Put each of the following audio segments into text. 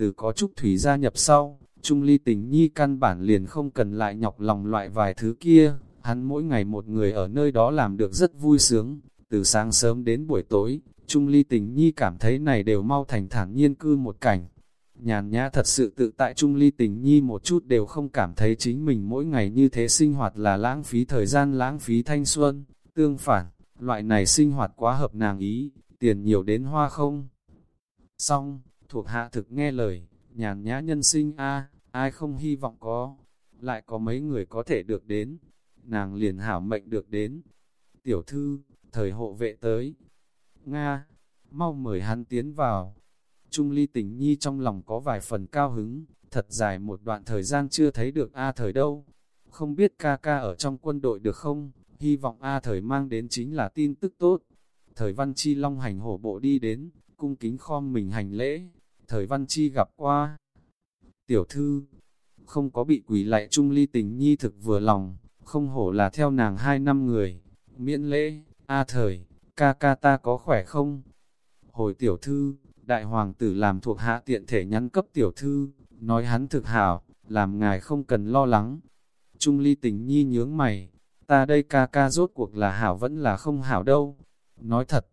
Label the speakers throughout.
Speaker 1: Từ có Trúc Thủy gia nhập sau, Trung Ly tình nhi căn bản liền không cần lại nhọc lòng loại vài thứ kia, hắn mỗi ngày một người ở nơi đó làm được rất vui sướng, từ sáng sớm đến buổi tối, Trung Ly tình nhi cảm thấy này đều mau thành thản nhiên cư một cảnh. Nhàn nhã thật sự tự tại Trung Ly tình nhi một chút đều không cảm thấy chính mình mỗi ngày như thế sinh hoạt là lãng phí thời gian lãng phí thanh xuân, tương phản, loại này sinh hoạt quá hợp nàng ý, tiền nhiều đến hoa không. Xong, thuộc hạ thực nghe lời, nhàn nhã nhân sinh a ai không hy vọng có, lại có mấy người có thể được đến, nàng liền hảo mệnh được đến. Tiểu thư, thời hộ vệ tới. Nga, mau mời hắn tiến vào. Trung ly tình nhi trong lòng có vài phần cao hứng, thật dài một đoạn thời gian chưa thấy được A thời đâu. Không biết ca ca ở trong quân đội được không, hy vọng A thời mang đến chính là tin tức tốt. Thời văn chi long hành hổ bộ đi đến, cung kính khom mình hành lễ, thời văn chi gặp qua. Tiểu thư, không có bị quỷ lạy trung ly tình nhi thực vừa lòng, không hổ là theo nàng hai năm người, miễn lễ, a thời, ca ca ta có khỏe không? Hồi tiểu thư, đại hoàng tử làm thuộc hạ tiện thể nhắn cấp tiểu thư, nói hắn thực hảo, làm ngài không cần lo lắng. Trung ly tình nhi nhướng mày, ta đây ca ca rốt cuộc là hảo vẫn là không hảo đâu. Nói thật,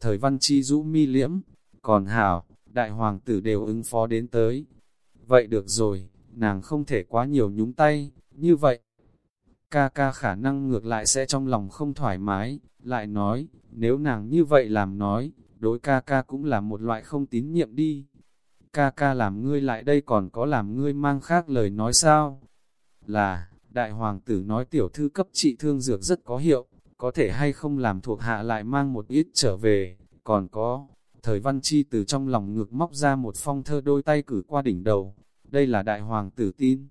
Speaker 1: thời văn chi rũ mi liễm, còn hảo, đại hoàng tử đều ứng phó đến tới. Vậy được rồi, nàng không thể quá nhiều nhúng tay, như vậy. Ca ca khả năng ngược lại sẽ trong lòng không thoải mái, lại nói, nếu nàng như vậy làm nói, đối ca ca cũng là một loại không tín nhiệm đi. Ca ca làm ngươi lại đây còn có làm ngươi mang khác lời nói sao? Là, đại hoàng tử nói tiểu thư cấp trị thương dược rất có hiệu, có thể hay không làm thuộc hạ lại mang một ít trở về, còn có, thời văn chi từ trong lòng ngược móc ra một phong thơ đôi tay cử qua đỉnh đầu, đây là đại hoàng tử tin.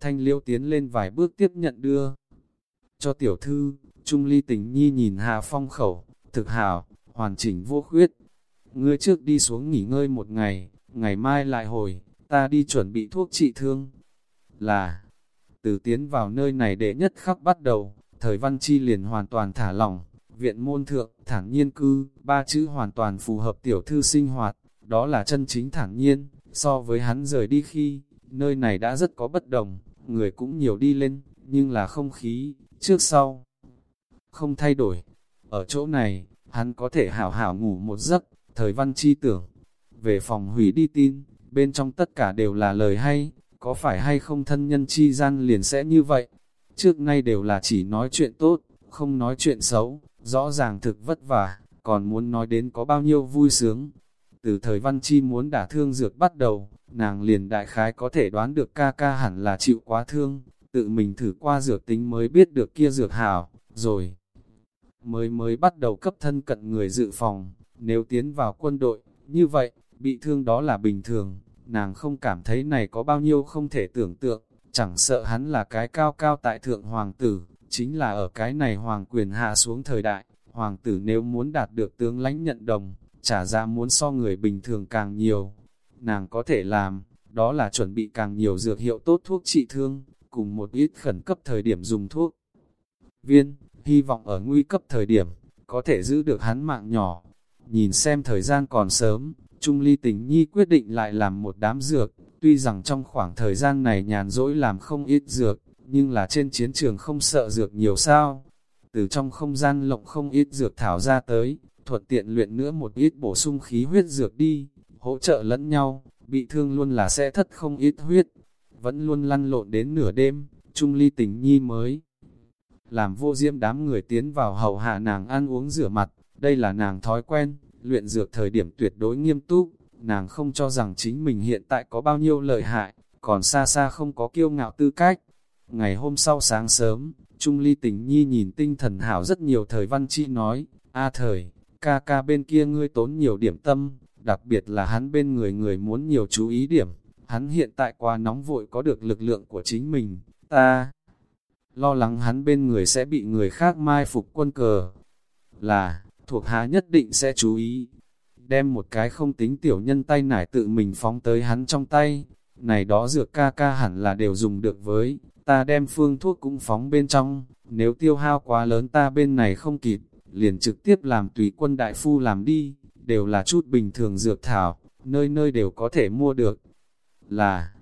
Speaker 1: Thanh liễu tiến lên vài bước tiếp nhận đưa. Cho tiểu thư, Trung ly tình nhi nhìn hà phong khẩu, thực hảo, hoàn chỉnh vô khuyết. Ngươi trước đi xuống nghỉ ngơi một ngày, ngày mai lại hồi, ta đi chuẩn bị thuốc trị thương. Là, từ tiến vào nơi này để nhất khắc bắt đầu, thời văn chi liền hoàn toàn thả lỏng, viện môn thượng, thản nhiên cư, ba chữ hoàn toàn phù hợp tiểu thư sinh hoạt, đó là chân chính thản nhiên, so với hắn rời đi khi, nơi này đã rất có bất đồng, người cũng nhiều đi lên, nhưng là không khí, trước sau, không thay đổi. Ở chỗ này, hắn có thể hảo hảo ngủ một giấc, thời văn chi tưởng, về phòng hủy đi tin, bên trong tất cả đều là lời hay, có phải hay không thân nhân chi gian liền sẽ như vậy. Trước nay đều là chỉ nói chuyện tốt, không nói chuyện xấu, rõ ràng thực vất vả, còn muốn nói đến có bao nhiêu vui sướng. Từ thời văn chi muốn đả thương dược bắt đầu, nàng liền đại khái có thể đoán được ca ca hẳn là chịu quá thương, tự mình thử qua dược tính mới biết được kia dược hảo, rồi mới mới bắt đầu cấp thân cận người dự phòng, nếu tiến vào quân đội, như vậy, bị thương đó là bình thường, nàng không cảm thấy này có bao nhiêu không thể tưởng tượng, chẳng sợ hắn là cái cao cao tại thượng hoàng tử, chính là ở cái này hoàng quyền hạ xuống thời đại, hoàng tử nếu muốn đạt được tướng lãnh nhận đồng, trả ra muốn so người bình thường càng nhiều. Nàng có thể làm, đó là chuẩn bị càng nhiều dược hiệu tốt thuốc trị thương, cùng một ít khẩn cấp thời điểm dùng thuốc. Viên, hy vọng ở nguy cấp thời điểm, có thể giữ được hắn mạng nhỏ. Nhìn xem thời gian còn sớm, Trung Ly Tình Nhi quyết định lại làm một đám dược, tuy rằng trong khoảng thời gian này nhàn rỗi làm không ít dược, nhưng là trên chiến trường không sợ dược nhiều sao. Từ trong không gian lộng không ít dược thảo ra tới, thuận tiện luyện nữa một ít bổ sung khí huyết dược đi, hỗ trợ lẫn nhau, bị thương luôn là sẽ thất không ít huyết. Vẫn luôn lăn lộn đến nửa đêm, Trung Ly Tình Nhi mới làm vô diễm đám người tiến vào hậu hạ nàng ăn uống rửa mặt, đây là nàng thói quen, luyện dược thời điểm tuyệt đối nghiêm túc, nàng không cho rằng chính mình hiện tại có bao nhiêu lợi hại, còn xa xa không có kiêu ngạo tư cách. Ngày hôm sau sáng sớm, Trung Ly Tình Nhi nhìn tinh thần hảo rất nhiều thời văn chi nói, A thời, ca ca bên kia ngươi tốn nhiều điểm tâm, đặc biệt là hắn bên người người muốn nhiều chú ý điểm, hắn hiện tại quá nóng vội có được lực lượng của chính mình, ta lo lắng hắn bên người sẽ bị người khác mai phục quân cờ. Là, thuộc hạ nhất định sẽ chú ý, đem một cái không tính tiểu nhân tay nải tự mình phóng tới hắn trong tay, này đó dược ca ca hẳn là đều dùng được với, ta đem phương thuốc cũng phóng bên trong, nếu tiêu hao quá lớn ta bên này không kịp, liền trực tiếp làm tùy quân đại phu làm đi, đều là chút bình thường dược thảo, nơi nơi đều có thể mua được, là,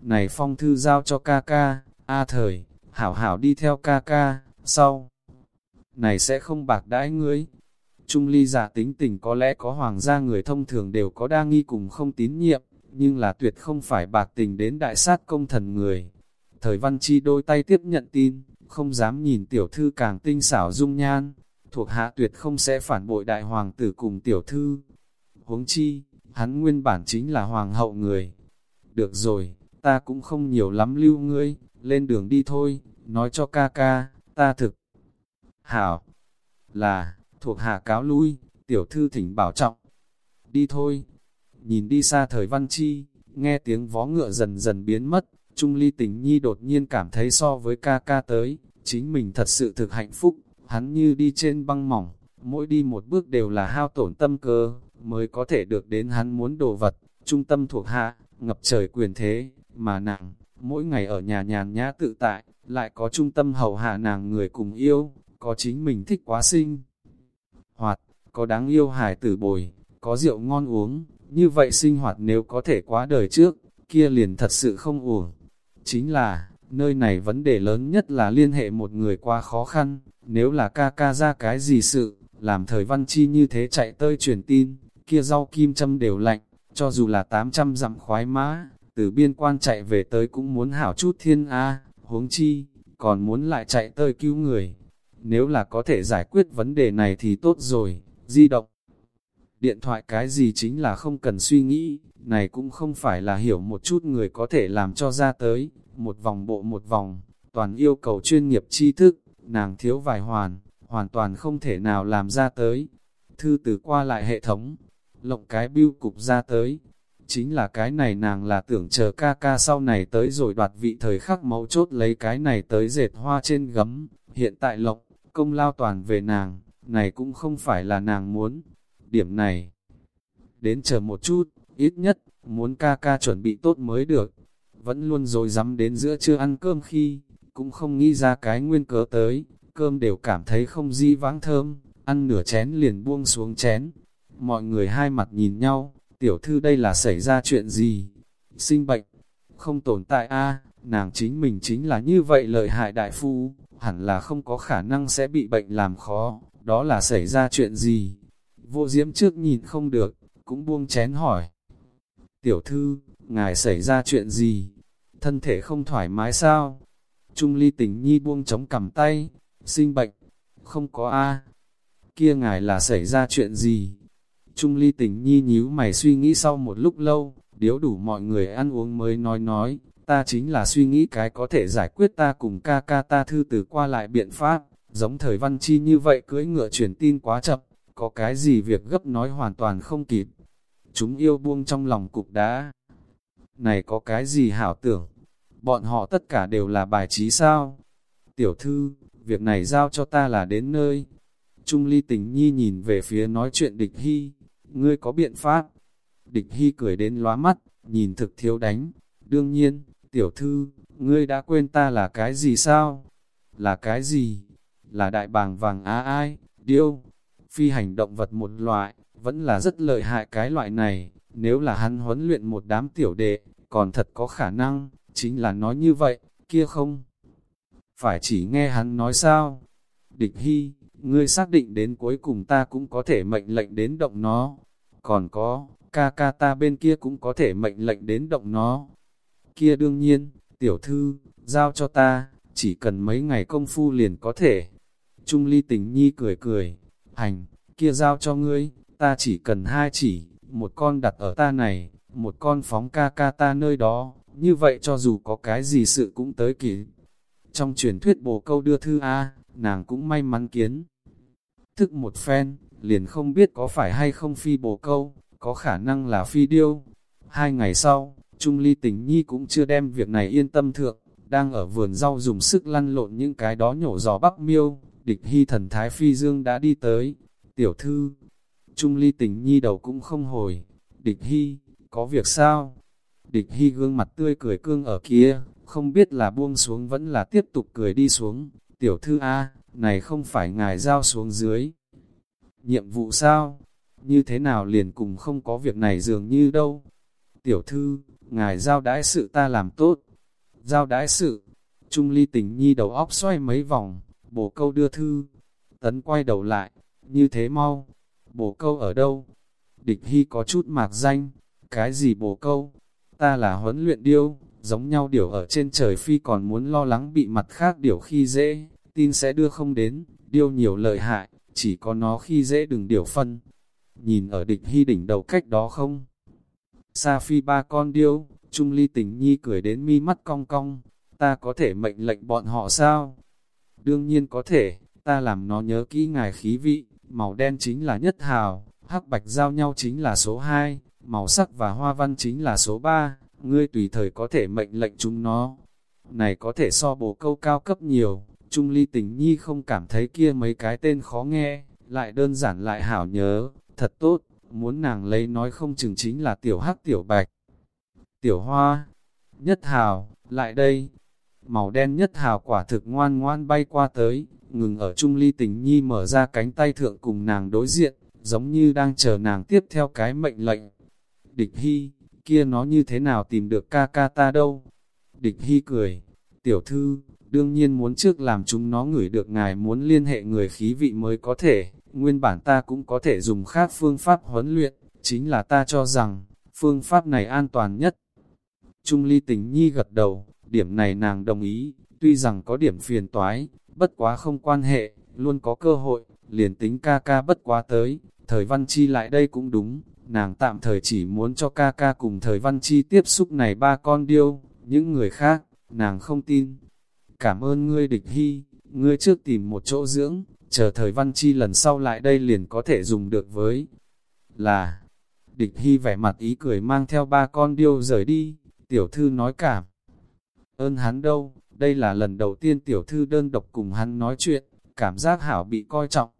Speaker 1: này phong thư giao cho ca ca, A thời, hảo hảo đi theo ca ca, sau. Này sẽ không bạc đãi ngươi. Trung ly giả tính tình có lẽ có hoàng gia người thông thường đều có đa nghi cùng không tín nhiệm, nhưng là tuyệt không phải bạc tình đến đại sát công thần người. Thời văn chi đôi tay tiếp nhận tin, không dám nhìn tiểu thư càng tinh xảo dung nhan, thuộc hạ tuyệt không sẽ phản bội đại hoàng tử cùng tiểu thư. Huống chi, hắn nguyên bản chính là hoàng hậu người. Được rồi, ta cũng không nhiều lắm lưu ngươi, lên đường đi thôi, nói cho ca ca, ta thực. Hảo, là, thuộc hạ cáo lui, tiểu thư thỉnh bảo trọng. Đi thôi, nhìn đi xa thời văn chi, nghe tiếng vó ngựa dần dần biến mất, Trung ly tình nhi đột nhiên cảm thấy so với ca ca tới, chính mình thật sự thực hạnh phúc, hắn như đi trên băng mỏng, mỗi đi một bước đều là hao tổn tâm cơ, mới có thể được đến hắn muốn đồ vật, trung tâm thuộc hạ, ngập trời quyền thế, mà nàng, mỗi ngày ở nhà nhàn nhã tự tại, lại có trung tâm hầu hạ nàng người cùng yêu, có chính mình thích quá sinh. Hoạt, có đáng yêu hài tử bồi, có rượu ngon uống, như vậy sinh hoạt nếu có thể quá đời trước, kia liền thật sự không uổng. Chính là, nơi này vấn đề lớn nhất là liên hệ một người qua khó khăn, nếu là ca ca ra cái gì sự, làm thời văn chi như thế chạy tơi truyền tin, kia rau kim châm đều lạnh, cho dù là 800 dặm khoái mã, từ biên quan chạy về tới cũng muốn hảo chút thiên A, huống chi, còn muốn lại chạy tơi cứu người. Nếu là có thể giải quyết vấn đề này thì tốt rồi, di động. Điện thoại cái gì chính là không cần suy nghĩ, này cũng không phải là hiểu một chút người có thể làm cho ra tới, một vòng bộ một vòng, toàn yêu cầu chuyên nghiệp tri thức, nàng thiếu vài hoàn, hoàn toàn không thể nào làm ra tới. Thư từ qua lại hệ thống, lộng cái biêu cục ra tới. Chính là cái này nàng là tưởng chờ ca ca sau này tới rồi đoạt vị thời khắc mấu chốt lấy cái này tới dệt hoa trên gấm. Hiện tại lộng, công lao toàn về nàng, này cũng không phải là nàng muốn. Điểm này, đến chờ một chút, ít nhất, muốn ca ca chuẩn bị tốt mới được. Vẫn luôn rồi dám đến giữa trưa ăn cơm khi, cũng không nghĩ ra cái nguyên cớ tới, cơm đều cảm thấy không di vãng thơm, ăn nửa chén liền buông xuống chén. Mọi người hai mặt nhìn nhau, tiểu thư đây là xảy ra chuyện gì? Sinh bệnh, không tồn tại a nàng chính mình chính là như vậy lợi hại đại phu, hẳn là không có khả năng sẽ bị bệnh làm khó, đó là xảy ra chuyện gì? Vô diễm trước nhìn không được, cũng buông chén hỏi. Tiểu thư, ngài xảy ra chuyện gì? Thân thể không thoải mái sao? Trung ly tình nhi buông chống cầm tay, sinh bệnh, không có a Kia ngài là xảy ra chuyện gì? Trung ly tình nhi nhíu mày suy nghĩ sau một lúc lâu, điếu đủ mọi người ăn uống mới nói nói, ta chính là suy nghĩ cái có thể giải quyết ta cùng ca ca ta thư từ qua lại biện pháp, giống thời văn chi như vậy cưỡi ngựa truyền tin quá chậm, có cái gì việc gấp nói hoàn toàn không kịp. Chúng yêu buông trong lòng cục đá. Này có cái gì hảo tưởng? Bọn họ tất cả đều là bài trí sao? Tiểu thư, việc này giao cho ta là đến nơi. Trung ly tình nhi nhìn về phía nói chuyện địch hy, ngươi có biện pháp. Địch hy cười đến lóa mắt, nhìn thực thiếu đánh. Đương nhiên, tiểu thư, ngươi đã quên ta là cái gì sao? Là cái gì? Là đại bàng vàng á ai, điêu, phi hành động vật một loại, vẫn là rất lợi hại cái loại này, nếu là hắn huấn luyện một đám tiểu đệ, còn thật có khả năng, chính là nói như vậy, kia không. Phải chỉ nghe hắn nói sao? Địch hy, ngươi xác định đến cuối cùng ta cũng có thể mệnh lệnh đến động nó. Còn có, ca ca ta bên kia cũng có thể mệnh lệnh đến động nó. Kia đương nhiên, tiểu thư, giao cho ta, chỉ cần mấy ngày công phu liền có thể. Trung ly tình nhi cười cười, hành, kia giao cho ngươi, ta chỉ cần hai chỉ, một con đặt ở ta này, một con phóng ca ca ta nơi đó, như vậy cho dù có cái gì sự cũng tới kịp. Trong truyền thuyết bồ câu đưa thư A, nàng cũng may mắn kiến. Thức một phen, liền không biết có phải hay không phi bồ câu, có khả năng là phi điêu. Hai ngày sau, Trung Ly Tình Nhi cũng chưa đem việc này yên tâm thượng, đang ở vườn rau dùng sức lăn lộn những cái đó nhổ giò bắc miêu, địch hy thần thái phi dương đã đi tới. Tiểu thư, Trung Ly Tình Nhi đầu cũng không hồi, địch hy, có việc sao? Địch hy gương mặt tươi cười cương ở kia, không biết là buông xuống vẫn là tiếp tục cười đi xuống. Tiểu thư A, này không phải ngài giao xuống dưới. Nhiệm vụ sao? Như thế nào liền cùng không có việc này dường như đâu? tiểu thư, ngài giao đãi sự ta làm tốt. Giao đãi sự, Trung ly tình nhi đầu óc xoay mấy vòng, bổ câu đưa thư. Tấn quay đầu lại, như thế mau bồ câu ở đâu? Địch hy có chút mạc danh. Cái gì bồ câu? Ta là huấn luyện điêu, giống nhau điều ở trên trời phi còn muốn lo lắng bị mặt khác điều khi dễ, tin sẽ đưa không đến, điêu nhiều lợi hại, chỉ có nó khi dễ đừng điều phân. Nhìn ở địch hy đỉnh đầu cách đó không? Sa phi ba con điêu, Trung ly tình nhi cười đến mi mắt cong cong, ta có thể mệnh lệnh bọn họ sao? Đương nhiên có thể, ta làm nó nhớ kỹ ngài khí vị, màu đen chính là nhất hào, hắc bạch giao nhau chính là số 2, màu sắc và hoa văn chính là số 3, ngươi tùy thời có thể mệnh lệnh chúng nó. Này có thể so bồ câu cao cấp nhiều, Trung ly tình nhi không cảm thấy kia mấy cái tên khó nghe, lại đơn giản lại hảo nhớ, thật tốt, muốn nàng lấy nói không chừng chính là tiểu hắc tiểu bạch. Tiểu hoa, nhất hào, lại đây, màu đen nhất hào quả thực ngoan ngoan bay qua tới, ngừng ở Trung ly tình nhi mở ra cánh tay thượng cùng nàng đối diện, giống như đang chờ nàng tiếp theo cái mệnh lệnh. Địch Hy, kia nó như thế nào tìm được ca ca ta đâu? Địch Hy cười, tiểu thư, đương nhiên muốn trước làm chúng nó ngửi được ngài muốn liên hệ người khí vị mới có thể, nguyên bản ta cũng có thể dùng khác phương pháp huấn luyện, chính là ta cho rằng, phương pháp này an toàn nhất. Trung ly tình nhi gật đầu, điểm này nàng đồng ý, tuy rằng có điểm phiền toái, bất quá không quan hệ, luôn có cơ hội, liền tính ca ca bất quá tới, thời văn chi lại đây cũng đúng, nàng tạm thời chỉ muốn cho ca ca cùng thời văn chi tiếp xúc này ba con điêu, những người khác, nàng không tin. Cảm ơn ngươi địch hy, ngươi trước tìm một chỗ dưỡng, chờ thời văn chi lần sau lại đây liền có thể dùng được với. Là, địch hy vẻ mặt ý cười mang theo ba con điêu rời đi, tiểu thư nói cảm. Ơn hắn đâu, đây là lần đầu tiên tiểu thư đơn độc cùng hắn nói chuyện, cảm giác hảo bị coi trọng.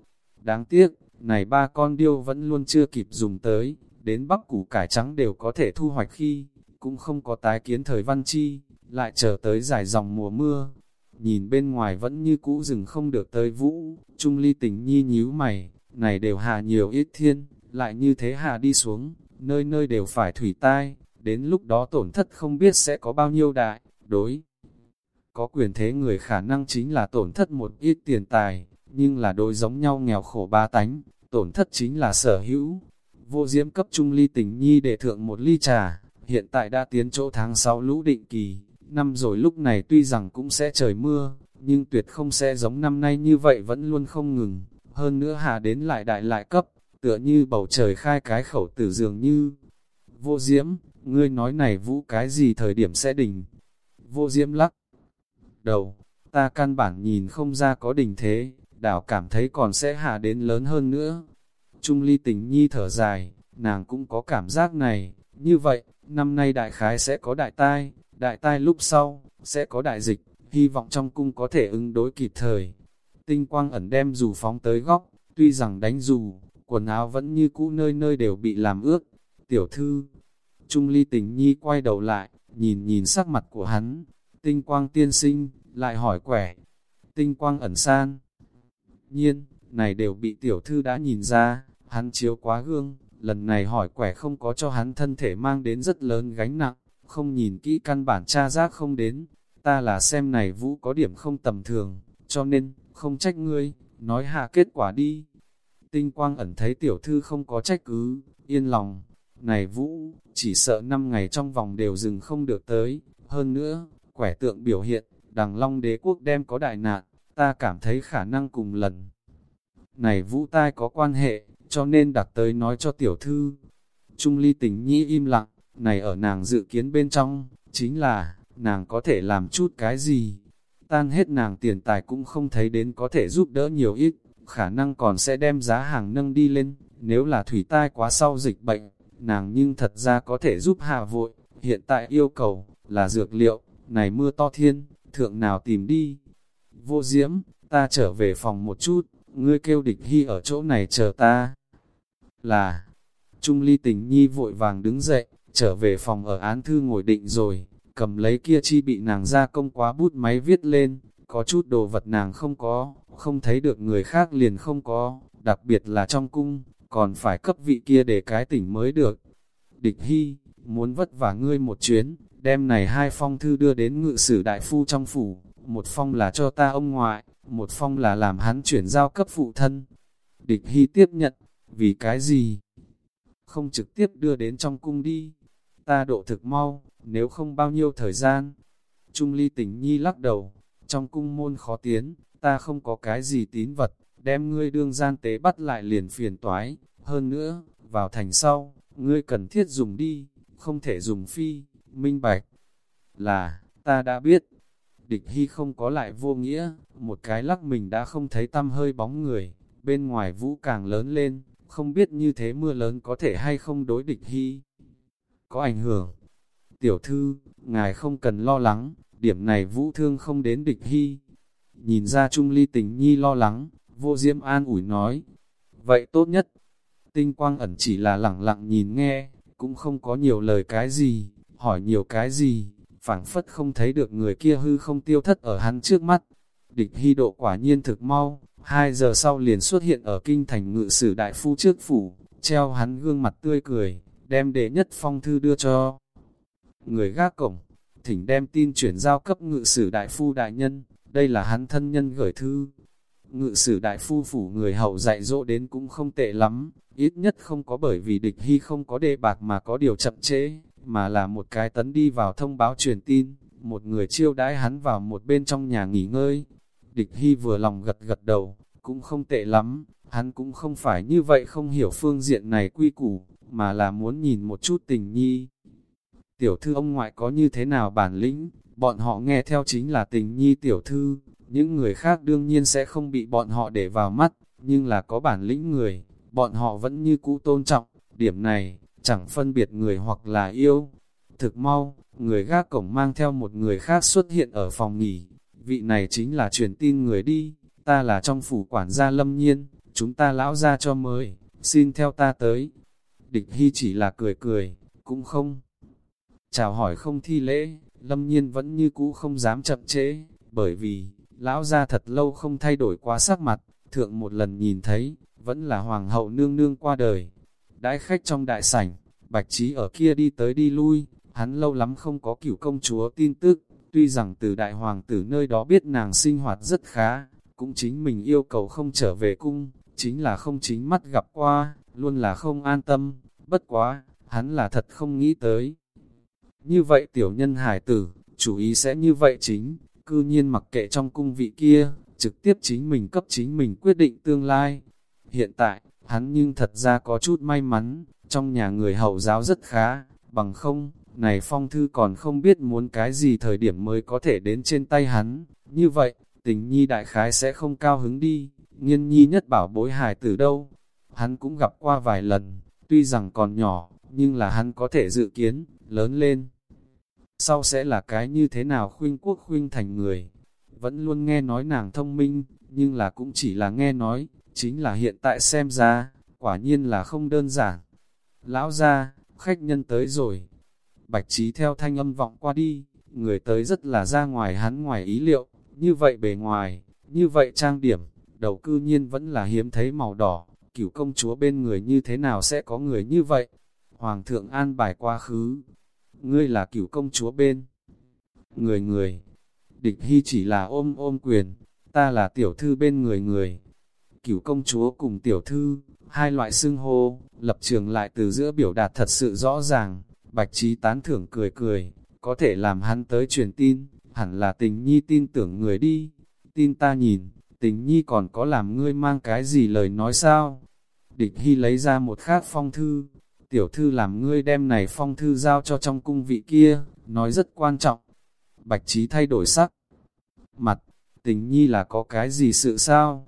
Speaker 1: Đáng tiếc, này ba con điêu vẫn luôn chưa kịp dùng tới, đến bắc củ cải trắng đều có thể thu hoạch khi, cũng không có tái kiến thời văn chi, lại chờ tới dài dòng mùa mưa. Nhìn bên ngoài vẫn như cũ rừng không được tới vũ, trung ly tình nhi nhíu mày, này đều hạ nhiều ít thiên, lại như thế hạ đi xuống, nơi nơi đều phải thủy tai, đến lúc đó tổn thất không biết sẽ có bao nhiêu đại, đối. Có quyền thế người khả năng chính là tổn thất một ít tiền tài, nhưng là đối giống nhau nghèo khổ ba tánh, tổn thất chính là sở hữu. Vô diễm cấp trung ly tình nhi để thượng một ly trà, hiện tại đã tiến chỗ tháng 6 lũ định kỳ, năm rồi lúc này tuy rằng cũng sẽ trời mưa, nhưng tuyệt không sẽ giống năm nay như vậy vẫn luôn không ngừng, hơn nữa hạ đến lại đại lại cấp, tựa như bầu trời khai cái khẩu tử dường như. Vô diễm, ngươi nói này vũ cái gì thời điểm sẽ đình? Vô diễm lắc đầu, ta căn bản nhìn không ra có đình thế, đảo cảm thấy còn sẽ hạ đến lớn hơn nữa. Trung ly tình nhi thở dài, nàng cũng có cảm giác này, như vậy, năm nay đại khái sẽ có đại tai, đại tai lúc sau, sẽ có đại dịch, hy vọng trong cung có thể ứng đối kịp thời. Tinh quang ẩn đem dù phóng tới góc, tuy rằng đánh dù, quần áo vẫn như cũ nơi nơi đều bị làm ướt. Tiểu thư, Trung ly tình nhi quay đầu lại, nhìn nhìn sắc mặt của hắn, tinh quang tiên sinh, lại hỏi quẻ, tinh quang ẩn san. Nhiên, này đều bị tiểu thư đã nhìn ra, hắn chiếu quá gương, lần này hỏi quẻ không có cho hắn thân thể mang đến rất lớn gánh nặng, không nhìn kỹ căn bản tra giác không đến, ta là xem này vũ có điểm không tầm thường, cho nên, không trách ngươi, nói hạ kết quả đi. Tinh quang ẩn thấy tiểu thư không có trách cứ, yên lòng, này vũ, chỉ sợ năm ngày trong vòng đều dừng không được tới, hơn nữa, quẻ tượng biểu hiện, đằng long đế quốc đem có đại nạn, ta cảm thấy khả năng cùng lần. Này vũ tai có quan hệ, cho nên đặt tới nói cho tiểu thư. Trung ly tình nhi im lặng, này ở nàng dự kiến bên trong, chính là, nàng có thể làm chút cái gì. Tan hết nàng tiền tài cũng không thấy đến có thể giúp đỡ nhiều ít, khả năng còn sẽ đem giá hàng nâng đi lên, nếu là thủy tai quá sau dịch bệnh, nàng nhưng thật ra có thể giúp hạ vội, hiện tại yêu cầu, là dược liệu, này mưa to thiên, thượng nào tìm đi. Vô diễm, ta trở về phòng một chút, ngươi kêu địch hy ở chỗ này chờ ta. Là, Trung ly tình nhi vội vàng đứng dậy, trở về phòng ở án thư ngồi định rồi, cầm lấy kia chi bị nàng ra công quá bút máy viết lên, có chút đồ vật nàng không có, không thấy được người khác liền không có, đặc biệt là trong cung, còn phải cấp vị kia để cái tỉnh mới được. Địch hy, muốn vất vả ngươi một chuyến, đem này hai phong thư đưa đến ngự sử đại phu trong phủ, một phong là cho ta ông ngoại, một phong là làm hắn chuyển giao cấp phụ thân. Địch Hy tiếp nhận, vì cái gì? Không trực tiếp đưa đến trong cung đi, ta độ thực mau, nếu không bao nhiêu thời gian. Trung ly tình nhi lắc đầu, trong cung môn khó tiến, ta không có cái gì tín vật, đem ngươi đương gian tế bắt lại liền phiền toái, hơn nữa, vào thành sau, ngươi cần thiết dùng đi, không thể dùng phi, minh bạch. Là, ta đã biết, địch hy không có lại vô nghĩa, một cái lắc mình đã không thấy tâm hơi bóng người, bên ngoài vũ càng lớn lên, không biết như thế mưa lớn có thể hay không đối địch hy. Có ảnh hưởng. Tiểu thư, ngài không cần lo lắng, điểm này vũ thương không đến địch hy. Nhìn ra Trung Ly tình nhi lo lắng, vô diễm an ủi nói. Vậy tốt nhất, tinh quang ẩn chỉ là lặng lặng nhìn nghe, cũng không có nhiều lời cái gì, hỏi nhiều cái gì, phảng phất không thấy được người kia hư không tiêu thất ở hắn trước mắt. Địch hy độ quả nhiên thực mau, hai giờ sau liền xuất hiện ở kinh thành ngự sử đại phu trước phủ, treo hắn gương mặt tươi cười, đem đệ nhất phong thư đưa cho người gác cổng, thỉnh đem tin chuyển giao cấp ngự sử đại phu đại nhân, đây là hắn thân nhân gửi thư. Ngự sử đại phu phủ người hậu dạy dỗ đến cũng không tệ lắm, ít nhất không có bởi vì địch hy không có đề bạc mà có điều chậm chế mà là một cái tấn đi vào thông báo truyền tin, một người chiêu đãi hắn vào một bên trong nhà nghỉ ngơi. Địch hy vừa lòng gật gật đầu, cũng không tệ lắm, hắn cũng không phải như vậy không hiểu phương diện này quy củ, mà là muốn nhìn một chút tình nhi. Tiểu thư ông ngoại có như thế nào bản lĩnh, bọn họ nghe theo chính là tình nhi tiểu thư, những người khác đương nhiên sẽ không bị bọn họ để vào mắt, nhưng là có bản lĩnh người, bọn họ vẫn như cũ tôn trọng, điểm này, chẳng phân biệt người hoặc là yêu. Thực mau, người gác cổng mang theo một người khác xuất hiện ở phòng nghỉ, vị này chính là truyền tin người đi, ta là trong phủ quản gia lâm nhiên, chúng ta lão ra cho mời, xin theo ta tới. Địch Hy chỉ là cười cười, cũng không. Chào hỏi không thi lễ, lâm nhiên vẫn như cũ không dám chậm trễ, bởi vì, lão ra thật lâu không thay đổi quá sắc mặt, thượng một lần nhìn thấy, vẫn là hoàng hậu nương nương qua đời. Đãi khách trong đại sảnh, bạch trí ở kia đi tới đi lui, hắn lâu lắm không có cửu công chúa tin tức, tuy rằng từ đại hoàng tử nơi đó biết nàng sinh hoạt rất khá, cũng chính mình yêu cầu không trở về cung, chính là không chính mắt gặp qua, luôn là không an tâm, bất quá, hắn là thật không nghĩ tới. Như vậy tiểu nhân hải tử, chủ ý sẽ như vậy chính, cư nhiên mặc kệ trong cung vị kia, trực tiếp chính mình cấp chính mình quyết định tương lai. Hiện tại, hắn nhưng thật ra có chút may mắn, trong nhà người hậu giáo rất khá, bằng không, này phong thư còn không biết muốn cái gì thời điểm mới có thể đến trên tay hắn. Như vậy, tình nhi đại khái sẽ không cao hứng đi, nghiên nhi nhất bảo bối hài từ đâu. Hắn cũng gặp qua vài lần, tuy rằng còn nhỏ, nhưng là hắn có thể dự kiến, lớn lên. Sau sẽ là cái như thế nào khuyên quốc khuyên thành người. Vẫn luôn nghe nói nàng thông minh, nhưng là cũng chỉ là nghe nói, chính là hiện tại xem ra, quả nhiên là không đơn giản. Lão ra, khách nhân tới rồi. Bạch trí theo thanh âm vọng qua đi, người tới rất là ra ngoài hắn ngoài ý liệu, như vậy bề ngoài, như vậy trang điểm, đầu cư nhiên vẫn là hiếm thấy màu đỏ, cửu công chúa bên người như thế nào sẽ có người như vậy? Hoàng thượng an bài quá khứ, ngươi là cửu công chúa bên. Người người, địch hy chỉ là ôm ôm quyền, ta là tiểu thư bên người người. Cửu công chúa cùng tiểu thư, hai loại xưng hô, lập trường lại từ giữa biểu đạt thật sự rõ ràng, bạch trí tán thưởng cười cười, có thể làm hắn tới truyền tin, hẳn là tình nhi tin tưởng người đi, tin ta nhìn, tình nhi còn có làm ngươi mang cái gì lời nói sao? Địch Hy lấy ra một khác phong thư, tiểu thư làm ngươi đem này phong thư giao cho trong cung vị kia, nói rất quan trọng. Bạch Trí thay đổi sắc. Mặt, tình nhi là có cái gì sự sao?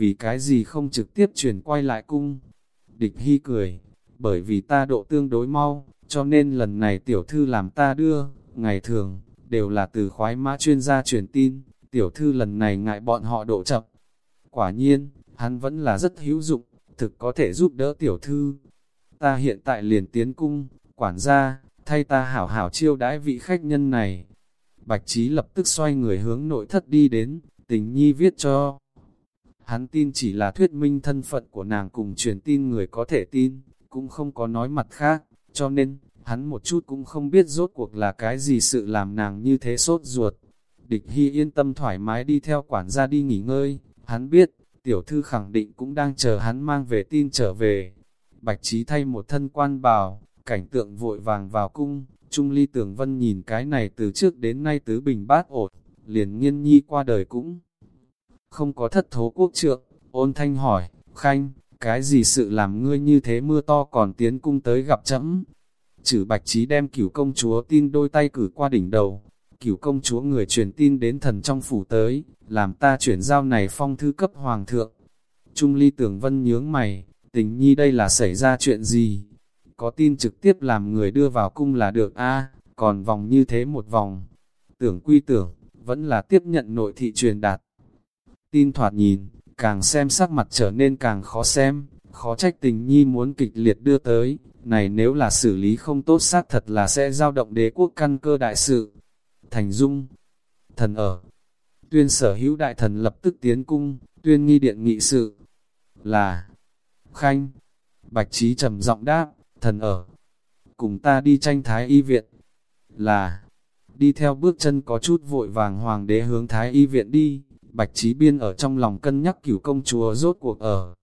Speaker 1: Vì cái gì không trực tiếp chuyển quay lại cung? Địch Hy cười, bởi vì ta độ tương đối mau, cho nên lần này tiểu thư làm ta đưa, ngày thường, đều là từ khoái mã chuyên gia truyền tin, tiểu thư lần này ngại bọn họ độ chậm. Quả nhiên, hắn vẫn là rất hữu dụng, thực có thể giúp đỡ tiểu thư. Ta hiện tại liền tiến cung, quản gia, thay ta hảo hảo chiêu đãi vị khách nhân này. Bạch Trí lập tức xoay người hướng nội thất đi đến, tình nhi viết cho. Hắn tin chỉ là thuyết minh thân phận của nàng cùng truyền tin người có thể tin, cũng không có nói mặt khác, cho nên, hắn một chút cũng không biết rốt cuộc là cái gì sự làm nàng như thế sốt ruột. Địch Hy yên tâm thoải mái đi theo quản gia đi nghỉ ngơi, hắn biết, tiểu thư khẳng định cũng đang chờ hắn mang về tin trở về. Bạch Trí thay một thân quan bào, cảnh tượng vội vàng vào cung, Trung Ly Tưởng Vân nhìn cái này từ trước đến nay tứ bình bát ổn, liền nghiên nhi qua đời cũng không có thất thố quốc trượng, ôn thanh hỏi, Khanh, cái gì sự làm ngươi như thế mưa to còn tiến cung tới gặp chấm? Chử Bạch Trí đem cửu công chúa tin đôi tay cử qua đỉnh đầu, cửu công chúa người truyền tin đến thần trong phủ tới, làm ta chuyển giao này phong thư cấp hoàng thượng. Trung ly tưởng vân nhướng mày, tình nhi đây là xảy ra chuyện gì? Có tin trực tiếp làm người đưa vào cung là được a còn vòng như thế một vòng. Tưởng quy tưởng, vẫn là tiếp nhận nội thị truyền đạt. Tin thoạt nhìn, càng xem sắc mặt trở nên càng khó xem, khó trách tình nhi muốn kịch liệt đưa tới, này nếu là xử lý không tốt xác thật là sẽ giao động đế quốc căn cơ đại sự. Thành Dung, thần ở, tuyên sở hữu đại thần lập tức tiến cung, tuyên nghi điện nghị sự, là, khanh, bạch trí trầm giọng đáp, thần ở, cùng ta đi tranh thái y viện, là, đi theo bước chân có chút vội vàng hoàng đế hướng thái y viện đi, bạch trí biên ở trong lòng cân nhắc cửu công chúa rốt cuộc ở.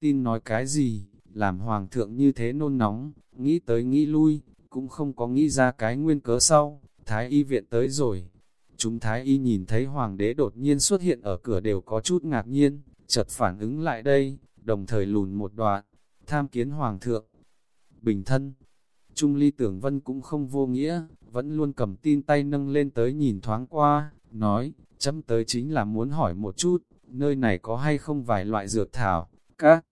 Speaker 1: Tin nói cái gì, làm hoàng thượng như thế nôn nóng, nghĩ tới nghĩ lui, cũng không có nghĩ ra cái nguyên cớ sau, thái y viện tới rồi. Chúng thái y nhìn thấy hoàng đế đột nhiên xuất hiện ở cửa đều có chút ngạc nhiên, chợt phản ứng lại đây, đồng thời lùn một đoạn, tham kiến hoàng thượng. Bình thân, Trung ly tưởng vân cũng không vô nghĩa, vẫn luôn cầm tin tay nâng lên tới nhìn thoáng qua, nói, chấm tới chính là muốn hỏi một chút, nơi này có hay không vài loại dược thảo, các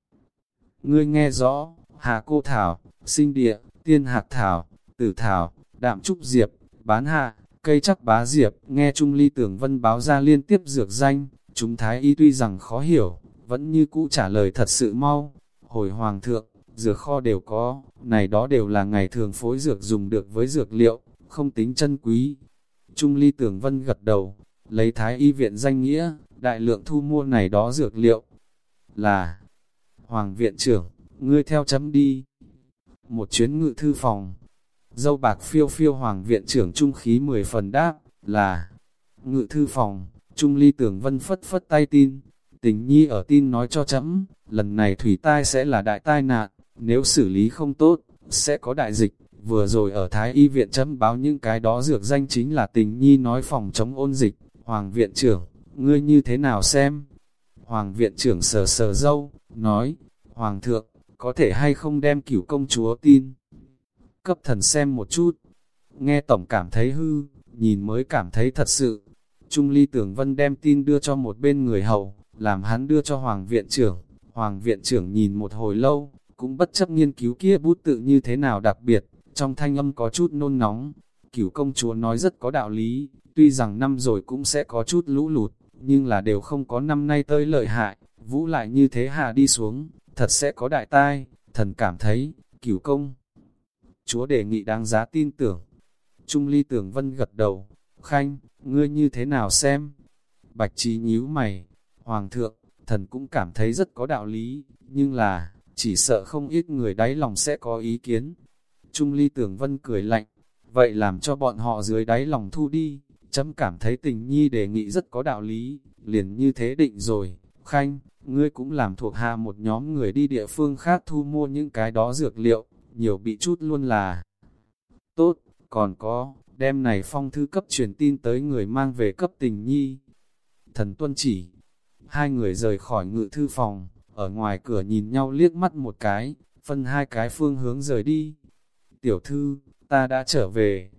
Speaker 1: Ngươi nghe rõ, Hà Cô Thảo, Sinh Địa, Tiên Hạc Thảo, Tử Thảo, Đạm Trúc Diệp, Bán Hạ, Cây Chắc Bá Diệp, nghe Trung Ly Tưởng Vân báo ra liên tiếp dược danh, chúng Thái Y tuy rằng khó hiểu, vẫn như cũ trả lời thật sự mau. Hồi Hoàng thượng, dược kho đều có, này đó đều là ngày thường phối dược dùng được với dược liệu, không tính chân quý. Trung Ly Tưởng Vân gật đầu, lấy Thái Y viện danh nghĩa, đại lượng thu mua này đó dược liệu, là Hoàng viện trưởng, ngươi theo chấm đi. Một chuyến ngự thư phòng, dâu bạc phiêu phiêu hoàng viện trưởng trung khí mười phần đáp, là ngự thư phòng, trung ly tưởng vân phất phất tay tin. Tình nhi ở tin nói cho chấm, lần này thủy tai sẽ là đại tai nạn, nếu xử lý không tốt, sẽ có đại dịch. Vừa rồi ở Thái Y viện chấm báo những cái đó dược danh chính là tình nhi nói phòng chống ôn dịch. Hoàng viện trưởng, ngươi như thế nào xem? Hoàng viện trưởng sờ sờ dâu, nói, Hoàng thượng, có thể hay không đem cửu công chúa tin? Cấp thần xem một chút, nghe tổng cảm thấy hư, nhìn mới cảm thấy thật sự. Trung ly tưởng vân đem tin đưa cho một bên người hầu, làm hắn đưa cho Hoàng viện trưởng. Hoàng viện trưởng nhìn một hồi lâu, cũng bất chấp nghiên cứu kia bút tự như thế nào đặc biệt, trong thanh âm có chút nôn nóng. Cửu công chúa nói rất có đạo lý, tuy rằng năm rồi cũng sẽ có chút lũ lụt, nhưng là đều không có năm nay tới lợi hại, vũ lại như thế hà đi xuống, thật sẽ có đại tai, thần cảm thấy, cửu công. Chúa đề nghị đáng giá tin tưởng. Trung ly tưởng vân gật đầu, khanh, ngươi như thế nào xem? Bạch trí nhíu mày, hoàng thượng, thần cũng cảm thấy rất có đạo lý, nhưng là, chỉ sợ không ít người đáy lòng sẽ có ý kiến. Trung ly tưởng vân cười lạnh, vậy làm cho bọn họ dưới đáy lòng thu đi, chấm cảm thấy tình nhi đề nghị rất có đạo lý, liền như thế định rồi, khanh, ngươi cũng làm thuộc hạ một nhóm người đi địa phương khác thu mua những cái đó dược liệu, nhiều bị chút luôn là tốt, còn có, đem này phong thư cấp truyền tin tới người mang về cấp tình nhi. Thần tuân chỉ, hai người rời khỏi ngự thư phòng, ở ngoài cửa nhìn nhau liếc mắt một cái, phân hai cái phương hướng rời đi. Tiểu thư, ta đã trở về.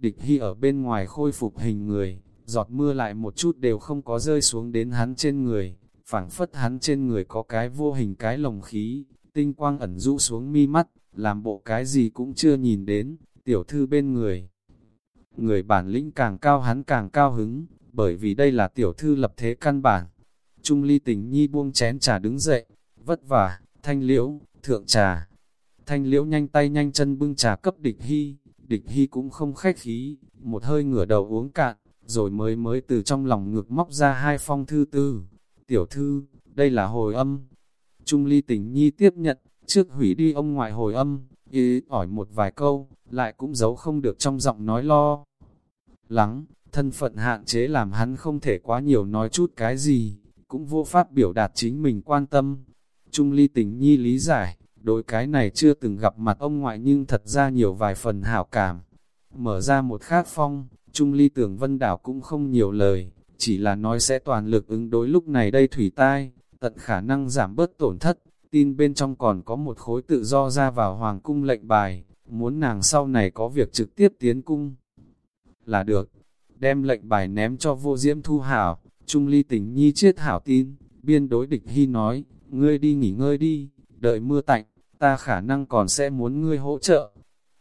Speaker 1: Địch Hy ở bên ngoài khôi phục hình người, giọt mưa lại một chút đều không có rơi xuống đến hắn trên người, phảng phất hắn trên người có cái vô hình cái lồng khí, tinh quang ẩn rũ xuống mi mắt, làm bộ cái gì cũng chưa nhìn đến, tiểu thư bên người. Người bản lĩnh càng cao hắn càng cao hứng, bởi vì đây là tiểu thư lập thế căn bản. Trung ly tình nhi buông chén trà đứng dậy, vất vả, thanh liễu, thượng trà. Thanh liễu nhanh tay nhanh chân bưng trà cấp địch hy, địch hy cũng không khách khí, một hơi ngửa đầu uống cạn, rồi mới mới từ trong lòng ngực móc ra hai phong thư tư, Tiểu thư, đây là hồi âm. Trung ly tình nhi tiếp nhận, trước hủy đi ông ngoại hồi âm, ý ỏi một vài câu, lại cũng giấu không được trong giọng nói lo. Lắng, thân phận hạn chế làm hắn không thể quá nhiều nói chút cái gì, cũng vô pháp biểu đạt chính mình quan tâm. Trung ly tình nhi lý giải, đối cái này chưa từng gặp mặt ông ngoại nhưng thật ra nhiều vài phần hảo cảm. Mở ra một khác phong, Trung ly tưởng vân đảo cũng không nhiều lời, chỉ là nói sẽ toàn lực ứng đối lúc này đây thủy tai, tận khả năng giảm bớt tổn thất, tin bên trong còn có một khối tự do ra vào hoàng cung lệnh bài, muốn nàng sau này có việc trực tiếp tiến cung. Là được, đem lệnh bài ném cho vô diễm thu hảo, trung ly tình nhi chết hảo tin, biên đối địch hy nói, ngươi đi nghỉ ngơi đi, đợi mưa tạnh, ta khả năng còn sẽ muốn ngươi hỗ trợ.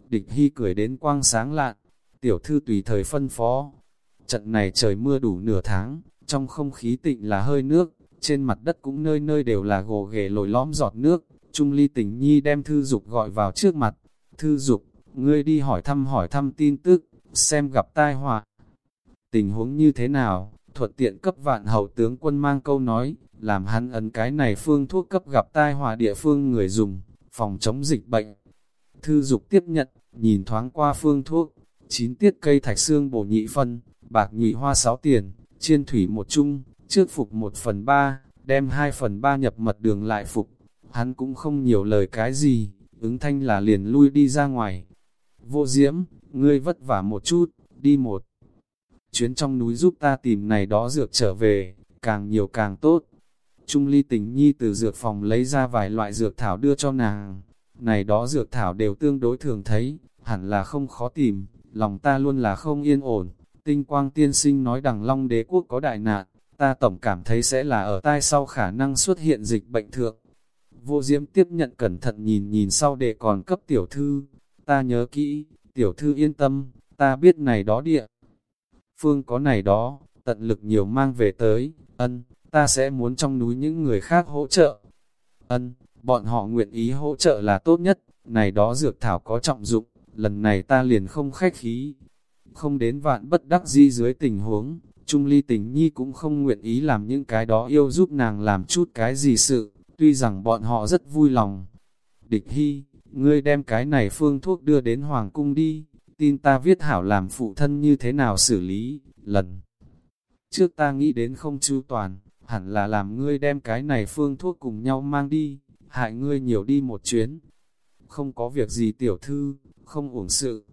Speaker 1: Địch hy cười đến quang sáng lạn, tiểu thư tùy thời phân phó. Trận này trời mưa đủ nửa tháng, trong không khí tịnh là hơi nước, trên mặt đất cũng nơi nơi đều là gồ ghề lồi lõm giọt nước. Trung ly tình nhi đem thư dục gọi vào trước mặt. Thư dục, ngươi đi hỏi thăm hỏi thăm tin tức, xem gặp tai họa. Tình huống như thế nào, thuận tiện cấp vạn hậu tướng quân mang câu nói, làm hắn ấn cái này phương thuốc cấp gặp tai họa địa phương người dùng, phòng chống dịch bệnh. Thư dục tiếp nhận, nhìn thoáng qua phương thuốc, chín tiết cây thạch xương bổ nhị phân, bạc nhị hoa sáu tiền, chiên thủy một chung, trước phục một phần ba, đem hai phần ba nhập mật đường lại phục. Hắn cũng không nhiều lời cái gì, ứng thanh là liền lui đi ra ngoài. Vô diễm, ngươi vất vả một chút, đi một. Chuyến trong núi giúp ta tìm này đó dược trở về, càng nhiều càng tốt. Trung ly tình nhi từ dược phòng lấy ra vài loại dược thảo đưa cho nàng. Này đó dược thảo đều tương đối thường thấy, hẳn là không khó tìm, lòng ta luôn là không yên ổn. Tinh quang tiên sinh nói đằng long đế quốc có đại nạn, ta tổng cảm thấy sẽ là ở tai sau khả năng xuất hiện dịch bệnh thượng. Vô diễm tiếp nhận cẩn thận nhìn nhìn sau để còn cấp tiểu thư. Ta nhớ kỹ, tiểu thư yên tâm, ta biết này đó địa. Phương có này đó, tận lực nhiều mang về tới, ân, ta sẽ muốn trong núi những người khác hỗ trợ. Ân, bọn họ nguyện ý hỗ trợ là tốt nhất, này đó dược thảo có trọng dụng, lần này ta liền không khách khí. Không đến vạn bất đắc di dưới tình huống, Trung Ly Tình Nhi cũng không nguyện ý làm những cái đó yêu giúp nàng làm chút cái gì sự, tuy rằng bọn họ rất vui lòng. Địch Hy, ngươi đem cái này phương thuốc đưa đến Hoàng Cung đi, tin ta viết hảo làm phụ thân như thế nào xử lý, lần. Trước ta nghĩ đến không chu toàn, hẳn là làm ngươi đem cái này phương thuốc cùng nhau mang đi, hại ngươi nhiều đi một chuyến. Không có việc gì tiểu thư, không uổng sự.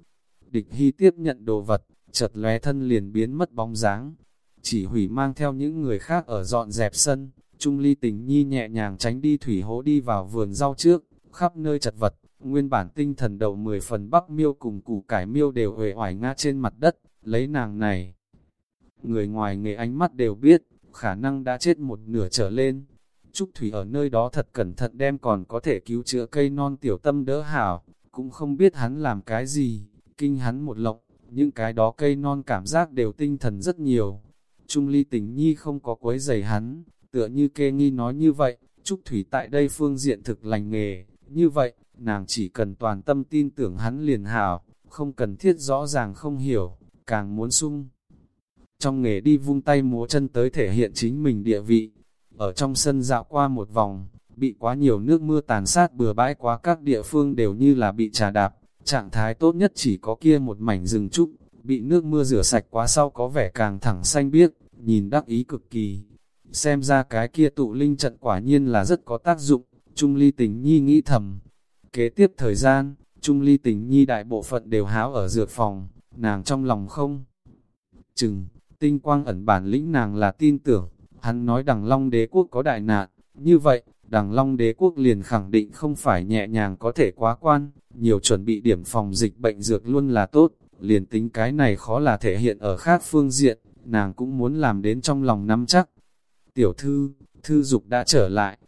Speaker 1: Địch Hy tiếp nhận đồ vật, chợt lóe thân liền biến mất bóng dáng. Chỉ hủy mang theo những người khác ở dọn dẹp sân, Trung Ly tình nhi nhẹ nhàng tránh đi thủy hố đi vào vườn rau trước, khắp nơi chật vật, nguyên bản tinh thần đầu 10 phần bắc miêu cùng củ cải miêu đều hề hoài ngã trên mặt đất, lấy nàng này. Người ngoài nghề ánh mắt đều biết, khả năng đã chết một nửa trở lên. Trúc Thủy ở nơi đó thật cẩn thận đem còn có thể cứu chữa cây non tiểu tâm đỡ hảo, cũng không biết hắn làm cái gì, kinh hắn một lộng, những cái đó cây non cảm giác đều tinh thần rất nhiều. Trung ly tình nhi không có quấy giày hắn, tựa như kê nghi nói như vậy, Trúc Thủy tại đây phương diện thực lành nghề, như vậy, nàng chỉ cần toàn tâm tin tưởng hắn liền hảo, không cần thiết rõ ràng không hiểu, càng muốn sung. Trong nghề đi vung tay múa chân tới thể hiện chính mình địa vị, ở trong sân dạo qua một vòng, bị quá nhiều nước mưa tàn sát bừa bãi quá các địa phương đều như là bị trà đạp, trạng thái tốt nhất chỉ có kia một mảnh rừng trúc, bị nước mưa rửa sạch quá sau có vẻ càng thẳng xanh biếc, nhìn đắc ý cực kỳ. Xem ra cái kia tụ linh trận quả nhiên là rất có tác dụng, Trung Ly Tình Nhi nghĩ thầm. Kế tiếp thời gian, Trung Ly Tình Nhi đại bộ phận đều háo ở dược phòng, nàng trong lòng không. Chừng, tinh quang ẩn bản lĩnh nàng là tin tưởng, hắn nói đằng long đế quốc có đại nạn, như vậy, đằng long đế quốc liền khẳng định không phải nhẹ nhàng có thể quá quan, nhiều chuẩn bị điểm phòng dịch bệnh dược luôn là tốt, liền tính cái này khó là thể hiện ở khác phương diện, nàng cũng muốn làm đến trong lòng nắm chắc. Tiểu thư, thư dục đã trở lại.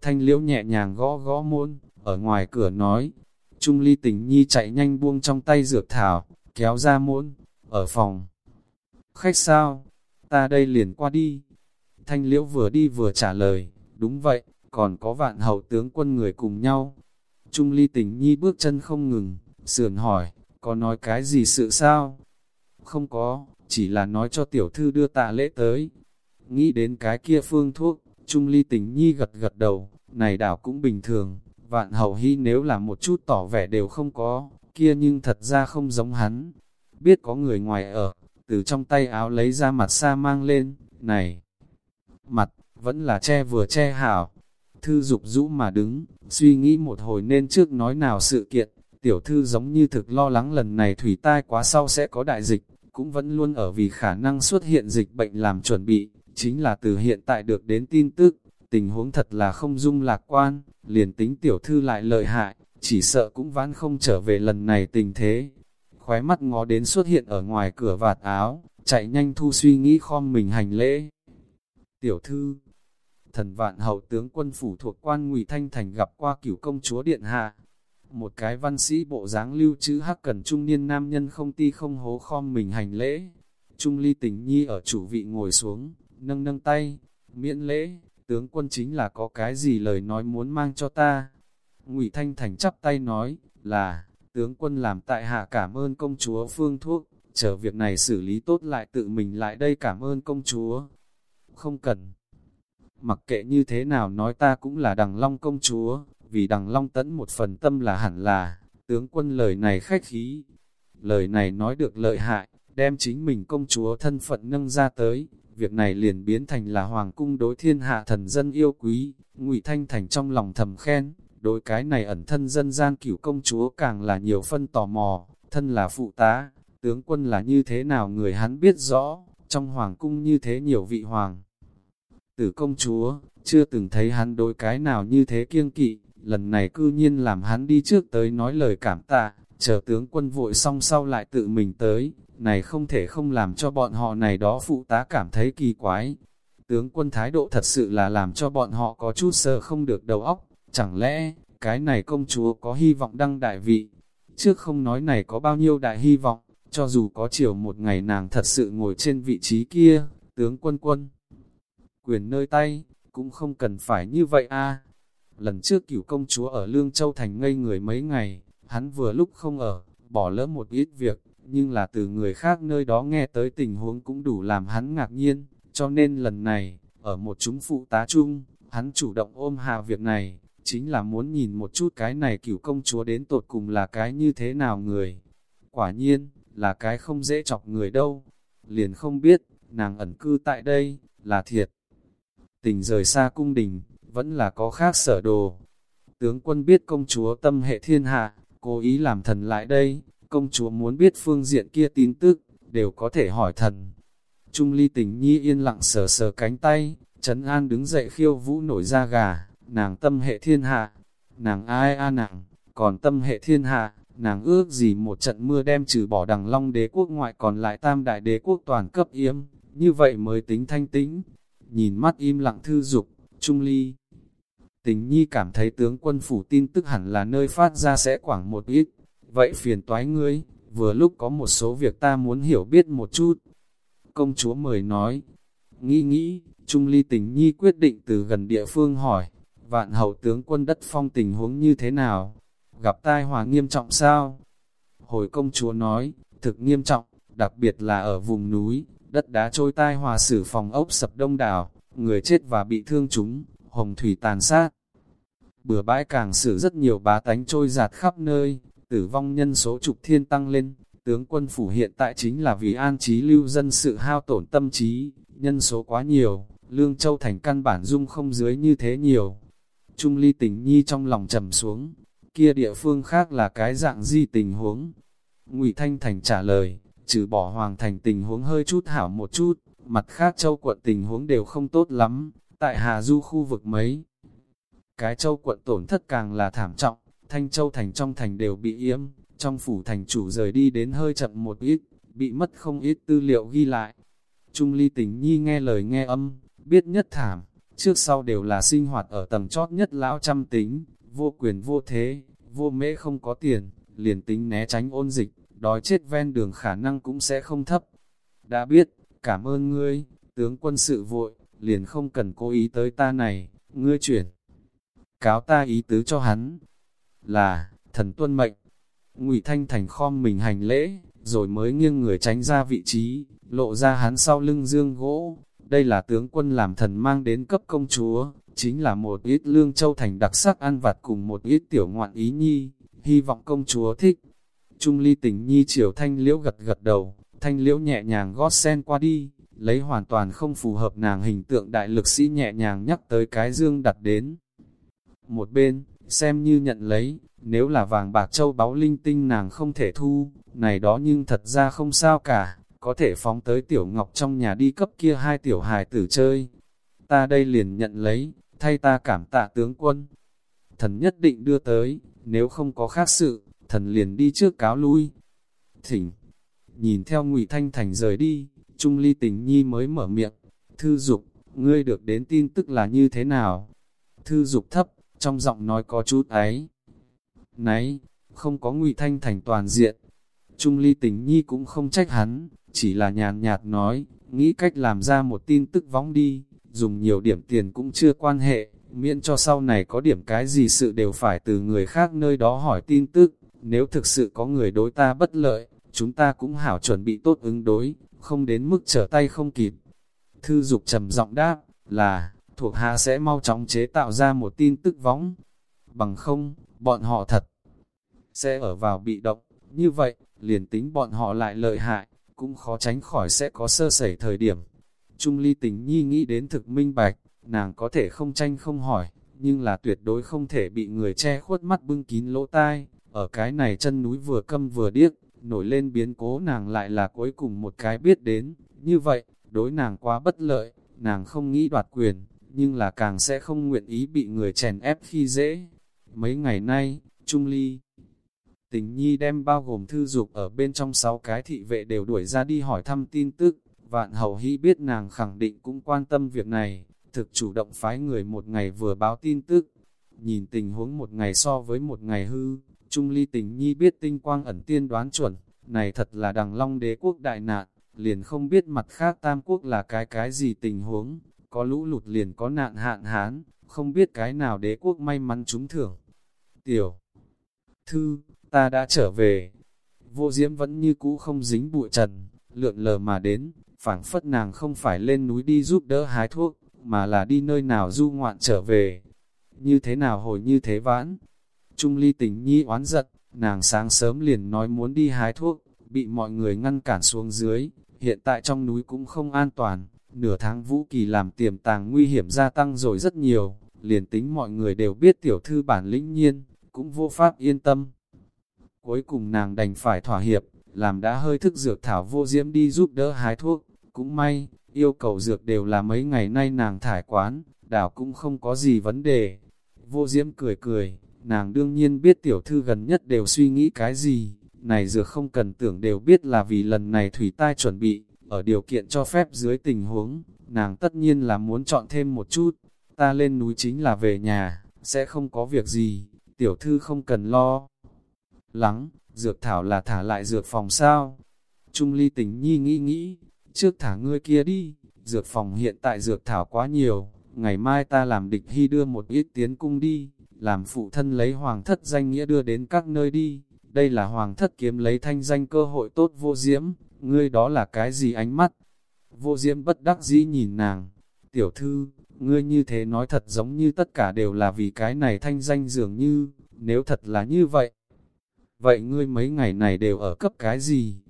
Speaker 1: Thanh liễu nhẹ nhàng gõ gõ môn, ở ngoài cửa nói. Trung ly tình nhi chạy nhanh buông trong tay dược thảo, kéo ra môn, ở phòng. Khách sao? Ta đây liền qua đi. Thanh liễu vừa đi vừa trả lời, đúng vậy, còn có vạn hậu tướng quân người cùng nhau. Trung ly tình nhi bước chân không ngừng, sườn hỏi, có nói cái gì sự sao? Không có, chỉ là nói cho tiểu thư đưa tạ lễ tới. Nghĩ đến cái kia phương thuốc, Trung ly tình nhi gật gật đầu, này đảo cũng bình thường, Vạn hậu hy nếu là một chút tỏ vẻ đều không có, kia nhưng thật ra không giống hắn. Biết có người ngoài ở, từ trong tay áo lấy ra mặt xa mang lên, này, mặt, vẫn là che vừa che hảo. Thư dục rũ mà đứng, suy nghĩ một hồi nên trước nói nào sự kiện, tiểu thư giống như thực lo lắng lần này thủy tai quá sau sẽ có đại dịch, cũng vẫn luôn ở vì khả năng xuất hiện dịch bệnh làm chuẩn bị, chính là từ hiện tại được đến tin tức, tình huống thật là không dung lạc quan, liền tính tiểu thư lại lợi hại, chỉ sợ cũng vãn không trở về lần này tình thế. Khóe mắt ngó đến xuất hiện ở ngoài cửa vạt áo, chạy nhanh thu suy nghĩ khom mình hành lễ. Tiểu thư, thần vạn hậu tướng quân phủ thuộc quan ngụy Thanh Thành gặp qua cửu công chúa Điện Hạ. Một cái văn sĩ bộ dáng lưu chữ hắc cần trung niên nam nhân không ti không hố khom mình hành lễ. Trung ly tình nhi ở chủ vị ngồi xuống, nâng nâng tay, miễn lễ, tướng quân chính là có cái gì lời nói muốn mang cho ta. Ngụy Thanh Thành chắp tay nói, là, tướng quân làm tại hạ cảm ơn công chúa phương thuốc, chờ việc này xử lý tốt lại tự mình lại đây cảm ơn công chúa. Không cần. Mặc kệ như thế nào nói ta cũng là đằng long công chúa, vì đằng long tẫn một phần tâm là hẳn là, tướng quân lời này khách khí. Lời này nói được lợi hại, đem chính mình công chúa thân phận nâng ra tới, việc này liền biến thành là hoàng cung đối thiên hạ thần dân yêu quý, ngụy Thanh Thành trong lòng thầm khen, đối cái này ẩn thân dân gian cửu công chúa càng là nhiều phân tò mò, thân là phụ tá, tướng quân là như thế nào người hắn biết rõ, trong hoàng cung như thế nhiều vị hoàng. Tử công chúa, chưa từng thấy hắn đối cái nào như thế kiêng kỵ, lần này cư nhiên làm hắn đi trước tới nói lời cảm tạ, chờ tướng quân vội xong sau lại tự mình tới, này không thể không làm cho bọn họ này đó phụ tá cảm thấy kỳ quái. Tướng quân thái độ thật sự là làm cho bọn họ có chút sợ không được đầu óc, chẳng lẽ, cái này công chúa có hy vọng đăng đại vị. Trước không nói này có bao nhiêu đại hy vọng, cho dù có chiều một ngày nàng thật sự ngồi trên vị trí kia, tướng quân quân. Quyền nơi tay, cũng không cần phải như vậy a Lần trước cửu công chúa ở Lương Châu Thành ngây người mấy ngày, hắn vừa lúc không ở, bỏ lỡ một ít việc, nhưng là từ người khác nơi đó nghe tới tình huống cũng đủ làm hắn ngạc nhiên, cho nên lần này, ở một chúng phụ tá chung, hắn chủ động ôm hà việc này, chính là muốn nhìn một chút cái này cửu công chúa đến tột cùng là cái như thế nào người. Quả nhiên, là cái không dễ chọc người đâu, liền không biết, nàng ẩn cư tại đây, là thiệt. Tình rời xa cung đình, vẫn là có khác sở đồ. Tướng quân biết công chúa tâm hệ thiên hạ, cố ý làm thần lại đây, công chúa muốn biết phương diện kia tin tức, đều có thể hỏi thần. Trung ly tình nhi yên lặng sờ sờ cánh tay, Trấn An đứng dậy khiêu vũ nổi ra gà, nàng tâm hệ thiên hạ, nàng ai a nàng, còn tâm hệ thiên hạ, nàng ước gì một trận mưa đem trừ bỏ đằng long đế quốc ngoại còn lại tam đại đế quốc toàn cấp yếm, như vậy mới tính thanh tĩnh. Nhìn mắt im lặng thư dục, Trung ly. Tình nhi cảm thấy tướng quân phủ tin tức hẳn là nơi phát ra sẽ quảng một ít, Vậy phiền toái ngươi, vừa lúc có một số việc ta muốn hiểu biết một chút. Công chúa mời nói, nghĩ nghĩ, Trung Ly Tình Nhi quyết định từ gần địa phương hỏi, vạn hậu tướng quân đất phong tình huống như thế nào? Gặp tai họa nghiêm trọng sao? Hồi công chúa nói, thực nghiêm trọng, đặc biệt là ở vùng núi, đất đá trôi tai hòa xử phòng ốc sập đông đảo, người chết và bị thương chúng, hồng thủy tàn sát. Bừa bãi càng xử rất nhiều bá tánh trôi giạt khắp nơi, tử vong nhân số trục thiên tăng lên, tướng quân phủ hiện tại chính là vì an trí lưu dân sự hao tổn tâm trí, nhân số quá nhiều, lương châu thành căn bản dung không dưới như thế nhiều. Trung ly tình nhi trong lòng trầm xuống, kia địa phương khác là cái dạng di tình huống. ngụy Thanh Thành trả lời, trừ bỏ hoàng thành tình huống hơi chút hảo một chút, mặt khác châu quận tình huống đều không tốt lắm, tại Hà Du khu vực mấy. Cái châu quận tổn thất càng là thảm trọng, Thanh Châu thành trong thành đều bị yếm, trong phủ thành chủ rời đi đến hơi chậm một ít, bị mất không ít tư liệu ghi lại. Trung ly tình nhi nghe lời nghe âm, biết nhất thảm, trước sau đều là sinh hoạt ở tầng chót nhất lão trăm tính, vô quyền vô thế, vô mễ không có tiền, liền tính né tránh ôn dịch, đói chết ven đường khả năng cũng sẽ không thấp. Đã biết, cảm ơn ngươi, tướng quân sự vội, liền không cần cố ý tới ta này, ngươi chuyển. Cáo ta ý tứ cho hắn, là, thần tuân mệnh. Ngụy Thanh Thành khom mình hành lễ, rồi mới nghiêng người tránh ra vị trí, lộ ra hắn sau lưng dương gỗ. Đây là tướng quân làm thần mang đến cấp công chúa, chính là một ít lương châu thành đặc sắc ăn vặt cùng một ít tiểu ngoạn ý nhi, hy vọng công chúa thích. Trung ly tình nhi chiều thanh liễu gật gật đầu, thanh liễu nhẹ nhàng gót sen qua đi, lấy hoàn toàn không phù hợp nàng hình tượng đại lực sĩ nhẹ nhàng nhắc tới cái dương đặt đến. Một bên, xem như nhận lấy, nếu là vàng bạc châu báu linh tinh nàng không thể thu, này đó nhưng thật ra không sao cả, có thể phóng tới tiểu ngọc trong nhà đi cấp kia hai tiểu hài tử chơi. Ta đây liền nhận lấy, thay ta cảm tạ tướng quân. Thần nhất định đưa tới, nếu không có khác sự, thần liền đi trước cáo lui. Thỉnh, nhìn theo ngụy Thanh Thành rời đi, Trung Ly Tình Nhi mới mở miệng, thư dục, ngươi được đến tin tức là như thế nào? Thư dục thấp, trong giọng nói có chút ấy. Nấy, không có ngụy Thanh Thành toàn diện. Trung Ly Tình Nhi cũng không trách hắn, chỉ là nhàn nhạt nói, nghĩ cách làm ra một tin tức vóng đi, dùng nhiều điểm tiền cũng chưa quan hệ, miễn cho sau này có điểm cái gì sự đều phải từ người khác nơi đó hỏi tin tức, nếu thực sự có người đối ta bất lợi, chúng ta cũng hảo chuẩn bị tốt ứng đối, không đến mức trở tay không kịp. Thư dục trầm giọng đáp, là, thuộc hạ sẽ mau chóng chế tạo ra một tin tức vóng. Bằng không, bọn họ thật sẽ ở vào bị động, như vậy, liền tính bọn họ lại lợi hại, cũng khó tránh khỏi sẽ có sơ sẩy thời điểm. Trung ly tình nhi nghĩ đến thực minh bạch, nàng có thể không tranh không hỏi, nhưng là tuyệt đối không thể bị người che khuất mắt bưng kín lỗ tai, ở cái này chân núi vừa câm vừa điếc, nổi lên biến cố nàng lại là cuối cùng một cái biết đến, như vậy, đối nàng quá bất lợi, nàng không nghĩ đoạt quyền, nhưng là càng sẽ không nguyện ý bị người chèn ép khi dễ. Mấy ngày nay, Trung Ly Tình nhi đem bao gồm thư dục ở bên trong sáu cái thị vệ đều đuổi ra đi hỏi thăm tin tức, vạn hầu hy biết nàng khẳng định cũng quan tâm việc này, thực chủ động phái người một ngày vừa báo tin tức. Nhìn tình huống một ngày so với một ngày hư, Trung ly tình nhi biết tinh quang ẩn tiên đoán chuẩn, này thật là đằng long đế quốc đại nạn, liền không biết mặt khác tam quốc là cái cái gì tình huống, có lũ lụt liền có nạn hạn hán, không biết cái nào đế quốc may mắn trúng thưởng. Tiểu Thư, ta đã trở về. Vô diễm vẫn như cũ không dính bụi trần, lượn lờ mà đến, phảng phất nàng không phải lên núi đi giúp đỡ hái thuốc, mà là đi nơi nào du ngoạn trở về. Như thế nào hồi như thế vãn? Trung ly tình nhi oán giận, nàng sáng sớm liền nói muốn đi hái thuốc, bị mọi người ngăn cản xuống dưới, hiện tại trong núi cũng không an toàn, nửa tháng vũ kỳ làm tiềm tàng nguy hiểm gia tăng rồi rất nhiều, liền tính mọi người đều biết tiểu thư bản lĩnh nhiên, cũng vô pháp yên tâm. Cuối cùng nàng đành phải thỏa hiệp, làm đã hơi thức dược thảo vô diễm đi giúp đỡ hái thuốc, cũng may, yêu cầu dược đều là mấy ngày nay nàng thải quán, đảo cũng không có gì vấn đề. Vô diễm cười cười, nàng đương nhiên biết tiểu thư gần nhất đều suy nghĩ cái gì, này dược không cần tưởng đều biết là vì lần này thủy tai chuẩn bị, ở điều kiện cho phép dưới tình huống, nàng tất nhiên là muốn chọn thêm một chút, ta lên núi chính là về nhà, sẽ không có việc gì, tiểu thư không cần lo. Lắng, dược thảo là thả lại dược phòng sao? Trung ly tình nhi nghĩ nghĩ, trước thả ngươi kia đi, dược phòng hiện tại dược thảo quá nhiều, ngày mai ta làm địch hy đưa một ít tiến cung đi, làm phụ thân lấy hoàng thất danh nghĩa đưa đến các nơi đi, đây là hoàng thất kiếm lấy thanh danh cơ hội tốt vô diễm, ngươi đó là cái gì ánh mắt? Vô diễm bất đắc dĩ nhìn nàng, tiểu thư, ngươi như thế nói thật giống như tất cả đều là vì cái này thanh danh dường như, nếu thật là như vậy. Vậy ngươi mấy ngày này đều ở cấp cái gì?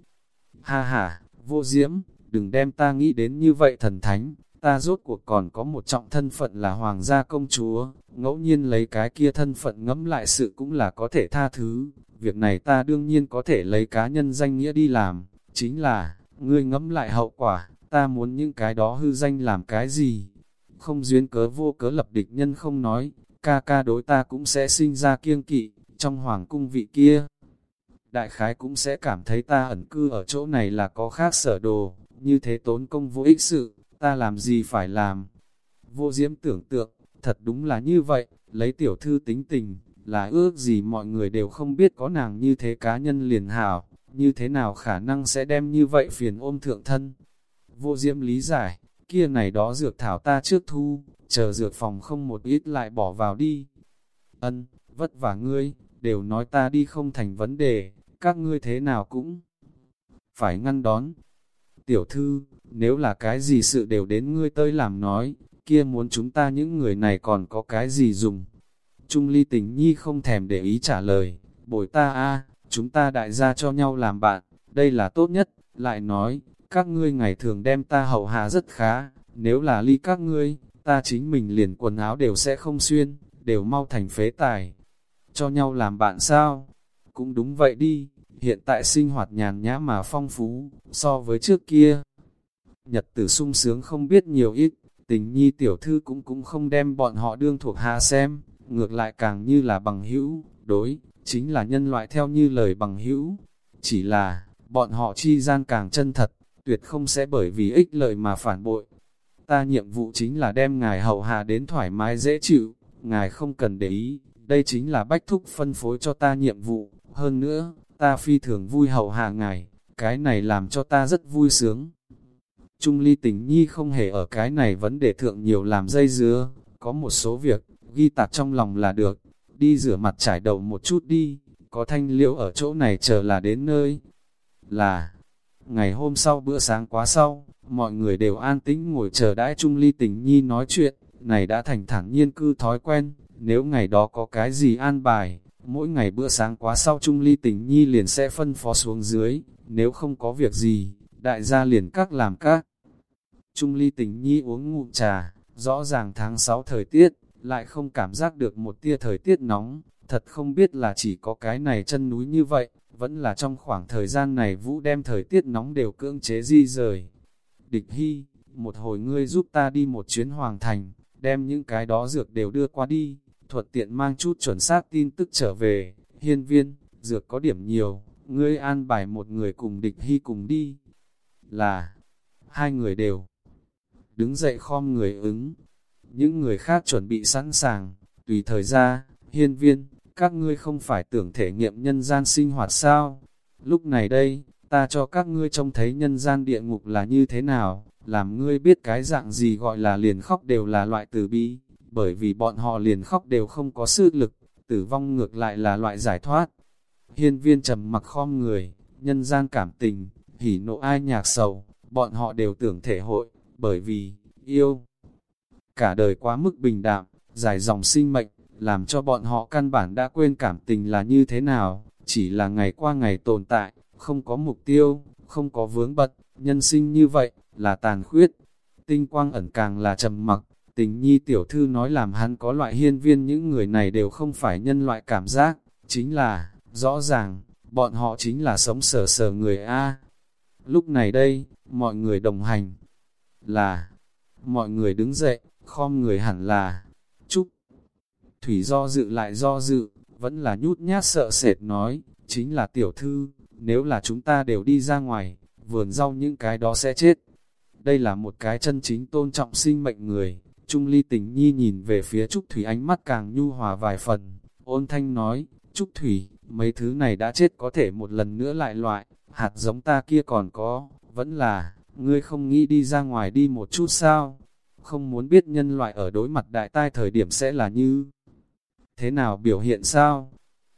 Speaker 1: Ha ha, vô diễm, đừng đem ta nghĩ đến như vậy thần thánh, ta rốt cuộc còn có một trọng thân phận là hoàng gia công chúa, ngẫu nhiên lấy cái kia thân phận ngẫm lại sự cũng là có thể tha thứ, việc này ta đương nhiên có thể lấy cá nhân danh nghĩa đi làm, chính là, ngươi ngẫm lại hậu quả, ta muốn những cái đó hư danh làm cái gì, không duyên cớ vô cớ lập địch nhân không nói, ca ca đối ta cũng sẽ sinh ra kiêng kỵ, trong hoàng cung vị kia. Đại khái cũng sẽ cảm thấy ta ẩn cư ở chỗ này là có khác sở đồ, như thế tốn công vô ích sự, ta làm gì phải làm. Vô diễm tưởng tượng, thật đúng là như vậy, lấy tiểu thư tính tình, là ước gì mọi người đều không biết có nàng như thế cá nhân liền hảo, như thế nào khả năng sẽ đem như vậy phiền ôm thượng thân. Vô diễm lý giải, kia này đó dược thảo ta trước thu, chờ dược phòng không một ít lại bỏ vào đi. Ân, vất vả ngươi, đều nói ta đi không thành vấn đề, các ngươi thế nào cũng phải ngăn đón. Tiểu thư, nếu là cái gì sự đều đến ngươi tới làm nói, kia muốn chúng ta những người này còn có cái gì dùng. Trung ly tình nhi không thèm để ý trả lời, bồi ta a chúng ta đại gia cho nhau làm bạn, đây là tốt nhất, lại nói, các ngươi ngày thường đem ta hậu hạ rất khá, nếu là ly các ngươi, ta chính mình liền quần áo đều sẽ không xuyên, đều mau thành phế tài. Cho nhau làm bạn sao? Cũng đúng vậy đi, hiện tại sinh hoạt nhàn nhã mà phong phú, so với trước kia. Nhật tử sung sướng không biết nhiều ít, tình nhi tiểu thư cũng cũng không đem bọn họ đương thuộc hạ xem, ngược lại càng như là bằng hữu, đối, chính là nhân loại theo như lời bằng hữu. Chỉ là, bọn họ chi gian càng chân thật, tuyệt không sẽ bởi vì ích lợi mà phản bội. Ta nhiệm vụ chính là đem ngài hậu hạ đến thoải mái dễ chịu, ngài không cần để ý, đây chính là bách thúc phân phối cho ta nhiệm vụ. Hơn nữa, ta phi thường vui hậu hạ ngài, cái này làm cho ta rất vui sướng. Trung ly tình nhi không hề ở cái này vấn đề thượng nhiều làm dây dứa, có một số việc, ghi tạc trong lòng là được, đi rửa mặt trải đầu một chút đi, có thanh liễu ở chỗ này chờ là đến nơi. Là, ngày hôm sau bữa sáng quá sau, mọi người đều an tĩnh ngồi chờ đãi Trung ly tình nhi nói chuyện, này đã thành thẳng nhiên cư thói quen, nếu ngày đó có cái gì an bài, mỗi ngày bữa sáng quá sau Trung ly tình nhi liền sẽ phân phó xuống dưới, nếu không có việc gì, đại gia liền các làm các. Trung ly tình nhi uống ngụm trà, rõ ràng tháng 6 thời tiết, lại không cảm giác được một tia thời tiết nóng, thật không biết là chỉ có cái này chân núi như vậy, vẫn là trong khoảng thời gian này vũ đem thời tiết nóng đều cưỡng chế di rời. Địch Hy, một hồi ngươi giúp ta đi một chuyến hoàng thành, đem những cái đó dược đều đưa qua đi, thuật tiện mang chút chuẩn xác tin tức trở về, hiên viên, dược có điểm nhiều, ngươi an bài một người cùng địch hy cùng đi, là, hai người đều đứng dậy khom người ứng, những người khác chuẩn bị sẵn sàng, tùy thời ra, hiên viên, các ngươi không phải tưởng thể nghiệm nhân gian sinh hoạt sao, lúc này đây, ta cho các ngươi trông thấy nhân gian địa ngục là như thế nào, làm ngươi biết cái dạng gì gọi là liền khóc đều là loại từ bi, bởi vì bọn họ liền khóc đều không có sức lực, tử vong ngược lại là loại giải thoát. Hiên viên trầm mặc khom người, nhân gian cảm tình, hỉ nộ ai nhạc sầu, bọn họ đều tưởng thể hội, bởi vì, yêu. Cả đời quá mức bình đạm, dài dòng sinh mệnh, làm cho bọn họ căn bản đã quên cảm tình là như thế nào, chỉ là ngày qua ngày tồn tại, không có mục tiêu, không có vướng bật, nhân sinh như vậy, là tàn khuyết. Tinh quang ẩn càng là trầm mặc, tình nhi tiểu thư nói làm hắn có loại hiên viên những người này đều không phải nhân loại cảm giác, chính là, rõ ràng, bọn họ chính là sống sờ sờ người A. Lúc này đây, mọi người đồng hành, là, mọi người đứng dậy, khom người hẳn là, chúc. Thủy do dự lại do dự, vẫn là nhút nhát sợ sệt nói, chính là tiểu thư, nếu là chúng ta đều đi ra ngoài, vườn rau những cái đó sẽ chết. Đây là một cái chân chính tôn trọng sinh mệnh người. Trung ly tình nhi nhìn về phía Trúc Thủy ánh mắt càng nhu hòa vài phần. Ôn thanh nói, Trúc Thủy, mấy thứ này đã chết có thể một lần nữa lại loại, hạt giống ta kia còn có, vẫn là, ngươi không nghĩ đi ra ngoài đi một chút sao? Không muốn biết nhân loại ở đối mặt đại tai thời điểm sẽ là như thế nào biểu hiện sao?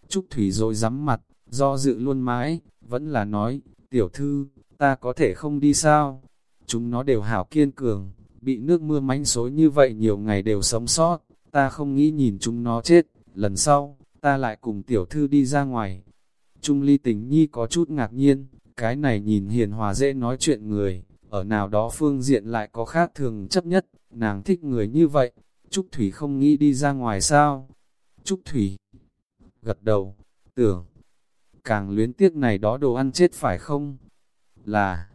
Speaker 1: Trúc Thủy rồi rắm mặt, do dự luôn mãi, vẫn là nói, tiểu thư, ta có thể không đi sao? Chúng nó đều hảo kiên cường, bị nước mưa mánh xối như vậy nhiều ngày đều sống sót, ta không nghĩ nhìn chúng nó chết, lần sau, ta lại cùng tiểu thư đi ra ngoài. Trung ly tình nhi có chút ngạc nhiên, cái này nhìn hiền hòa dễ nói chuyện người, ở nào đó phương diện lại có khác thường chấp nhất, nàng thích người như vậy, Trúc Thủy không nghĩ đi ra ngoài sao? Trúc Thủy gật đầu, tưởng, càng luyến tiếc này đó đồ ăn chết phải không? Là,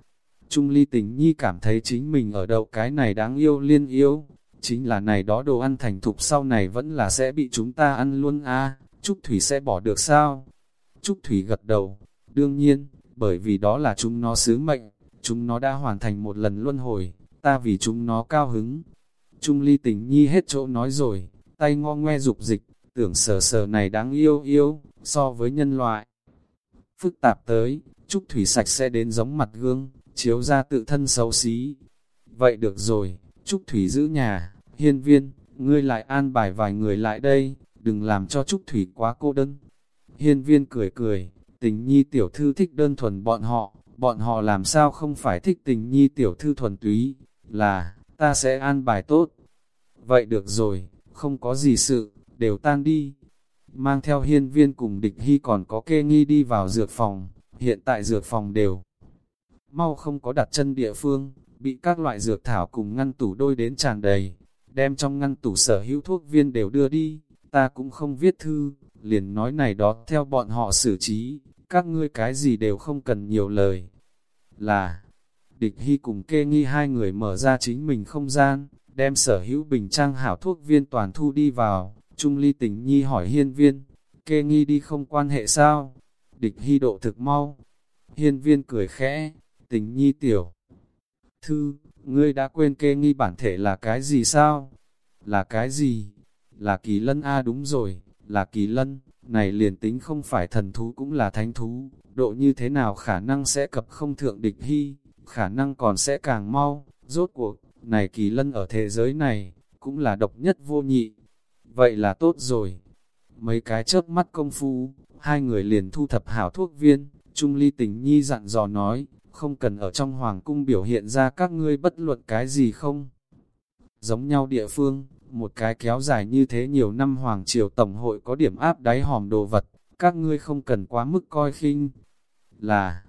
Speaker 1: Trung ly tình nhi cảm thấy chính mình ở đậu cái này đáng yêu liên yêu, chính là này đó đồ ăn thành thục sau này vẫn là sẽ bị chúng ta ăn luôn a. Trúc Thủy sẽ bỏ được sao? Trúc Thủy gật đầu, đương nhiên, bởi vì đó là chúng nó sứ mệnh, chúng nó đã hoàn thành một lần luân hồi, ta vì chúng nó cao hứng. Trung ly tình nhi hết chỗ nói rồi, tay ngo ngoe dục dịch, tưởng sờ sờ này đáng yêu yêu, so với nhân loại. Phức tạp tới, Trúc Thủy sạch sẽ đến giống mặt gương, chiếu ra tự thân xấu xí. Vậy được rồi, Trúc Thủy giữ nhà, hiên viên, ngươi lại an bài vài người lại đây, đừng làm cho Trúc Thủy quá cô đơn. Hiên viên cười cười, tình nhi tiểu thư thích đơn thuần bọn họ, bọn họ làm sao không phải thích tình nhi tiểu thư thuần túy, là, ta sẽ an bài tốt. Vậy được rồi, không có gì sự, đều tan đi. Mang theo hiên viên cùng địch hy còn có kê nghi đi vào dược phòng, hiện tại dược phòng đều. Mau không có đặt chân địa phương, bị các loại dược thảo cùng ngăn tủ đôi đến tràn đầy, đem trong ngăn tủ sở hữu thuốc viên đều đưa đi, ta cũng không viết thư, liền nói này đó theo bọn họ xử trí, các ngươi cái gì đều không cần nhiều lời. Là, địch hy cùng kê nghi hai người mở ra chính mình không gian, đem sở hữu bình trang hảo thuốc viên toàn thu đi vào, Trung ly tình nhi hỏi hiên viên, kê nghi đi không quan hệ sao? Địch hy độ thực mau. Hiên viên cười khẽ, tình nhi tiểu. Thư, ngươi đã quên kê nghi bản thể là cái gì sao? Là cái gì? Là kỳ lân A đúng rồi, là kỳ lân, này liền tính không phải thần thú cũng là thánh thú, độ như thế nào khả năng sẽ cập không thượng địch hy, khả năng còn sẽ càng mau, rốt cuộc, này kỳ lân ở thế giới này, cũng là độc nhất vô nhị. Vậy là tốt rồi. Mấy cái chớp mắt công phu, hai người liền thu thập hảo thuốc viên, Trung Ly tình nhi dặn dò nói, không cần ở trong hoàng cung biểu hiện ra các ngươi bất luận cái gì không. Giống nhau địa phương, một cái kéo dài như thế nhiều năm hoàng triều tổng hội có điểm áp đáy hòm đồ vật, các ngươi không cần quá mức coi khinh. Là,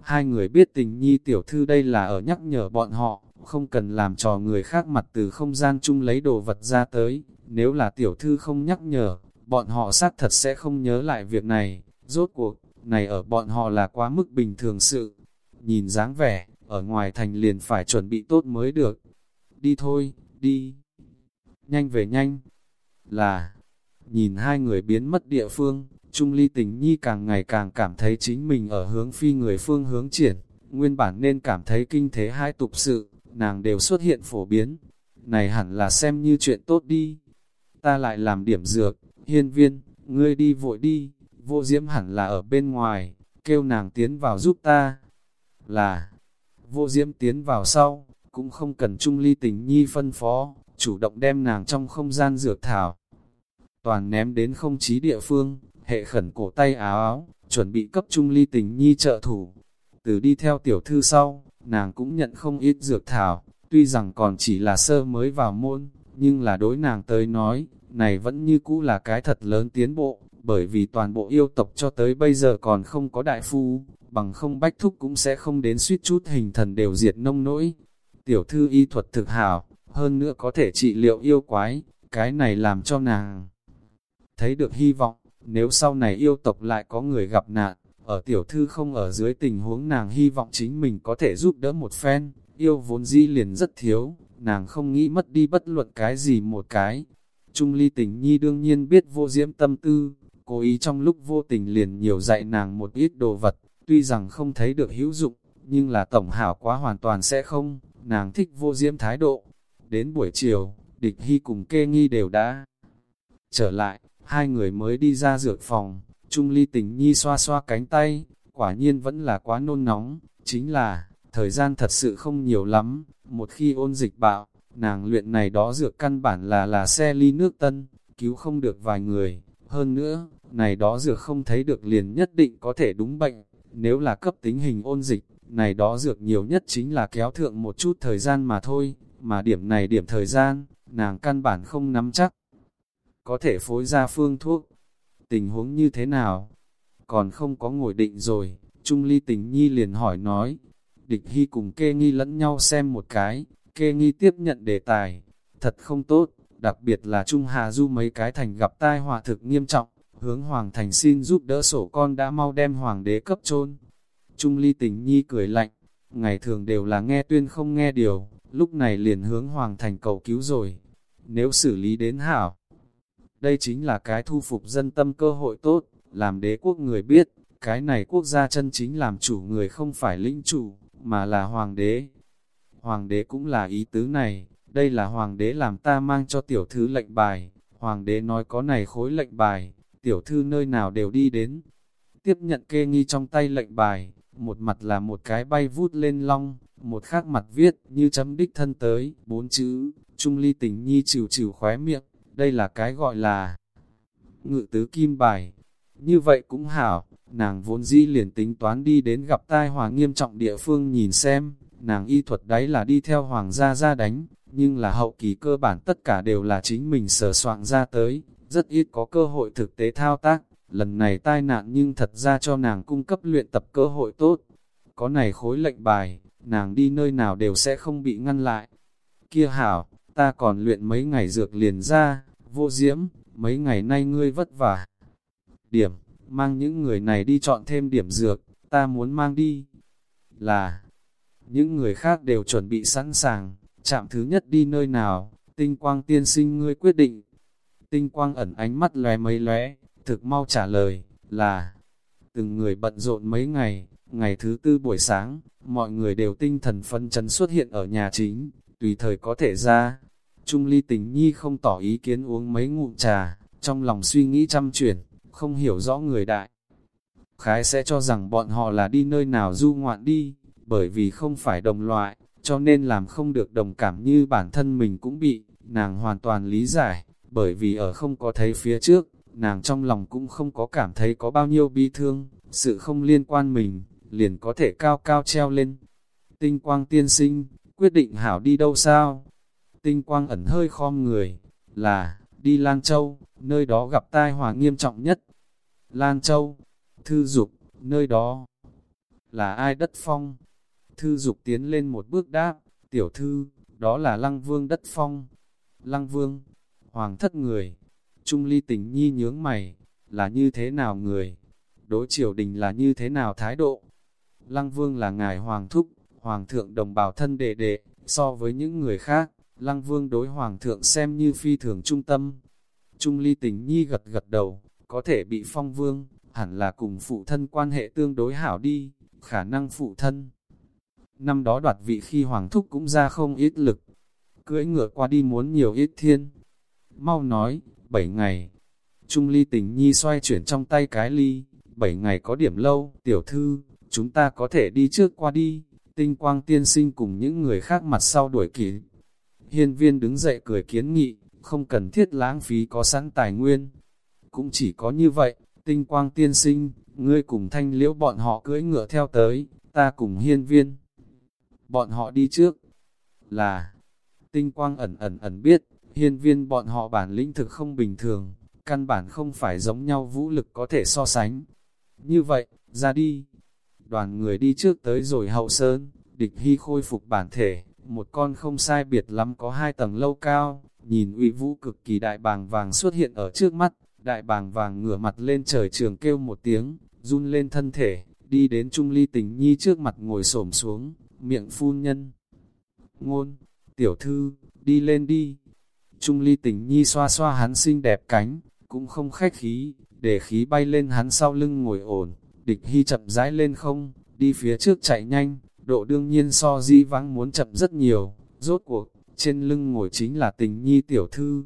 Speaker 1: hai người biết tình nhi tiểu thư đây là ở nhắc nhở bọn họ, không cần làm trò người khác mặt từ không gian chung lấy đồ vật ra tới, nếu là tiểu thư không nhắc nhở, bọn họ xác thật sẽ không nhớ lại việc này, rốt cuộc, này ở bọn họ là quá mức bình thường sự. Nhìn dáng vẻ, ở ngoài thành liền phải chuẩn bị tốt mới được. Đi thôi, đi. Nhanh về nhanh. Là, nhìn hai người biến mất địa phương, Trung Ly Tình Nhi càng ngày càng cảm thấy chính mình ở hướng phi người phương hướng triển, nguyên bản nên cảm thấy kinh thế hai tục sự, nàng đều xuất hiện phổ biến. Này hẳn là xem như chuyện tốt đi. Ta lại làm điểm dược, hiên viên, ngươi đi vội đi, vô diễm hẳn là ở bên ngoài, kêu nàng tiến vào giúp ta. Là, vô diễm tiến vào sau, cũng không cần Trung Ly Tình Nhi phân phó, chủ động đem nàng trong không gian dược thảo. Toàn ném đến không chí địa phương, hệ khẩn cổ tay áo áo, chuẩn bị cấp Trung Ly Tình Nhi trợ thủ. Từ đi theo tiểu thư sau, nàng cũng nhận không ít dược thảo, tuy rằng còn chỉ là sơ mới vào môn, nhưng là đối nàng tới nói, này vẫn như cũ là cái thật lớn tiến bộ, bởi vì toàn bộ yêu tộc cho tới bây giờ còn không có đại phu, bằng không bách thúc cũng sẽ không đến suýt chút hình thần đều diệt nông nỗi. Tiểu thư y thuật thực hảo, hơn nữa có thể trị liệu yêu quái, cái này làm cho nàng thấy được hy vọng, nếu sau này yêu tộc lại có người gặp nạn, ở tiểu thư không ở dưới tình huống nàng hy vọng chính mình có thể giúp đỡ một phen, yêu vốn dĩ liền rất thiếu, nàng không nghĩ mất đi bất luận cái gì một cái. Trung ly tình nhi đương nhiên biết vô diễm tâm tư, cố ý trong lúc vô tình liền nhiều dạy nàng một ít đồ vật, tuy rằng không thấy được hữu dụng, nhưng là tổng hảo quá hoàn toàn sẽ không, nàng thích vô diễm thái độ. Đến buổi chiều, địch hy cùng kê nghi đều đã trở lại, hai người mới đi ra dược phòng, Trung ly tình nhi xoa xoa cánh tay, quả nhiên vẫn là quá nôn nóng, chính là, thời gian thật sự không nhiều lắm, một khi ôn dịch bạo, nàng luyện này đó dược căn bản là là xe ly nước tân, cứu không được vài người, hơn nữa, này đó dược không thấy được liền nhất định có thể đúng bệnh, nếu là cấp tính hình ôn dịch, này đó dược nhiều nhất chính là kéo thượng một chút thời gian mà thôi, mà điểm này điểm thời gian, nàng căn bản không nắm chắc. Có thể phối ra phương thuốc, tình huống như thế nào? Còn không có ngồi định rồi, Trung Ly tình nhi liền hỏi nói. Địch Hy cùng kê nghi lẫn nhau xem một cái, kê nghi tiếp nhận đề tài. Thật không tốt, đặc biệt là Trung Hà Du mấy cái thành gặp tai họa thực nghiêm trọng, hướng Hoàng Thành xin giúp đỡ sổ con đã mau đem Hoàng đế cấp chôn Trung Ly tình nhi cười lạnh, ngày thường đều là nghe tuyên không nghe điều, lúc này liền hướng Hoàng Thành cầu cứu rồi. Nếu xử lý đến hảo, đây chính là cái thu phục dân tâm cơ hội tốt, làm đế quốc người biết, cái này quốc gia chân chính làm chủ người không phải lĩnh chủ, mà là hoàng đế. Hoàng đế cũng là ý tứ này, đây là hoàng đế làm ta mang cho tiểu thư lệnh bài, hoàng đế nói có này khối lệnh bài, tiểu thư nơi nào đều đi đến. Tiếp nhận kê nghi trong tay lệnh bài, một mặt là một cái bay vút lên long, một khác mặt viết như chấm đích thân tới, bốn chữ, trung ly tình nhi chịu chịu khóe miệng, đây là cái gọi là ngự tứ kim bài. Như vậy cũng hảo, nàng vốn dĩ liền tính toán đi đến gặp tai hòa nghiêm trọng địa phương nhìn xem, nàng y thuật đấy là đi theo hoàng gia ra đánh, nhưng là hậu kỳ cơ bản tất cả đều là chính mình sờ soạn ra tới, rất ít có cơ hội thực tế thao tác, lần này tai nạn nhưng thật ra cho nàng cung cấp luyện tập cơ hội tốt. Có này khối lệnh bài, nàng đi nơi nào đều sẽ không bị ngăn lại. Kia hảo, ta còn luyện mấy ngày dược liền ra, vô diễm, mấy ngày nay ngươi vất vả. Điểm, mang những người này đi chọn thêm điểm dược, ta muốn mang đi. Là, những người khác đều chuẩn bị sẵn sàng, chạm thứ nhất đi nơi nào, tinh quang tiên sinh ngươi quyết định. Tinh quang ẩn ánh mắt lóe mấy lóe, thực mau trả lời, là, từng người bận rộn mấy ngày, ngày thứ tư buổi sáng, mọi người đều tinh thần phân chấn xuất hiện ở nhà chính, tùy thời có thể ra. Trung ly tình nhi không tỏ ý kiến uống mấy ngụm trà, trong lòng suy nghĩ chăm chuyển, không hiểu rõ người đại. Khái sẽ cho rằng bọn họ là đi nơi nào du ngoạn đi, bởi vì không phải đồng loại, cho nên làm không được đồng cảm như bản thân mình cũng bị, nàng hoàn toàn lý giải, bởi vì ở không có thấy phía trước, nàng trong lòng cũng không có cảm thấy có bao nhiêu bi thương, sự không liên quan mình, liền có thể cao cao treo lên. Tinh quang tiên sinh, quyết định hảo đi đâu sao? Tinh quang ẩn hơi khom người, là, đi Lan Châu, nơi đó gặp tai họa nghiêm trọng nhất. Lan Châu, thư dục, nơi đó là ai đất phong? Thư dục tiến lên một bước đáp, tiểu thư, đó là lăng vương đất phong. Lăng vương, hoàng thất người, trung ly tình nhi nhướng mày, là như thế nào người? Đối triều đình là như thế nào thái độ? Lăng vương là ngài hoàng thúc, hoàng thượng đồng bào thân đệ đệ, so với những người khác, lăng vương đối hoàng thượng xem như phi thường trung tâm. Trung ly tình nhi gật gật đầu, có thể bị phong vương, hẳn là cùng phụ thân quan hệ tương đối hảo đi, khả năng phụ thân. Năm đó đoạt vị khi hoàng thúc cũng ra không ít lực, cưỡi ngựa qua đi muốn nhiều ít thiên. Mau nói, bảy ngày. Trung ly tình nhi xoay chuyển trong tay cái ly, bảy ngày có điểm lâu, tiểu thư, chúng ta có thể đi trước qua đi, tinh quang tiên sinh cùng những người khác mặt sau đuổi kịp. Hiên viên đứng dậy cười kiến nghị, không cần thiết lãng phí có sẵn tài nguyên. Cũng chỉ có như vậy, tinh quang tiên sinh, ngươi cùng thanh liễu bọn họ cưỡi ngựa theo tới, ta cùng hiên viên. Bọn họ đi trước, là, tinh quang ẩn ẩn ẩn biết, hiên viên bọn họ bản lĩnh thực không bình thường, căn bản không phải giống nhau vũ lực có thể so sánh. Như vậy, ra đi. Đoàn người đi trước tới rồi hậu sơn, địch hy khôi phục bản thể, một con không sai biệt lắm có hai tầng lâu cao, nhìn uy vũ cực kỳ đại bàng vàng xuất hiện ở trước mắt, đại bàng vàng ngửa mặt lên trời trường kêu một tiếng, run lên thân thể, đi đến Trung Ly Tình Nhi trước mặt ngồi xổm xuống, miệng phun nhân. Ngôn, tiểu thư, đi lên đi. Trung Ly Tình Nhi xoa xoa hắn xinh đẹp cánh, cũng không khách khí, để khí bay lên hắn sau lưng ngồi ổn, địch hy chậm rãi lên không, đi phía trước chạy nhanh, độ đương nhiên so di vắng muốn chậm rất nhiều, rốt cuộc, trên lưng ngồi chính là tình nhi tiểu thư.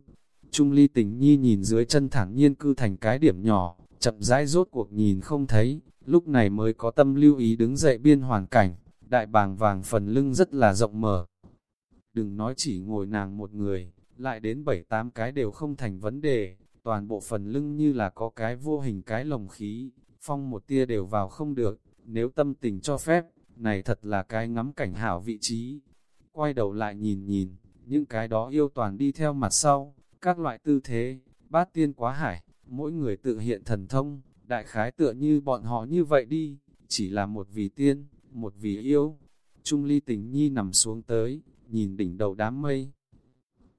Speaker 1: Trung ly tình nhi nhìn dưới chân thẳng nhiên cư thành cái điểm nhỏ, chậm rãi rốt cuộc nhìn không thấy, lúc này mới có tâm lưu ý đứng dậy biên hoàn cảnh, đại bàng vàng phần lưng rất là rộng mở. Đừng nói chỉ ngồi nàng một người, lại đến bảy tám cái đều không thành vấn đề, toàn bộ phần lưng như là có cái vô hình cái lồng khí, phong một tia đều vào không được, nếu tâm tình cho phép, này thật là cái ngắm cảnh hảo vị trí. Quay đầu lại nhìn nhìn, những cái đó yêu toàn đi theo mặt sau, các loại tư thế, bát tiên quá hải, mỗi người tự hiện thần thông, đại khái tựa như bọn họ như vậy đi, chỉ là một vì tiên, một vì yêu. Trung ly tình nhi nằm xuống tới, nhìn đỉnh đầu đám mây.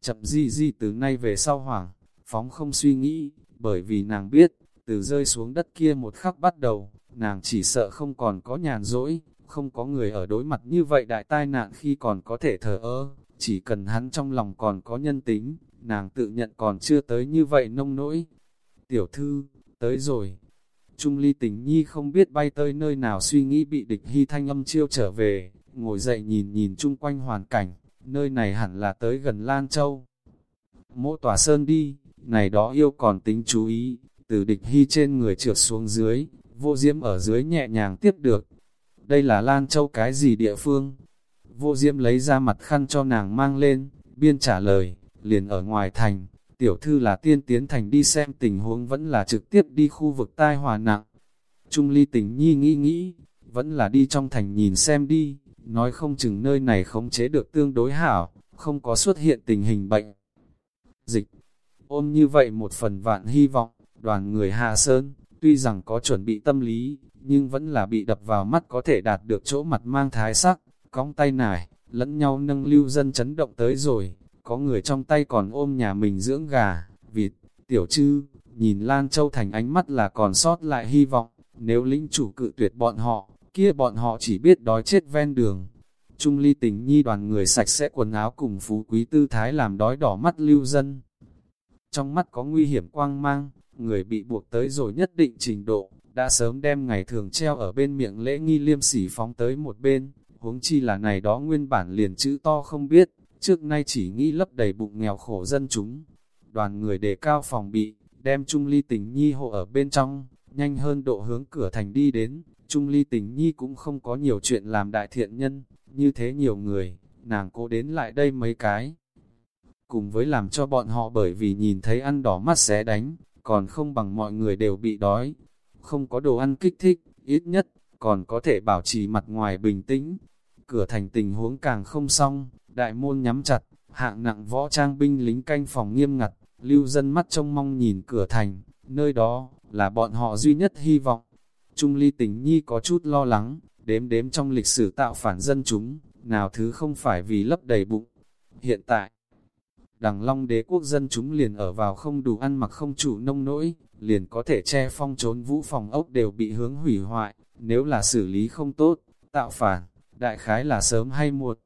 Speaker 1: Chậm di di từ nay về sau hoảng, phóng không suy nghĩ, bởi vì nàng biết, từ rơi xuống đất kia một khắc bắt đầu, nàng chỉ sợ không còn có nhàn rỗi, không có người ở đối mặt như vậy đại tai nạn khi còn có thể thở ơ, chỉ cần hắn trong lòng còn có nhân tính, nàng tự nhận còn chưa tới như vậy nông nỗi. Tiểu thư, tới rồi. Trung ly tình nhi không biết bay tới nơi nào suy nghĩ bị địch hy thanh âm chiêu trở về, ngồi dậy nhìn nhìn chung quanh hoàn cảnh, nơi này hẳn là tới gần Lan Châu. Mỗ tòa sơn đi, này đó yêu còn tính chú ý, từ địch hy trên người trượt xuống dưới, vô diễm ở dưới nhẹ nhàng tiếp được. Đây là Lan Châu cái gì địa phương? Vô diễm lấy ra mặt khăn cho nàng mang lên, biên trả lời, liền ở ngoài thành, tiểu thư là tiên tiến thành đi xem tình huống vẫn là trực tiếp đi khu vực tai hòa nặng. Trung ly tình nhi nghĩ nghĩ, vẫn là đi trong thành nhìn xem đi, nói không chừng nơi này khống chế được tương đối hảo, không có xuất hiện tình hình bệnh. Dịch, ôm như vậy một phần vạn hy vọng, đoàn người Hà Sơn, tuy rằng có chuẩn bị tâm lý, nhưng vẫn là bị đập vào mắt có thể đạt được chỗ mặt mang thái sắc, cong tay nải, lẫn nhau nâng lưu dân chấn động tới rồi, có người trong tay còn ôm nhà mình dưỡng gà, vịt, tiểu chư nhìn Lan Châu Thành ánh mắt là còn sót lại hy vọng, nếu lĩnh chủ cự tuyệt bọn họ, kia bọn họ chỉ biết đói chết ven đường. Trung ly tình nhi đoàn người sạch sẽ quần áo cùng phú quý tư thái làm đói đỏ mắt lưu dân. Trong mắt có nguy hiểm quang mang, người bị buộc tới rồi nhất định trình độ, đã sớm đem ngày thường treo ở bên miệng lễ nghi liêm sỉ phóng tới một bên, huống chi là này đó nguyên bản liền chữ to không biết, trước nay chỉ nghĩ lấp đầy bụng nghèo khổ dân chúng. Đoàn người đề cao phòng bị, đem Trung Ly Tình Nhi hộ ở bên trong, nhanh hơn độ hướng cửa thành đi đến, Trung Ly Tình Nhi cũng không có nhiều chuyện làm đại thiện nhân, như thế nhiều người, nàng cố đến lại đây mấy cái. Cùng với làm cho bọn họ bởi vì nhìn thấy ăn đỏ mắt xé đánh, còn không bằng mọi người đều bị đói. Không có đồ ăn kích thích, ít nhất, còn có thể bảo trì mặt ngoài bình tĩnh. Cửa thành tình huống càng không xong, đại môn nhắm chặt, hạng nặng võ trang binh lính canh phòng nghiêm ngặt, lưu dân mắt trông mong nhìn cửa thành, nơi đó, là bọn họ duy nhất hy vọng. Trung ly tình nhi có chút lo lắng, đếm đếm trong lịch sử tạo phản dân chúng, nào thứ không phải vì lấp đầy bụng. Hiện tại, đằng long đế quốc dân chúng liền ở vào không đủ ăn mặc không chủ nông nỗi, liền có thể che phong trốn vũ phòng ốc đều bị hướng hủy hoại, nếu là xử lý không tốt, tạo phản, đại khái là sớm hay muộn.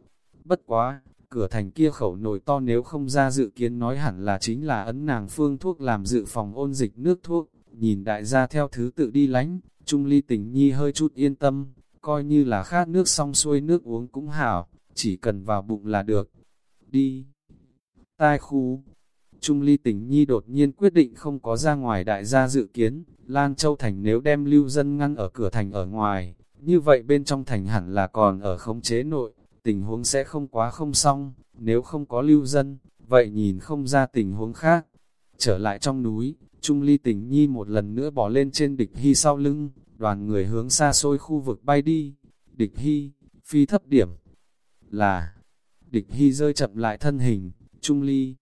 Speaker 1: Bất quá, cửa thành kia khẩu nổi to nếu không ra dự kiến nói hẳn là chính là ấn nàng phương thuốc làm dự phòng ôn dịch nước thuốc, nhìn đại gia theo thứ tự đi lánh, Trung ly tình nhi hơi chút yên tâm, coi như là khát nước xong xuôi nước uống cũng hảo, chỉ cần vào bụng là được. Đi! Tai khu! Trung ly tình nhi đột nhiên quyết định không có ra ngoài đại gia dự kiến, Lan Châu Thành nếu đem lưu dân ngăn ở cửa thành ở ngoài, như vậy bên trong thành hẳn là còn ở khống chế nội, tình huống sẽ không quá không xong, nếu không có lưu dân, vậy nhìn không ra tình huống khác. Trở lại trong núi, Trung ly tình nhi một lần nữa bỏ lên trên địch hy sau lưng, đoàn người hướng xa xôi khu vực bay đi. Địch hy, phi thấp điểm, là, địch hy rơi chậm lại thân hình, Trung ly.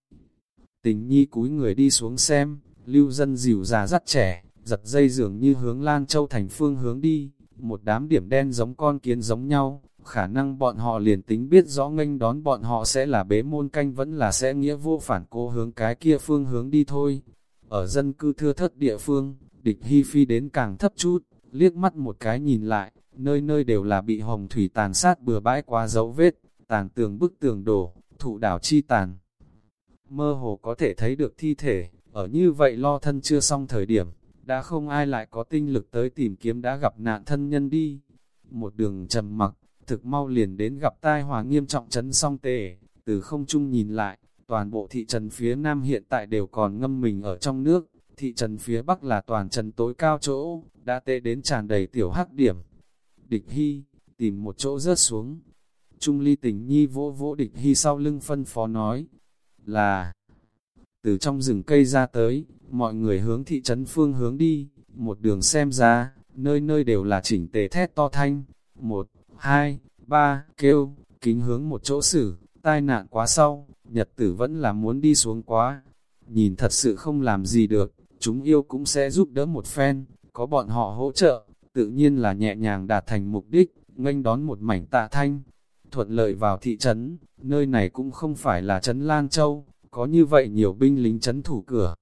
Speaker 1: Tình nhi cúi người đi xuống xem, lưu dân dìu già dắt trẻ, giật dây dường như hướng Lan Châu thành phương hướng đi, một đám điểm đen giống con kiến giống nhau, khả năng bọn họ liền tính biết rõ nghênh đón bọn họ sẽ là bế môn canh vẫn là sẽ nghĩa vô phản cố hướng cái kia phương hướng đi thôi. Ở dân cư thưa thất địa phương, địch hy phi đến càng thấp chút, liếc mắt một cái nhìn lại, nơi nơi đều là bị hồng thủy tàn sát bừa bãi qua dấu vết, tàn tường bức tường đổ, thụ đảo chi tàn. Mơ hồ có thể thấy được thi thể, ở như vậy lo thân chưa xong thời điểm, đã không ai lại có tinh lực tới tìm kiếm đã gặp nạn thân nhân đi. Một đường trầm mặc, thực mau liền đến gặp tai hòa nghiêm trọng chấn song tề, từ không trung nhìn lại, toàn bộ thị trấn phía nam hiện tại đều còn ngâm mình ở trong nước, thị trấn phía bắc là toàn trấn tối cao chỗ, đã tệ đến tràn đầy tiểu hắc điểm. Địch Hy, tìm một chỗ rớt xuống. Trung ly tình nhi vỗ vỗ địch Hy sau lưng phân phó nói, là từ trong rừng cây ra tới, mọi người hướng thị trấn phương hướng đi, một đường xem ra, nơi nơi đều là chỉnh tề thét to thanh, một, hai, ba, kêu, kính hướng một chỗ xử, tai nạn quá sau, nhật tử vẫn là muốn đi xuống quá, nhìn thật sự không làm gì được, chúng yêu cũng sẽ giúp đỡ một phen, có bọn họ hỗ trợ, tự nhiên là nhẹ nhàng đạt thành mục đích, nghênh đón một mảnh tạ thanh, thuận lợi vào thị trấn, nơi này cũng không phải là trấn Lan Châu, có như vậy nhiều binh lính trấn thủ cửa.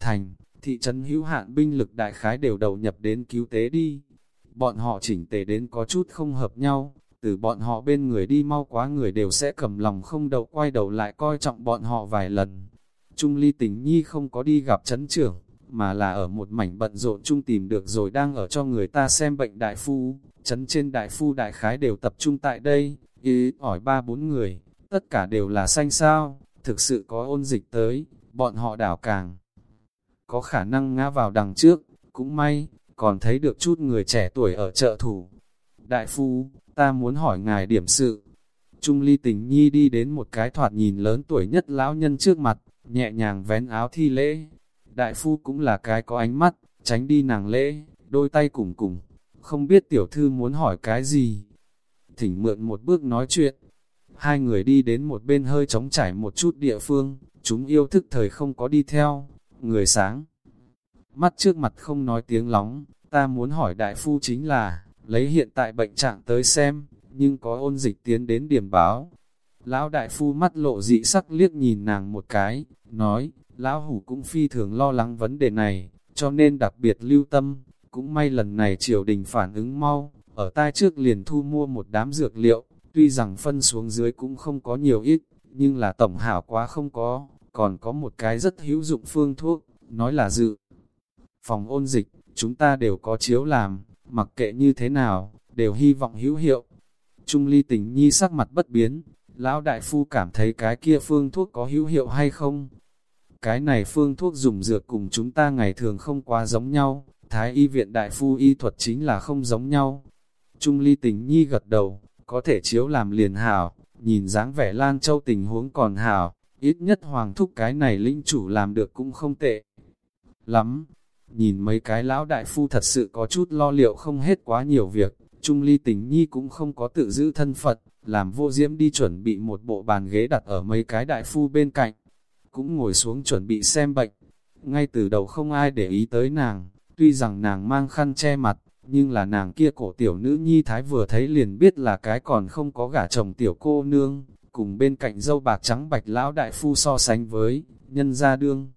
Speaker 1: Thành, thị trấn hữu hạn binh lực đại khái đều đầu nhập đến cứu tế đi, bọn họ chỉnh tề đến có chút không hợp nhau, từ bọn họ bên người đi mau quá người đều sẽ cầm lòng không đậu quay đầu lại coi trọng bọn họ vài lần. Trung ly tình nhi không có đi gặp chấn trưởng, mà là ở một mảnh bận rộn chung tìm được rồi đang ở cho người ta xem bệnh đại phu, chấn trên đại phu đại khái đều tập trung tại đây, ý hỏi ba bốn người, tất cả đều là xanh sao, thực sự có ôn dịch tới, bọn họ đảo càng có khả năng ngã vào đằng trước, cũng may, còn thấy được chút người trẻ tuổi ở chợ thủ. Đại phu, ta muốn hỏi ngài điểm sự. Trung ly tình nhi đi đến một cái thoạt nhìn lớn tuổi nhất lão nhân trước mặt, nhẹ nhàng vén áo thi lễ. Đại phu cũng là cái có ánh mắt, tránh đi nàng lễ, đôi tay cùng cùng. Không biết tiểu thư muốn hỏi cái gì. Thỉnh mượn một bước nói chuyện. Hai người đi đến một bên hơi trống trải một chút địa phương, chúng yêu thức thời không có đi theo, người sáng. Mắt trước mặt không nói tiếng lóng, ta muốn hỏi đại phu chính là, lấy hiện tại bệnh trạng tới xem, nhưng có ôn dịch tiến đến điểm báo. Lão đại phu mắt lộ dị sắc liếc nhìn nàng một cái, nói, lão hủ cũng phi thường lo lắng vấn đề này, cho nên đặc biệt lưu tâm, cũng may lần này triều đình phản ứng mau, ở tai trước liền thu mua một đám dược liệu, tuy rằng phân xuống dưới cũng không có nhiều ít, nhưng là tổng hảo quá không có, còn có một cái rất hữu dụng phương thuốc, nói là dự. Phòng ôn dịch, chúng ta đều có chiếu làm, mặc kệ như thế nào, đều hy vọng hữu hiệu. Trung ly tình nhi sắc mặt bất biến, lão đại phu cảm thấy cái kia phương thuốc có hữu hiệu hay không? Cái này phương thuốc dùng dược cùng chúng ta ngày thường không quá giống nhau, thái y viện đại phu y thuật chính là không giống nhau. Trung ly tình nhi gật đầu, có thể chiếu làm liền hảo, nhìn dáng vẻ Lan Châu tình huống còn hảo, ít nhất hoàng thúc cái này linh chủ làm được cũng không tệ. Lắm, nhìn mấy cái lão đại phu thật sự có chút lo liệu không hết quá nhiều việc, Trung ly tình nhi cũng không có tự giữ thân Phật, làm vô diễm đi chuẩn bị một bộ bàn ghế đặt ở mấy cái đại phu bên cạnh, cũng ngồi xuống chuẩn bị xem bệnh. Ngay từ đầu không ai để ý tới nàng, tuy rằng nàng mang khăn che mặt, nhưng là nàng kia cổ tiểu nữ nhi thái vừa thấy liền biết là cái còn không có gả chồng tiểu cô nương, cùng bên cạnh dâu bạc trắng bạch lão đại phu so sánh với, nhân gia đương.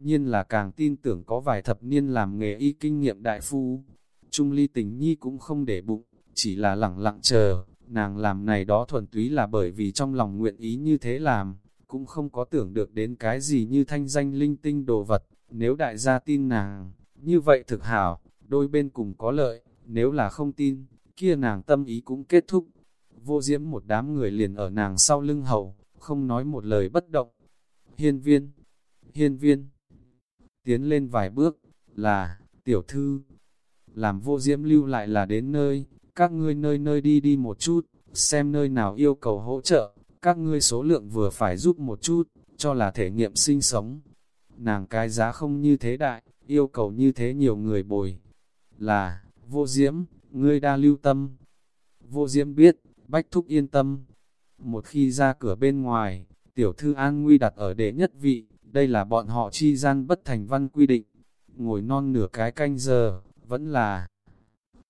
Speaker 1: Nhiên là càng tin tưởng có vài thập niên làm nghề y kinh nghiệm đại phu. Trung ly tình nhi cũng không để bụng, chỉ là lẳng lặng chờ, nàng làm này đó thuần túy là bởi vì trong lòng nguyện ý như thế làm, cũng không có tưởng được đến cái gì như thanh danh linh tinh đồ vật, nếu đại gia tin nàng, như vậy thực hảo, đôi bên cùng có lợi, nếu là không tin, kia nàng tâm ý cũng kết thúc. Vô diễm một đám người liền ở nàng sau lưng hầu, không nói một lời bất động. Hiên viên, hiên viên, tiến lên vài bước, là, tiểu thư, làm vô diễm lưu lại là đến nơi, các ngươi nơi nơi đi đi một chút, xem nơi nào yêu cầu hỗ trợ, các ngươi số lượng vừa phải giúp một chút, cho là thể nghiệm sinh sống. Nàng cái giá không như thế đại, yêu cầu như thế nhiều người bồi, là, vô diễm, ngươi đa lưu tâm. Vô diễm biết, bách thúc yên tâm. Một khi ra cửa bên ngoài, tiểu thư an nguy đặt ở đệ nhất vị, đây là bọn họ chi gian bất thành văn quy định. Ngồi non nửa cái canh giờ, vẫn là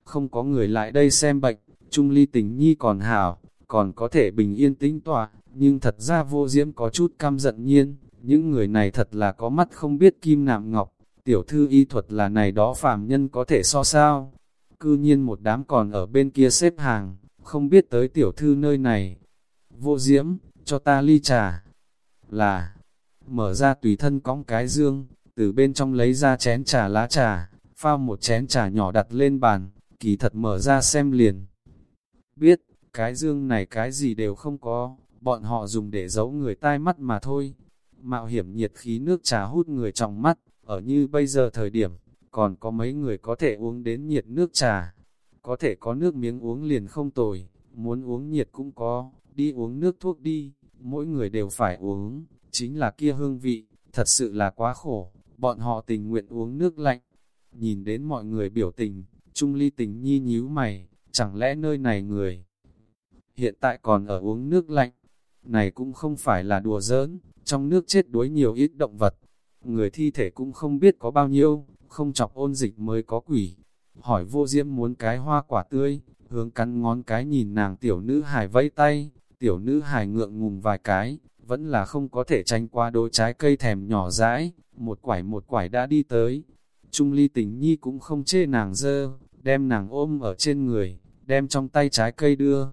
Speaker 1: không có người lại đây xem bệnh, trung ly tình nhi còn hảo, còn có thể bình yên tĩnh tọa, nhưng thật ra vô diễm có chút căm giận nhiên, những người này thật là có mắt không biết kim nạm ngọc, tiểu thư y thuật là này đó phàm nhân có thể so sao. Cư nhiên một đám còn ở bên kia xếp hàng, không biết tới tiểu thư nơi này. Vô diễm, cho ta ly trà. Là, mở ra tùy thân cõng cái dương, từ bên trong lấy ra chén trà lá trà, pha một chén trà nhỏ đặt lên bàn, kỳ thật mở ra xem liền. Biết, cái dương này cái gì đều không có, bọn họ dùng để giấu người tai mắt mà thôi. Mạo hiểm nhiệt khí nước trà hút người trong mắt, ở như bây giờ thời điểm, còn có mấy người có thể uống đến nhiệt nước trà. Có thể có nước miếng uống liền không tồi, muốn uống nhiệt cũng có, đi uống nước thuốc đi, mỗi người đều phải uống, chính là kia hương vị, thật sự là quá khổ, bọn họ tình nguyện uống nước lạnh. Nhìn đến mọi người biểu tình, Trung Ly tình nhi nhíu mày, chẳng lẽ nơi này người hiện tại còn ở uống nước lạnh? Này cũng không phải là đùa giỡn, trong nước chết đuối nhiều ít động vật, người thi thể cũng không biết có bao nhiêu, không chọc ôn dịch mới có quỷ. Hỏi vô diễm muốn cái hoa quả tươi, hướng cắn ngón cái nhìn nàng tiểu nữ hài vẫy tay, tiểu nữ hài ngượng ngùng vài cái, vẫn là không có thể tranh qua đôi trái cây thèm nhỏ dãi, một quải một quải đã đi tới. Trung ly tình nhi cũng không chê nàng dơ, đem nàng ôm ở trên người, đem trong tay trái cây đưa.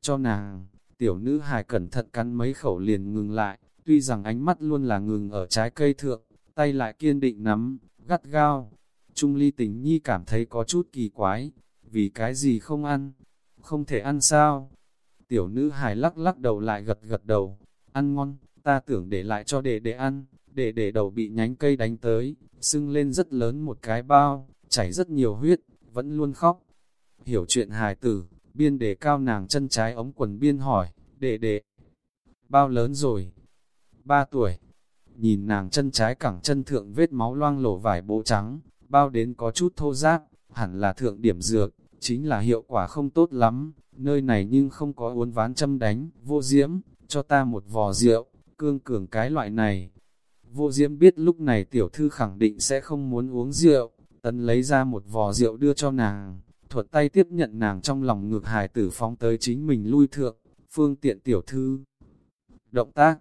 Speaker 1: Cho nàng, tiểu nữ hài cẩn thận cắn mấy khẩu liền ngừng lại, Tuy rằng ánh mắt luôn là ngừng ở trái cây thượng, tay lại kiên định nắm, gắt gao. Trung ly tình nhi cảm thấy có chút kỳ quái, vì cái gì không ăn, không thể ăn sao. Tiểu nữ hài lắc lắc đầu lại gật gật đầu, ăn ngon, ta tưởng để lại cho đệ đệ ăn, đệ đệ đầu bị nhánh cây đánh tới, sưng lên rất lớn một cái bao, chảy rất nhiều huyết, vẫn luôn khóc. Hiểu chuyện hài tử, biên đề cao nàng chân trái ống quần biên hỏi, đệ đệ, bao lớn rồi, ba tuổi. Nhìn nàng chân trái cẳng chân thượng vết máu loang lổ vải bộ trắng, bao đến có chút thô ráp, hẳn là thượng điểm dược, chính là hiệu quả không tốt lắm, nơi này nhưng không có uốn ván châm đánh, vô diễm, cho ta một vò rượu, cương cường cái loại này. Vô diễm biết lúc này tiểu thư khẳng định sẽ không muốn uống rượu, tấn lấy ra một vò rượu đưa cho nàng, thuật tay tiếp nhận nàng trong lòng ngược hài tử phóng tới chính mình lui thượng, phương tiện tiểu thư. Động tác,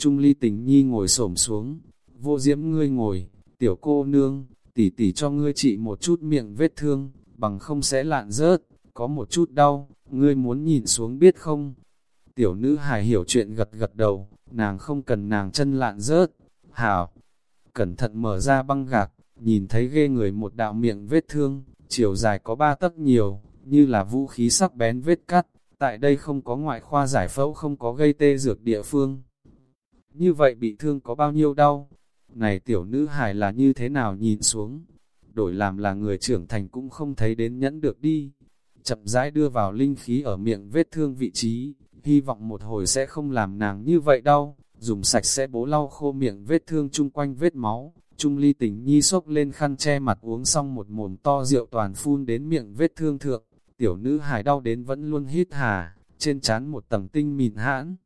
Speaker 1: Trung ly tình nhi ngồi xổm xuống, vô diễm ngươi ngồi, tiểu cô nương, tỉ tỉ cho ngươi trị một chút miệng vết thương, bằng không sẽ lạn rớt, có một chút đau, ngươi muốn nhìn xuống biết không? Tiểu nữ hài hiểu chuyện gật gật đầu, nàng không cần nàng chân lạn rớt, hảo, cẩn thận mở ra băng gạc, nhìn thấy ghê người một đạo miệng vết thương, chiều dài có ba tấc nhiều, như là vũ khí sắc bén vết cắt, tại đây không có ngoại khoa giải phẫu không có gây tê dược địa phương. Như vậy bị thương có bao nhiêu đau? Này tiểu nữ hài là như thế nào nhìn xuống? Đổi làm là người trưởng thành cũng không thấy đến nhẫn được đi. Chậm rãi đưa vào linh khí ở miệng vết thương vị trí, hy vọng một hồi sẽ không làm nàng như vậy đâu. Dùng sạch sẽ bố lau khô miệng vết thương chung quanh vết máu, Trung ly tình nhi xốc lên khăn che mặt uống xong một mồm to rượu toàn phun đến miệng vết thương thượng, tiểu nữ hài đau đến vẫn luôn hít hà, trên trán một tầng tinh mịn hãn.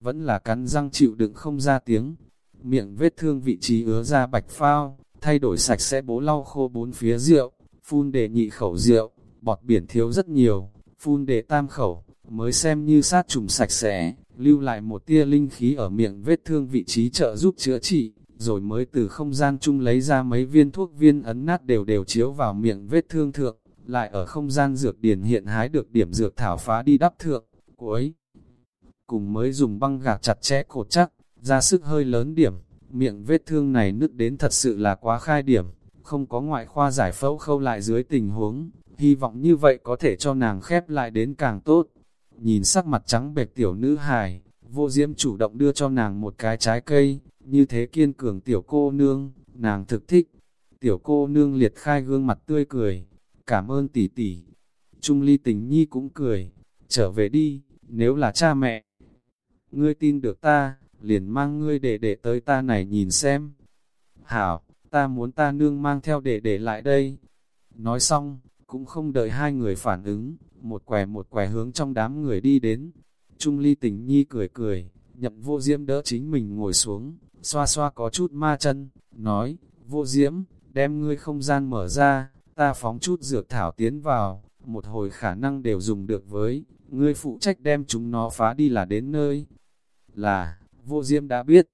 Speaker 1: Vẫn là cắn răng chịu đựng không ra tiếng, miệng vết thương vị trí ứa ra bạch phao, thay đổi sạch sẽ bố lau khô bốn phía rượu, phun để nhị khẩu rượu, bọt biển thiếu rất nhiều, phun để tam khẩu, mới xem như sát trùng sạch sẽ, lưu lại một tia linh khí ở miệng vết thương vị trí trợ giúp chữa trị, rồi mới từ không gian chung lấy ra mấy viên thuốc viên ấn nát đều đều chiếu vào miệng vết thương thượng, lại ở không gian dược điển hiện hái được điểm dược thảo phá đi đắp thượng, cuối. Cùng mới dùng băng gạc chặt chẽ cột chắc, ra sức hơi lớn điểm, miệng vết thương này nứt đến thật sự là quá khai điểm, không có ngoại khoa giải phẫu khâu lại dưới tình huống, hy vọng như vậy có thể cho nàng khép lại đến càng tốt. Nhìn sắc mặt trắng bệch tiểu nữ hài, vô diễm chủ động đưa cho nàng một cái trái cây, như thế kiên cường tiểu cô nương, nàng thực thích. Tiểu cô nương liệt khai gương mặt tươi cười, cảm ơn tỷ tỷ. Trung ly tình nhi cũng cười, trở về đi, nếu là cha mẹ. Ngươi tin được ta, liền mang ngươi để để tới ta này nhìn xem. Hảo, ta muốn ta nương mang theo để để lại đây. Nói xong, cũng không đợi hai người phản ứng, một quẻ một quẻ hướng trong đám người đi đến. Trung ly tình nhi cười cười, nhậm vô diễm đỡ chính mình ngồi xuống, xoa xoa có chút ma chân, nói, vô diễm, đem ngươi không gian mở ra, ta phóng chút dược thảo tiến vào, một hồi khả năng đều dùng được với, ngươi phụ trách đem chúng nó phá đi là đến nơi. Là, vô diễm đã biết.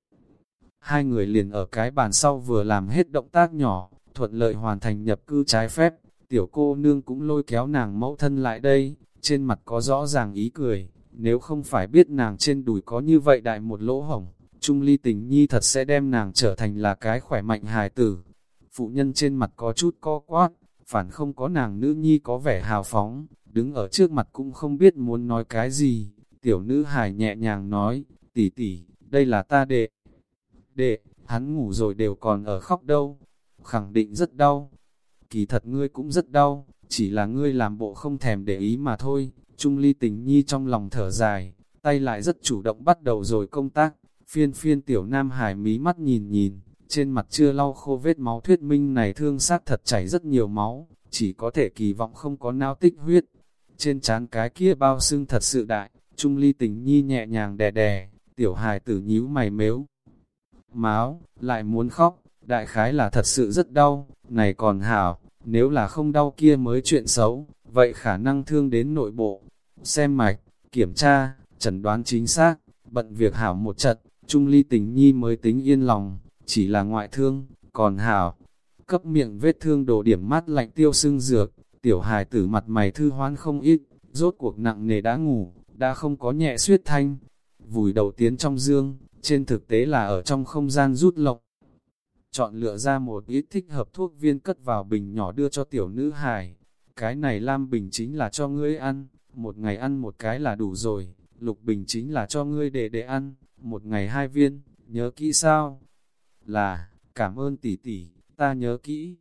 Speaker 1: Hai người liền ở cái bàn sau vừa làm hết động tác nhỏ, thuận lợi hoàn thành nhập cư trái phép, tiểu cô nương cũng lôi kéo nàng mẫu thân lại đây, trên mặt có rõ ràng ý cười, nếu không phải biết nàng trên đùi có như vậy đại một lỗ hổng, Trung ly tình nhi thật sẽ đem nàng trở thành là cái khỏe mạnh hài tử. Phụ nhân trên mặt có chút co quát, phản không có nàng nữ nhi có vẻ hào phóng, đứng ở trước mặt cũng không biết muốn nói cái gì. Tiểu nữ hài nhẹ nhàng nói, tỷ tỷ, đây là ta đệ. Đệ, hắn ngủ rồi đều còn ở khóc đâu. Khẳng định rất đau. Kỳ thật ngươi cũng rất đau, chỉ là ngươi làm bộ không thèm để ý mà thôi. Trung ly tình nhi trong lòng thở dài, tay lại rất chủ động bắt đầu rồi công tác. Phiên phiên tiểu nam hải mí mắt nhìn nhìn, trên mặt chưa lau khô vết máu thuyết minh này thương sát thật chảy rất nhiều máu, chỉ có thể kỳ vọng không có nao tích huyết. Trên trán cái kia bao xương thật sự đại, trung ly tình nhi nhẹ nhàng đè đè, tiểu hài tử nhíu mày mếu. Máu, lại muốn khóc, đại khái là thật sự rất đau, này còn hảo, nếu là không đau kia mới chuyện xấu, vậy khả năng thương đến nội bộ. Xem mạch, kiểm tra, chẩn đoán chính xác, bận việc hảo một trận, Trung ly tình nhi mới tính yên lòng, chỉ là ngoại thương, còn hảo. Cấp miệng vết thương đổ điểm mát lạnh tiêu sưng dược, tiểu hài tử mặt mày thư hoan không ít, rốt cuộc nặng nề đã ngủ, đã không có nhẹ suyết thanh. Vùi đầu tiến trong dương, trên thực tế là ở trong không gian rút lộc. Chọn lựa ra một ít thích hợp thuốc viên cất vào bình nhỏ đưa cho tiểu nữ hài. Cái này lam bình chính là cho ngươi ăn, một ngày ăn một cái là đủ rồi, lục bình chính là cho ngươi để để ăn, một ngày hai viên, nhớ kỹ sao? Là, cảm ơn tỷ tỷ, ta nhớ kỹ.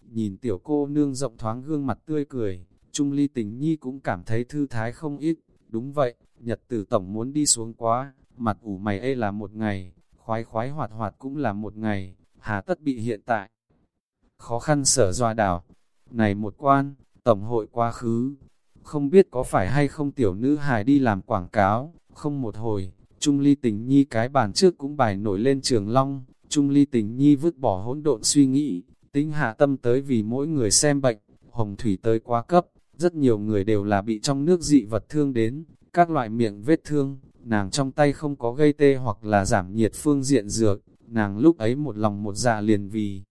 Speaker 1: Nhìn tiểu cô nương rộng thoáng gương mặt tươi cười, Trung Ly Tình Nhi cũng cảm thấy thư thái không ít. Đúng vậy, Nhật tử tổng muốn đi xuống quá, mặt ủ mày ê là một ngày, khoái khoái hoạt hoạt cũng là một ngày, hà tất bị hiện tại. Khó khăn sở doa đảo, này một quan, tổng hội quá khứ, không biết có phải hay không tiểu nữ hài đi làm quảng cáo, không một hồi, Trung Ly Tình Nhi cái bàn trước cũng bài nổi lên trường long, Trung Ly Tình Nhi vứt bỏ hỗn độn suy nghĩ, tính hạ tâm tới vì mỗi người xem bệnh, hồng thủy tới quá cấp, rất nhiều người đều là bị trong nước dị vật thương đến, các loại miệng vết thương, nàng trong tay không có gây tê hoặc là giảm nhiệt phương diện dược, nàng lúc ấy một lòng một dạ liền vì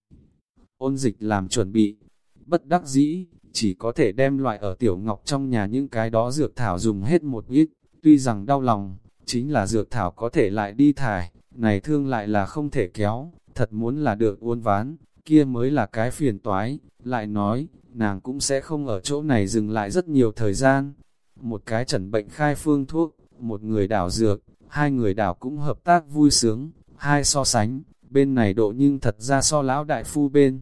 Speaker 1: ôn dịch làm chuẩn bị, bất đắc dĩ, chỉ có thể đem loại ở tiểu ngọc trong nhà những cái đó dược thảo dùng hết một ít, tuy rằng đau lòng, chính là dược thảo có thể lại đi thải, này thương lại là không thể kéo, thật muốn là được uôn ván, kia mới là cái phiền toái, lại nói, nàng cũng sẽ không ở chỗ này dừng lại rất nhiều thời gian. Một cái chẩn bệnh khai phương thuốc, một người đảo dược, hai người đảo cũng hợp tác vui sướng, hai so sánh, bên này độ nhưng thật ra so lão đại phu bên.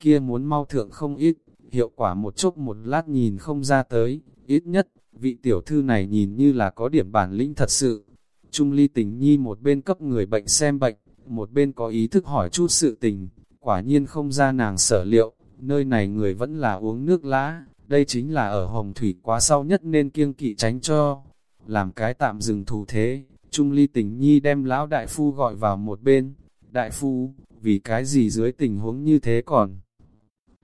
Speaker 1: Kia muốn mau thượng không ít, hiệu quả một chốc một lát nhìn không ra tới, ít nhất, vị tiểu thư này nhìn như là có điểm bản lĩnh thật sự. Trung ly tình nhi một bên cấp người bệnh xem bệnh, một bên có ý thức hỏi chút sự tình, quả nhiên không ra nàng sở liệu, nơi này người vẫn là uống nước lã, đây chính là ở hồng thủy quá sau nhất nên kiêng kỵ tránh cho. Làm cái tạm dừng thù thế, Trung ly tình nhi đem lão đại phu gọi vào một bên, đại phu, vì cái gì dưới tình huống như thế còn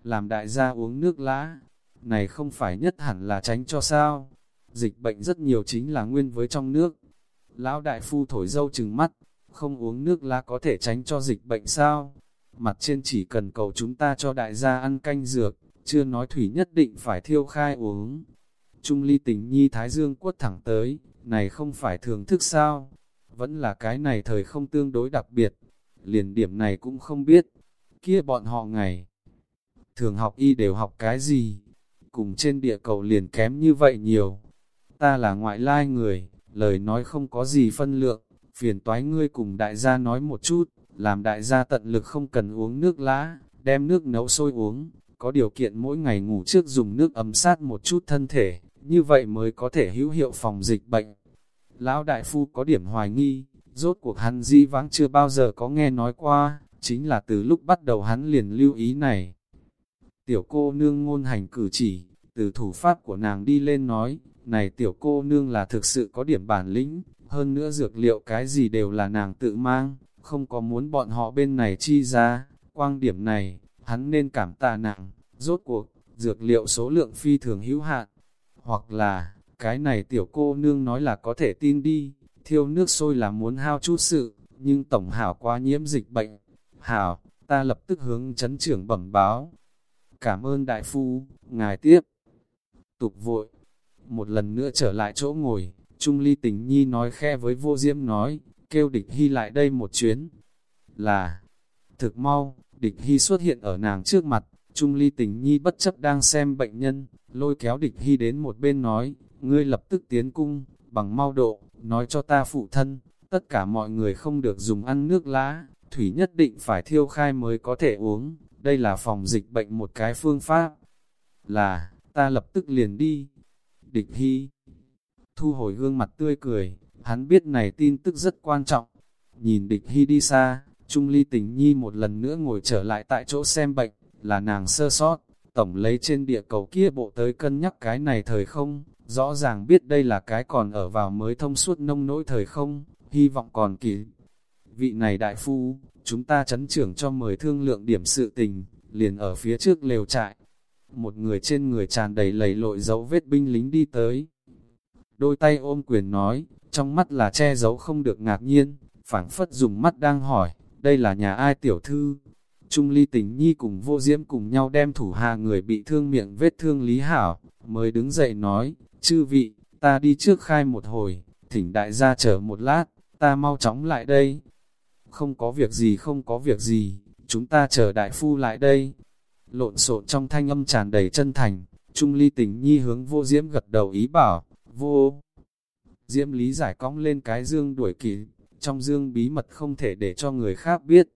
Speaker 1: làm đại gia uống nước lá? này không phải nhất hẳn là tránh cho sao, dịch bệnh rất nhiều chính là nguyên với trong nước. Lão đại phu thổi dâu trừng mắt, không uống nước lá có thể tránh cho dịch bệnh sao? Mặt trên chỉ cần cầu chúng ta cho đại gia ăn canh dược, chưa nói thủy nhất định phải thiêu khai uống. Trung ly tình nhi thái dương quất thẳng tới, này không phải thường thức sao? Vẫn là cái này thời không tương đối đặc biệt, liền điểm này cũng không biết. Kia bọn họ ngày, thường học y đều học cái gì? Cùng trên địa cầu liền kém như vậy nhiều. Ta là ngoại lai người, lời nói không có gì phân lượng, phiền toái ngươi cùng đại gia nói một chút, làm đại gia tận lực không cần uống nước lá, đem nước nấu sôi uống, có điều kiện mỗi ngày ngủ trước dùng nước ấm sát một chút thân thể, như vậy mới có thể hữu hiệu phòng dịch bệnh. Lão Đại Phu có điểm hoài nghi, rốt cuộc hắn di vãng chưa bao giờ có nghe nói qua, chính là từ lúc bắt đầu hắn liền lưu ý này. Tiểu cô nương ngôn hành cử chỉ, từ thủ pháp của nàng đi lên nói, này tiểu cô nương là thực sự có điểm bản lĩnh, hơn nữa dược liệu cái gì đều là nàng tự mang, không có muốn bọn họ bên này chi ra, quang điểm này, hắn nên cảm tạ nàng. rốt cuộc, dược liệu số lượng phi thường hữu hạn, hoặc là, cái này tiểu cô nương nói là có thể tin đi, thiêu nước sôi là muốn hao chút sự, nhưng tổng hảo quá nhiễm dịch bệnh. Hảo, ta lập tức hướng chấn trưởng bẩm báo. Cảm ơn đại phu, ngài tiếp. Tục vội, một lần nữa trở lại chỗ ngồi, Trung Ly Tình Nhi nói khe với vô diễm nói, kêu địch hy lại đây một chuyến. Là, thực mau, địch hy xuất hiện ở nàng trước mặt, Trung Ly Tình Nhi bất chấp đang xem bệnh nhân, lôi kéo địch hy đến một bên nói, ngươi lập tức tiến cung, bằng mau độ, nói cho ta phụ thân, tất cả mọi người không được dùng ăn nước lá, thủy nhất định phải thiêu khai mới có thể uống, đây là phòng dịch bệnh một cái phương pháp. Là, ta lập tức liền đi. Địch hy, thu hồi gương mặt tươi cười, hắn biết này tin tức rất quan trọng. Nhìn địch hy đi xa, Trung Ly tình nhi một lần nữa ngồi trở lại tại chỗ xem bệnh, là nàng sơ sót, tổng lấy trên địa cầu kia bộ tới cân nhắc cái này thời không, rõ ràng biết đây là cái còn ở vào mới thông suốt nông nỗi thời không, hy vọng còn kỳ Vị này đại phu, chúng ta chấn trưởng cho mời thương lượng điểm sự tình, liền ở phía trước lều trại. Một người trên người tràn đầy lầy lội dấu vết binh lính đi tới, đôi tay ôm quyền nói, trong mắt là che giấu không được ngạc nhiên, phảng phất dùng mắt đang hỏi, đây là nhà ai tiểu thư? Trung ly tình nhi cùng vô diễm cùng nhau đem thủ hạ người bị thương miệng vết thương lý hảo, mới đứng dậy nói, chư vị, ta đi trước khai một hồi, thỉnh đại gia chờ một lát, ta mau chóng lại đây. Không có việc gì không có việc gì, chúng ta chờ đại phu lại đây. Lộn xộn trong thanh âm tràn đầy chân thành, Trung ly tình nhi hướng vô diễm gật đầu ý bảo, vô. Diễm lý giải cong lên cái dương đuổi kỷ, trong dương bí mật không thể để cho người khác biết.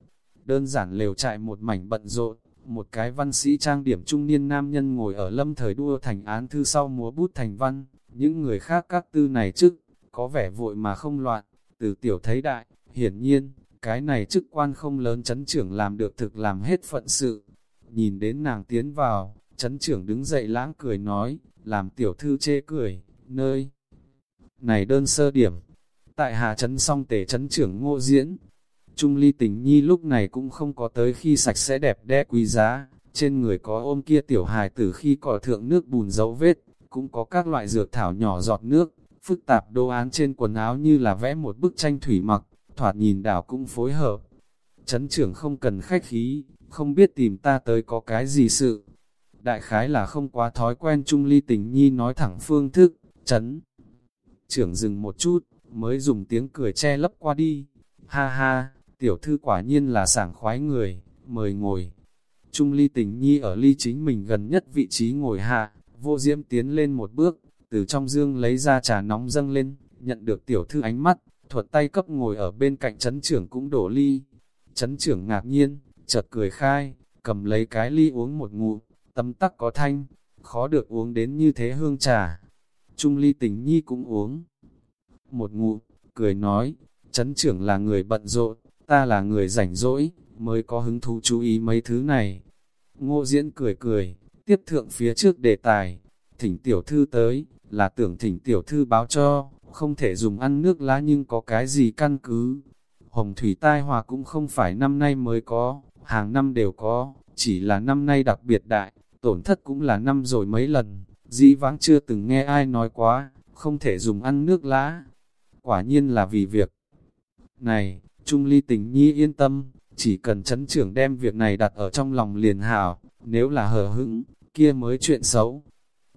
Speaker 1: Đơn giản lều trại một mảnh bận rộn, một cái văn sĩ trang điểm trung niên nam nhân ngồi ở lâm thời đua thành án thư sau múa bút thành văn, những người khác các tư này chức, có vẻ vội mà không loạn, từ tiểu thấy đại, hiển nhiên, cái này chức quan không lớn chấn trưởng làm được thực làm hết phận sự. Nhìn đến nàng tiến vào, chấn trưởng đứng dậy lãng cười nói, làm tiểu thư chê cười, nơi này đơn sơ điểm. Tại Hà chấn song tể chấn trưởng ngô diễn, Trung ly tình nhi lúc này cũng không có tới khi sạch sẽ đẹp đẽ quý giá, trên người có ôm kia tiểu hài tử khi cỏ thượng nước bùn dấu vết, cũng có các loại dược thảo nhỏ giọt nước, phức tạp đồ án trên quần áo như là vẽ một bức tranh thủy mặc, thoạt nhìn đảo cũng phối hợp. Trấn trưởng không cần khách khí, không biết tìm ta tới có cái gì sự. Đại khái là không quá thói quen Trung Ly Tình Nhi nói thẳng phương thức, trấn. Trưởng dừng một chút, mới dùng tiếng cười che lấp qua đi. Ha ha, tiểu thư quả nhiên là sảng khoái người, mời ngồi. Trung Ly Tình Nhi ở ly chính mình gần nhất vị trí ngồi hạ, vô diễm tiến lên một bước, từ trong dương lấy ra trà nóng dâng lên, nhận được tiểu thư ánh mắt, thuật tay cấp ngồi ở bên cạnh chấn trưởng cũng đổ ly. Chấn trưởng ngạc nhiên, chợt cười khai, cầm lấy cái ly uống một ngụm, tâm tắc có thanh, khó được uống đến như thế hương trà. Trung ly tình nhi cũng uống. Một ngụm, cười nói, chấn trưởng là người bận rộn, ta là người rảnh rỗi, mới có hứng thú chú ý mấy thứ này. Ngô diễn cười cười, tiếp thượng phía trước đề tài, thỉnh tiểu thư tới, là tưởng thỉnh tiểu thư báo cho, không thể dùng ăn nước lá nhưng có cái gì căn cứ. Hồng thủy tai hòa cũng không phải năm nay mới có, hàng năm đều có, chỉ là năm nay đặc biệt đại, tổn thất cũng là năm rồi mấy lần, dĩ vãng chưa từng nghe ai nói quá, không thể dùng ăn nước lá. Quả nhiên là vì việc này, Trung Ly tình nhi yên tâm, chỉ cần chấn trưởng đem việc này đặt ở trong lòng liền hảo, nếu là hờ hững, kia mới chuyện xấu.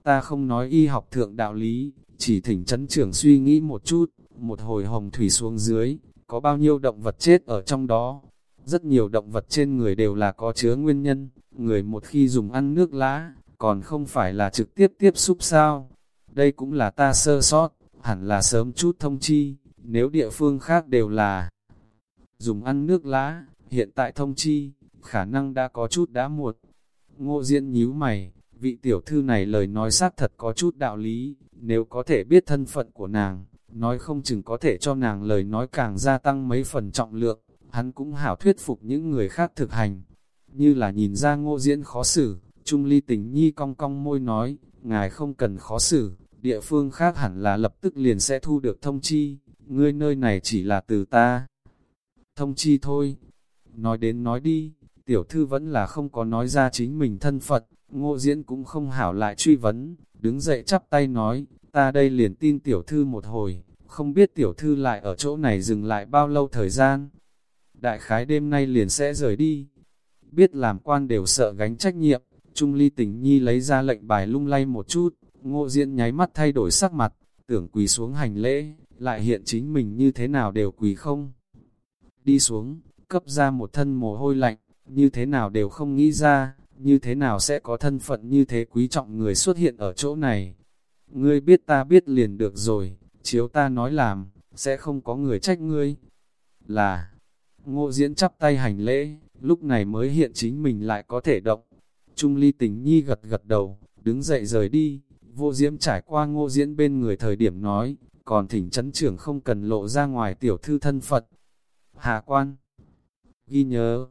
Speaker 1: Ta không nói y học thượng đạo lý, chỉ thỉnh chấn trưởng suy nghĩ một chút, một hồi hồng thủy xuống dưới, có bao nhiêu động vật chết ở trong đó. Rất nhiều động vật trên người đều là có chứa nguyên nhân, người một khi dùng ăn nước lá, còn không phải là trực tiếp tiếp xúc sao. Đây cũng là ta sơ sót, hẳn là sớm chút thông chi, nếu địa phương khác đều là dùng ăn nước lá, hiện tại thông chi, khả năng đã có chút đã muộn. Ngô Diễn nhíu mày, vị tiểu thư này lời nói xác thật có chút đạo lý, nếu có thể biết thân phận của nàng, nói không chừng có thể cho nàng lời nói càng gia tăng mấy phần trọng lượng, hắn cũng hảo thuyết phục những người khác thực hành. Như là nhìn ra ngô diễn khó xử, Trung Ly tình nhi cong cong môi nói, ngài không cần khó xử, địa phương khác hẳn là lập tức liền sẽ thu được thông chi, ngươi nơi này chỉ là từ ta. Thông chi thôi, nói đến nói đi, tiểu thư vẫn là không có nói ra chính mình thân phận, ngô diễn cũng không hảo lại truy vấn, đứng dậy chắp tay nói, ta đây liền tin tiểu thư một hồi, không biết tiểu thư lại ở chỗ này dừng lại bao lâu thời gian. Đại khái đêm nay liền sẽ rời đi. Biết làm quan đều sợ gánh trách nhiệm, Trung Ly tình nhi lấy ra lệnh bài lung lay một chút, ngô diễn nháy mắt thay đổi sắc mặt, tưởng quỳ xuống hành lễ, lại hiện chính mình như thế nào đều quỳ không. Đi xuống, cấp ra một thân mồ hôi lạnh, như thế nào đều không nghĩ ra, như thế nào sẽ có thân phận như thế quý trọng người xuất hiện ở chỗ này. Ngươi biết ta biết liền được rồi, chiếu ta nói làm, sẽ không có người trách ngươi. Là, ngô diễn chắp tay hành lễ, lúc này mới hiện chính mình lại có thể động. Trung ly tình nhi gật gật đầu, đứng dậy rời đi, vô diễm trải qua ngô diễn bên người thời điểm nói, còn thỉnh chấn trưởng không cần lộ ra ngoài tiểu thư thân phận. Hạ quan, ghi nhớ,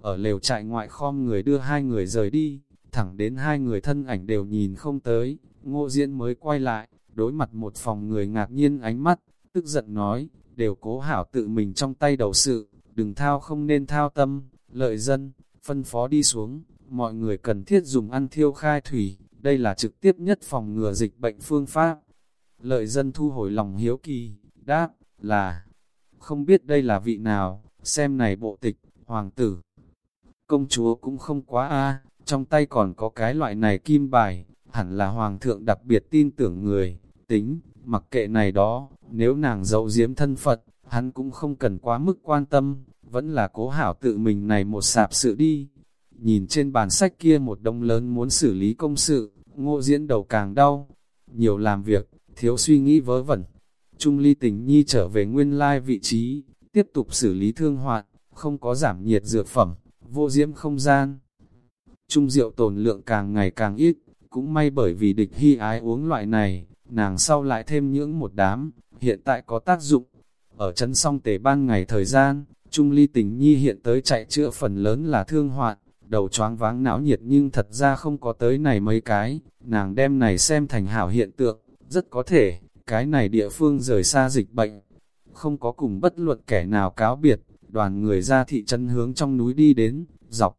Speaker 1: ở lều trại ngoại khom người đưa hai người rời đi, thẳng đến hai người thân ảnh đều nhìn không tới, ngô diễn mới quay lại, đối mặt một phòng người ngạc nhiên ánh mắt, tức giận nói, đều cố hảo tự mình trong tay đầu sự, đừng thao không nên thao tâm, lợi dân, phân phó đi xuống, mọi người cần thiết dùng ăn thiêu khai thủy, đây là trực tiếp nhất phòng ngừa dịch bệnh phương pháp. Lợi dân thu hồi lòng hiếu kỳ, đáp, là, không biết đây là vị nào, xem này bộ tịch, hoàng tử, Công chúa cũng không quá a trong tay còn có cái loại này kim bài, hẳn là hoàng thượng đặc biệt tin tưởng người, tính, mặc kệ này đó, nếu nàng giấu giếm thân Phật, hắn cũng không cần quá mức quan tâm, vẫn là cố hảo tự mình này một sạp sự đi. Nhìn trên bàn sách kia một đông lớn muốn xử lý công sự, ngô diễn đầu càng đau, nhiều làm việc, thiếu suy nghĩ vớ vẩn. Trung ly tình nhi trở về nguyên lai vị trí, tiếp tục xử lý thương hoạn, không có giảm nhiệt dược phẩm vô diễm không gian. Trung rượu tồn lượng càng ngày càng ít, cũng may bởi vì địch hy ái uống loại này, nàng sau lại thêm những một đám, hiện tại có tác dụng. Ở chân song tề ban ngày thời gian, Trung ly tình nhi hiện tới chạy chữa phần lớn là thương hoạn, đầu choáng váng não nhiệt nhưng thật ra không có tới này mấy cái, nàng đem này xem thành hảo hiện tượng, rất có thể, cái này địa phương rời xa dịch bệnh, không có cùng bất luận kẻ nào cáo biệt, đoàn người ra thị trấn hướng trong núi đi đến, dọc.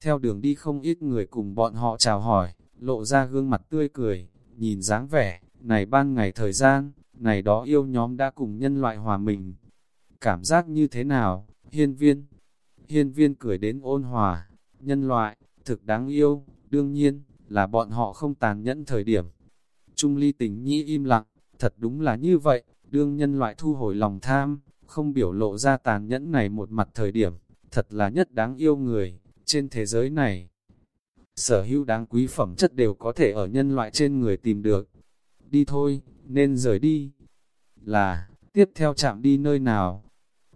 Speaker 1: Theo đường đi không ít người cùng bọn họ chào hỏi, lộ ra gương mặt tươi cười, nhìn dáng vẻ, này ban ngày thời gian, này đó yêu nhóm đã cùng nhân loại hòa mình. Cảm giác như thế nào, hiên viên? Hiên viên cười đến ôn hòa, nhân loại, thực đáng yêu, đương nhiên, là bọn họ không tàn nhẫn thời điểm. Trung ly tình nhi im lặng, thật đúng là như vậy, đương nhân loại thu hồi lòng tham, không biểu lộ ra tàn nhẫn này một mặt thời điểm, thật là nhất đáng yêu người, trên thế giới này. Sở hữu đáng quý phẩm chất đều có thể ở nhân loại trên người tìm được. Đi thôi, nên rời đi. Là, tiếp theo chạm đi nơi nào?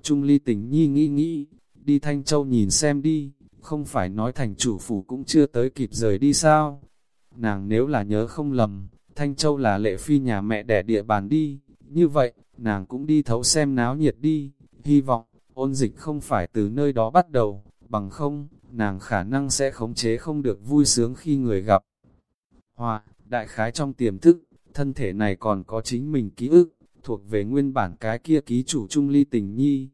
Speaker 1: Trung ly tình nhi nghĩ nghĩ, đi Thanh Châu nhìn xem đi, không phải nói thành chủ phủ cũng chưa tới kịp rời đi sao? Nàng nếu là nhớ không lầm, Thanh Châu là lệ phi nhà mẹ đẻ địa bàn đi, như vậy, nàng cũng đi thấu xem náo nhiệt đi, hy vọng, ôn dịch không phải từ nơi đó bắt đầu, bằng không, nàng khả năng sẽ khống chế không được vui sướng khi người gặp. Hòa, đại khái trong tiềm thức, thân thể này còn có chính mình ký ức, thuộc về nguyên bản cái kia ký chủ trung ly tình nhi.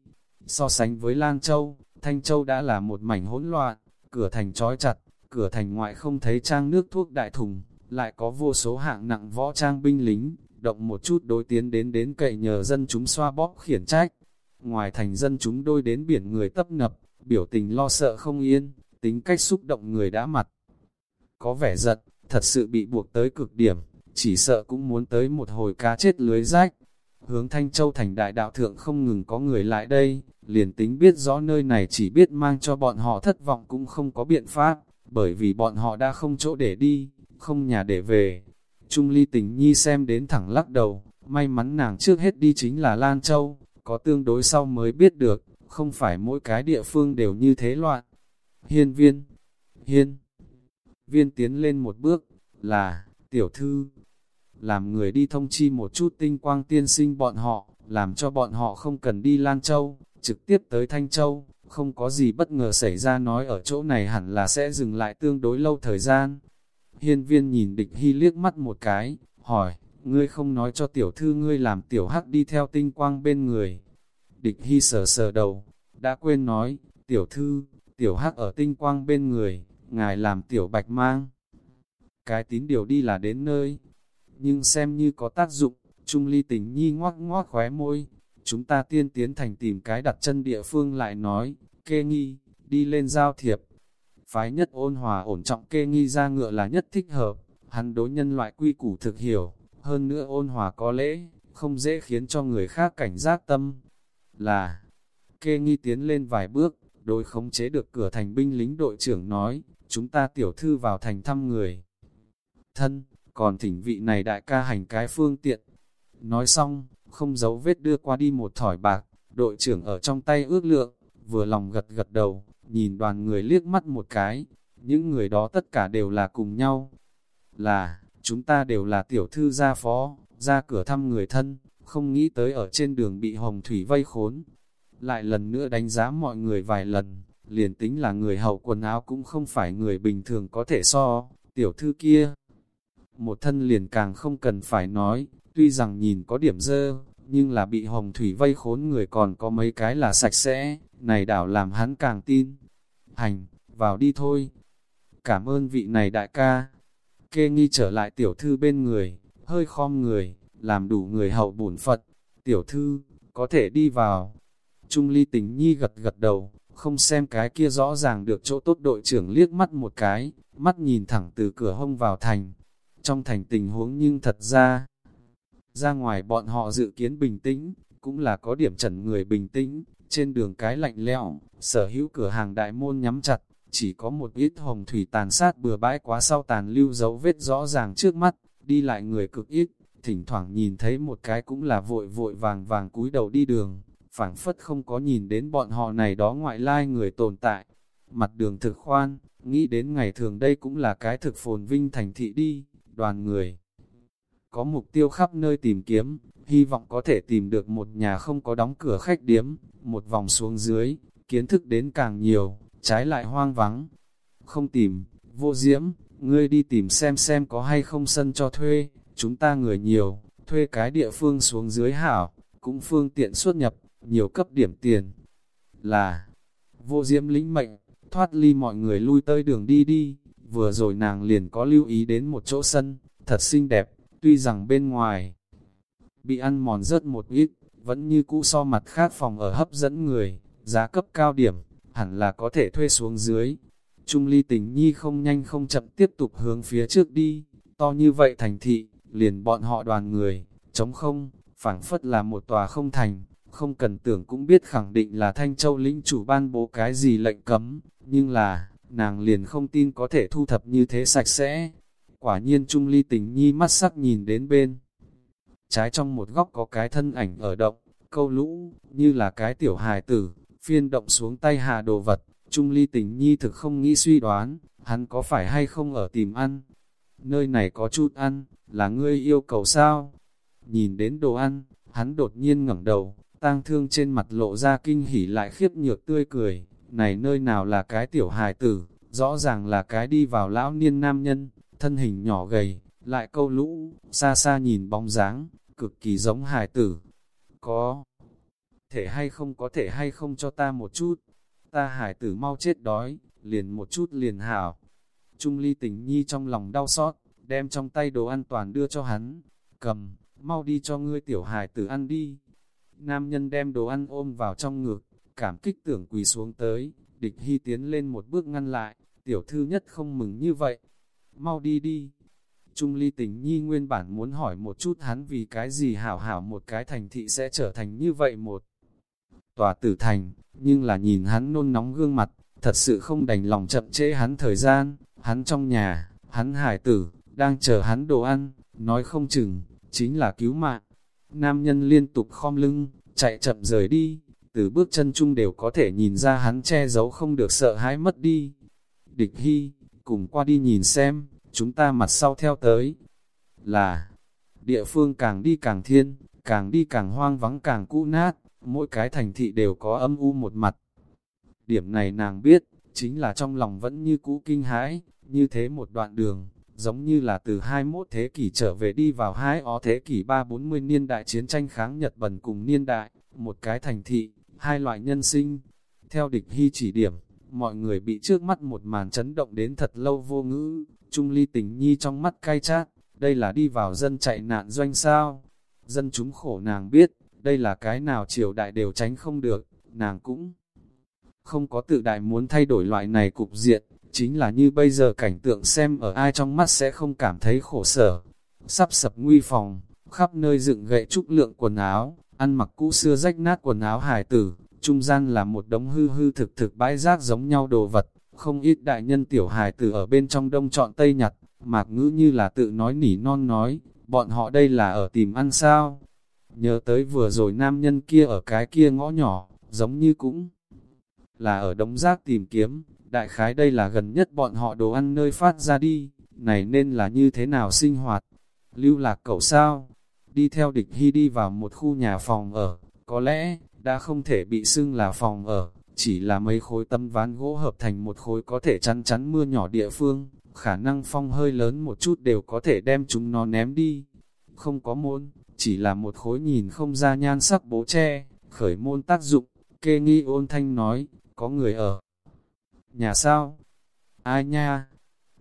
Speaker 1: So sánh với Lan Châu, Thanh Châu đã là một mảnh hỗn loạn, cửa thành trói chặt, cửa thành ngoại không thấy trang nước thuốc đại thùng, lại có vô số hạng nặng võ trang binh lính, động một chút đối tiến đến đến cậy nhờ dân chúng xoa bóp khiển trách. Ngoài thành dân chúng đôi đến biển người tấp nập, biểu tình lo sợ không yên, tính cách xúc động người đã mặt. Có vẻ giật, thật sự bị buộc tới cực điểm, chỉ sợ cũng muốn tới một hồi cá chết lưới rách. Hướng Thanh Châu thành đại đạo thượng không ngừng có người lại đây, liền tính biết rõ nơi này chỉ biết mang cho bọn họ thất vọng cũng không có biện pháp, bởi vì bọn họ đã không chỗ để đi, không nhà để về. Trung ly tình nhi xem đến thẳng lắc đầu, may mắn nàng trước hết đi chính là Lan Châu, có tương đối sau mới biết được, không phải mỗi cái địa phương đều như thế loạn. Hiên viên, hiên, viên tiến lên một bước, là, tiểu thư, làm người đi thông chi một chút tinh quang tiên sinh bọn họ, làm cho bọn họ không cần đi Lan Châu, trực tiếp tới Thanh Châu, không có gì bất ngờ xảy ra nói ở chỗ này hẳn là sẽ dừng lại tương đối lâu thời gian. Hiên viên nhìn địch hy liếc mắt một cái, hỏi, ngươi không nói cho tiểu thư ngươi làm tiểu hắc đi theo tinh quang bên người. Địch hy sờ sờ đầu, đã quên nói, tiểu thư, tiểu hắc ở tinh quang bên người, ngài làm tiểu bạch mang. Cái tín điều đi là đến nơi, nhưng xem như có tác dụng, Trung ly tình nhi ngoác ngoác khóe môi, chúng ta tiên tiến thành tìm cái đặt chân địa phương lại nói, kê nghi, đi lên giao thiệp. Phái nhất ôn hòa ổn trọng kê nghi ra ngựa là nhất thích hợp, hắn đối nhân loại quy củ thực hiểu, hơn nữa ôn hòa có lễ, không dễ khiến cho người khác cảnh giác tâm. Là, kê nghi tiến lên vài bước, đối khống chế được cửa thành binh lính đội trưởng nói, chúng ta tiểu thư vào thành thăm người. Thân, còn thỉnh vị này đại ca hành cái phương tiện. Nói xong, không giấu vết đưa qua đi một thỏi bạc, đội trưởng ở trong tay ước lượng, vừa lòng gật gật đầu, nhìn đoàn người liếc mắt một cái, những người đó tất cả đều là cùng nhau. Là, chúng ta đều là tiểu thư gia phó, ra cửa thăm người thân, không nghĩ tới ở trên đường bị hồng thủy vây khốn. Lại lần nữa đánh giá mọi người vài lần, liền tính là người hậu quần áo cũng không phải người bình thường có thể so, tiểu thư kia. Một thân liền càng không cần phải nói, tuy rằng nhìn có điểm dơ, nhưng là bị hồng thủy vây khốn người còn có mấy cái là sạch sẽ, này đảo làm hắn càng tin. Hành, vào đi thôi. Cảm ơn vị này đại ca. Kê nghi trở lại tiểu thư bên người, hơi khom người, làm đủ người hậu bổn Phật. Tiểu thư, có thể đi vào. Trung ly tình nhi gật gật đầu, không xem cái kia rõ ràng được chỗ tốt đội trưởng liếc mắt một cái, mắt nhìn thẳng từ cửa hông vào thành. Trong thành tình huống nhưng thật ra, ra ngoài bọn họ dự kiến bình tĩnh, cũng là có điểm trần người bình tĩnh, trên đường cái lạnh lẽo, sở hữu cửa hàng đại môn nhắm chặt, chỉ có một ít hồng thủy tàn sát bừa bãi quá sau tàn lưu dấu vết rõ ràng trước mắt, đi lại người cực ít, thỉnh thoảng nhìn thấy một cái cũng là vội vội vàng vàng cúi đầu đi đường, phảng phất không có nhìn đến bọn họ này đó ngoại lai người tồn tại. Mặt đường thực khoan, nghĩ đến ngày thường đây cũng là cái thực phồn vinh thành thị đi, đoàn người. Có mục tiêu khắp nơi tìm kiếm, hy vọng có thể tìm được một nhà không có đóng cửa khách điếm, một vòng xuống dưới, kiến thức đến càng nhiều, trái lại hoang vắng. Không tìm, vô diễm, ngươi đi tìm xem xem có hay không sân cho thuê, chúng ta người nhiều, thuê cái địa phương xuống dưới hảo, cũng phương tiện xuất nhập, nhiều cấp điểm tiền. Là, vô diễm lĩnh mệnh, thoát ly mọi người lui tới đường đi đi, vừa rồi nàng liền có lưu ý đến một chỗ sân, thật xinh đẹp, tuy rằng bên ngoài bị ăn mòn rớt một ít, vẫn như cũ so mặt khác phòng ở hấp dẫn người, giá cấp cao điểm, hẳn là có thể thuê xuống dưới. Trung ly tình nhi không nhanh không chậm tiếp tục hướng phía trước đi, to như vậy thành thị, liền bọn họ đoàn người, chống không, phảng phất là một tòa không thành, không cần tưởng cũng biết khẳng định là Thanh Châu lĩnh chủ ban bố cái gì lệnh cấm, nhưng là, nàng liền không tin có thể thu thập như thế sạch sẽ. Quả nhiên Trung Ly tình nhi mắt sắc nhìn đến bên. Trái trong một góc có cái thân ảnh ở động, câu lũ, như là cái tiểu hài tử, phiên động xuống tay hạ đồ vật. Trung Ly tình nhi thực không nghĩ suy đoán, hắn có phải hay không ở tìm ăn. Nơi này có chút ăn, là ngươi yêu cầu sao? Nhìn đến đồ ăn, hắn đột nhiên ngẩng đầu, tang thương trên mặt lộ ra kinh hỉ lại khiếp nhược tươi cười, này nơi nào là cái tiểu hài tử, rõ ràng là cái đi vào lão niên nam nhân, thân hình nhỏ gầy, lại câu lũ, xa xa nhìn bóng dáng, cực kỳ giống hài tử. Có thể hay không có thể hay không cho ta một chút, ta hài tử mau chết đói, liền một chút liền hảo. Trung ly tình nhi trong lòng đau xót, đem trong tay đồ ăn toàn đưa cho hắn, cầm, mau đi cho ngươi tiểu hài tử ăn đi. Nam nhân đem đồ ăn ôm vào trong ngực, cảm kích tưởng quỳ xuống tới, địch hy tiến lên một bước ngăn lại, tiểu thư nhất không mừng như vậy. Mau đi đi. Trung ly tình nhi nguyên bản muốn hỏi một chút hắn vì cái gì hảo hảo một cái thành thị sẽ trở thành như vậy một tòa tử thành, nhưng là nhìn hắn nôn nóng gương mặt, thật sự không đành lòng chậm trễ hắn thời gian, hắn trong nhà, hắn hải tử, đang chờ hắn đồ ăn, nói không chừng, chính là cứu mạng. Nam nhân liên tục khom lưng, chạy chậm rời đi, từ bước chân chung đều có thể nhìn ra hắn che giấu không được sợ hãi mất đi. Địch Hy, cùng qua đi nhìn xem, chúng ta mặt sau theo tới. Là, địa phương càng đi càng thiên, càng đi càng hoang vắng càng cũ nát, mỗi cái thành thị đều có âm u một mặt. Điểm này nàng biết, chính là trong lòng vẫn như cũ kinh hãi, như thế một đoạn đường, giống như là từ 21 thế kỷ trở về đi vào hai ó thế kỷ 3-40 niên đại chiến tranh kháng Nhật Bần cùng niên đại, một cái thành thị, hai loại nhân sinh. Theo địch hy chỉ điểm, mọi người bị trước mắt một màn chấn động đến thật lâu vô ngữ, Trung ly tình nhi trong mắt cay chát, đây là đi vào dân chạy nạn doanh sao. Dân chúng khổ nàng biết, đây là cái nào triều đại đều tránh không được, nàng cũng không có tự đại muốn thay đổi loại này cục diện, chính là như bây giờ cảnh tượng xem ở ai trong mắt sẽ không cảm thấy khổ sở. Sắp sập nguy phòng, khắp nơi dựng gậy trúc lượng quần áo, ăn mặc cũ xưa rách nát quần áo hải tử, trung gian là một đống hư hư thực thực bãi rác giống nhau đồ vật, không ít đại nhân tiểu hài tử ở bên trong đông chọn tây nhặt, mạc ngữ như là tự nói nỉ non nói, bọn họ đây là ở tìm ăn sao? Nhớ tới vừa rồi nam nhân kia ở cái kia ngõ nhỏ, giống như cũng là ở đống rác tìm kiếm, đại khái đây là gần nhất bọn họ đồ ăn nơi phát ra đi, này nên là như thế nào sinh hoạt? Lưu lạc cậu sao? Đi theo địch hy đi vào một khu nhà phòng ở, có lẽ, đã không thể bị xưng là phòng ở, chỉ là mấy khối tâm ván gỗ hợp thành một khối có thể chắn chắn mưa nhỏ địa phương, khả năng phong hơi lớn một chút đều có thể đem chúng nó ném đi. Không có môn, chỉ là một khối nhìn không ra nhan sắc bố tre, khởi môn tác dụng, kê nghi ôn thanh nói, có người ở. Nhà sao? Ai nha?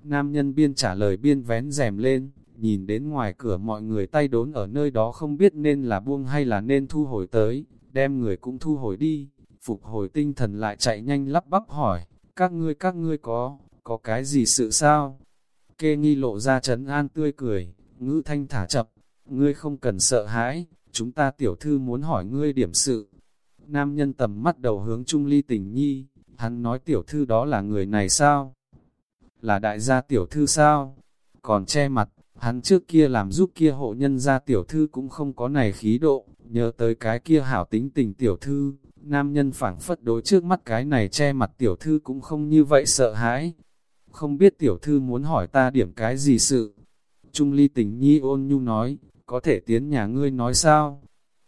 Speaker 1: Nam nhân biên trả lời biên vén rèm lên, nhìn đến ngoài cửa mọi người tay đốn ở nơi đó không biết nên là buông hay là nên thu hồi tới, đem người cũng thu hồi đi, phục hồi tinh thần lại chạy nhanh lắp bắp hỏi, các ngươi các ngươi có, có cái gì sự sao? Kê nghi lộ ra trấn an tươi cười, ngữ thanh thả chậm, ngươi không cần sợ hãi, chúng ta tiểu thư muốn hỏi ngươi điểm sự. Nam nhân tầm mắt đầu hướng Trung Ly tình nhi, hắn nói tiểu thư đó là người này sao? Là đại gia tiểu thư sao? Còn che mặt, hắn trước kia làm giúp kia hộ nhân gia tiểu thư cũng không có này khí độ, nhớ tới cái kia hảo tính tình tiểu thư, nam nhân phảng phất đối trước mắt cái này che mặt tiểu thư cũng không như vậy sợ hãi. Không biết tiểu thư muốn hỏi ta điểm cái gì sự? Trung ly tình nhi ôn nhu nói, có thể tiến nhà ngươi nói sao?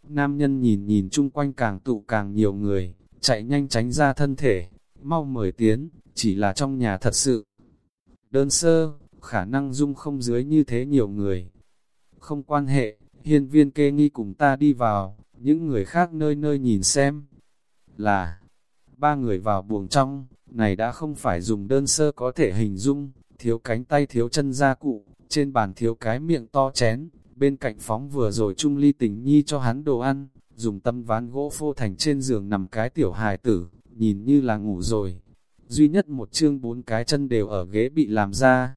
Speaker 1: Nam nhân nhìn nhìn chung quanh càng tụ càng nhiều người, chạy nhanh tránh ra thân thể, mau mời tiến, chỉ là trong nhà thật sự, đơn sơ, khả năng dung không dưới như thế nhiều người. Không quan hệ, hiên viên kê nghi cùng ta đi vào, những người khác nơi nơi nhìn xem. Là, ba người vào buồng trong, này đã không phải dùng đơn sơ có thể hình dung, thiếu cánh tay thiếu chân gia cụ, trên bàn thiếu cái miệng to chén, bên cạnh phóng vừa rồi Trung Ly tình nhi cho hắn đồ ăn, dùng tâm ván gỗ phô thành trên giường nằm cái tiểu hài tử, nhìn như là ngủ rồi. Duy nhất một chương bốn cái chân đều ở ghế bị làm ra.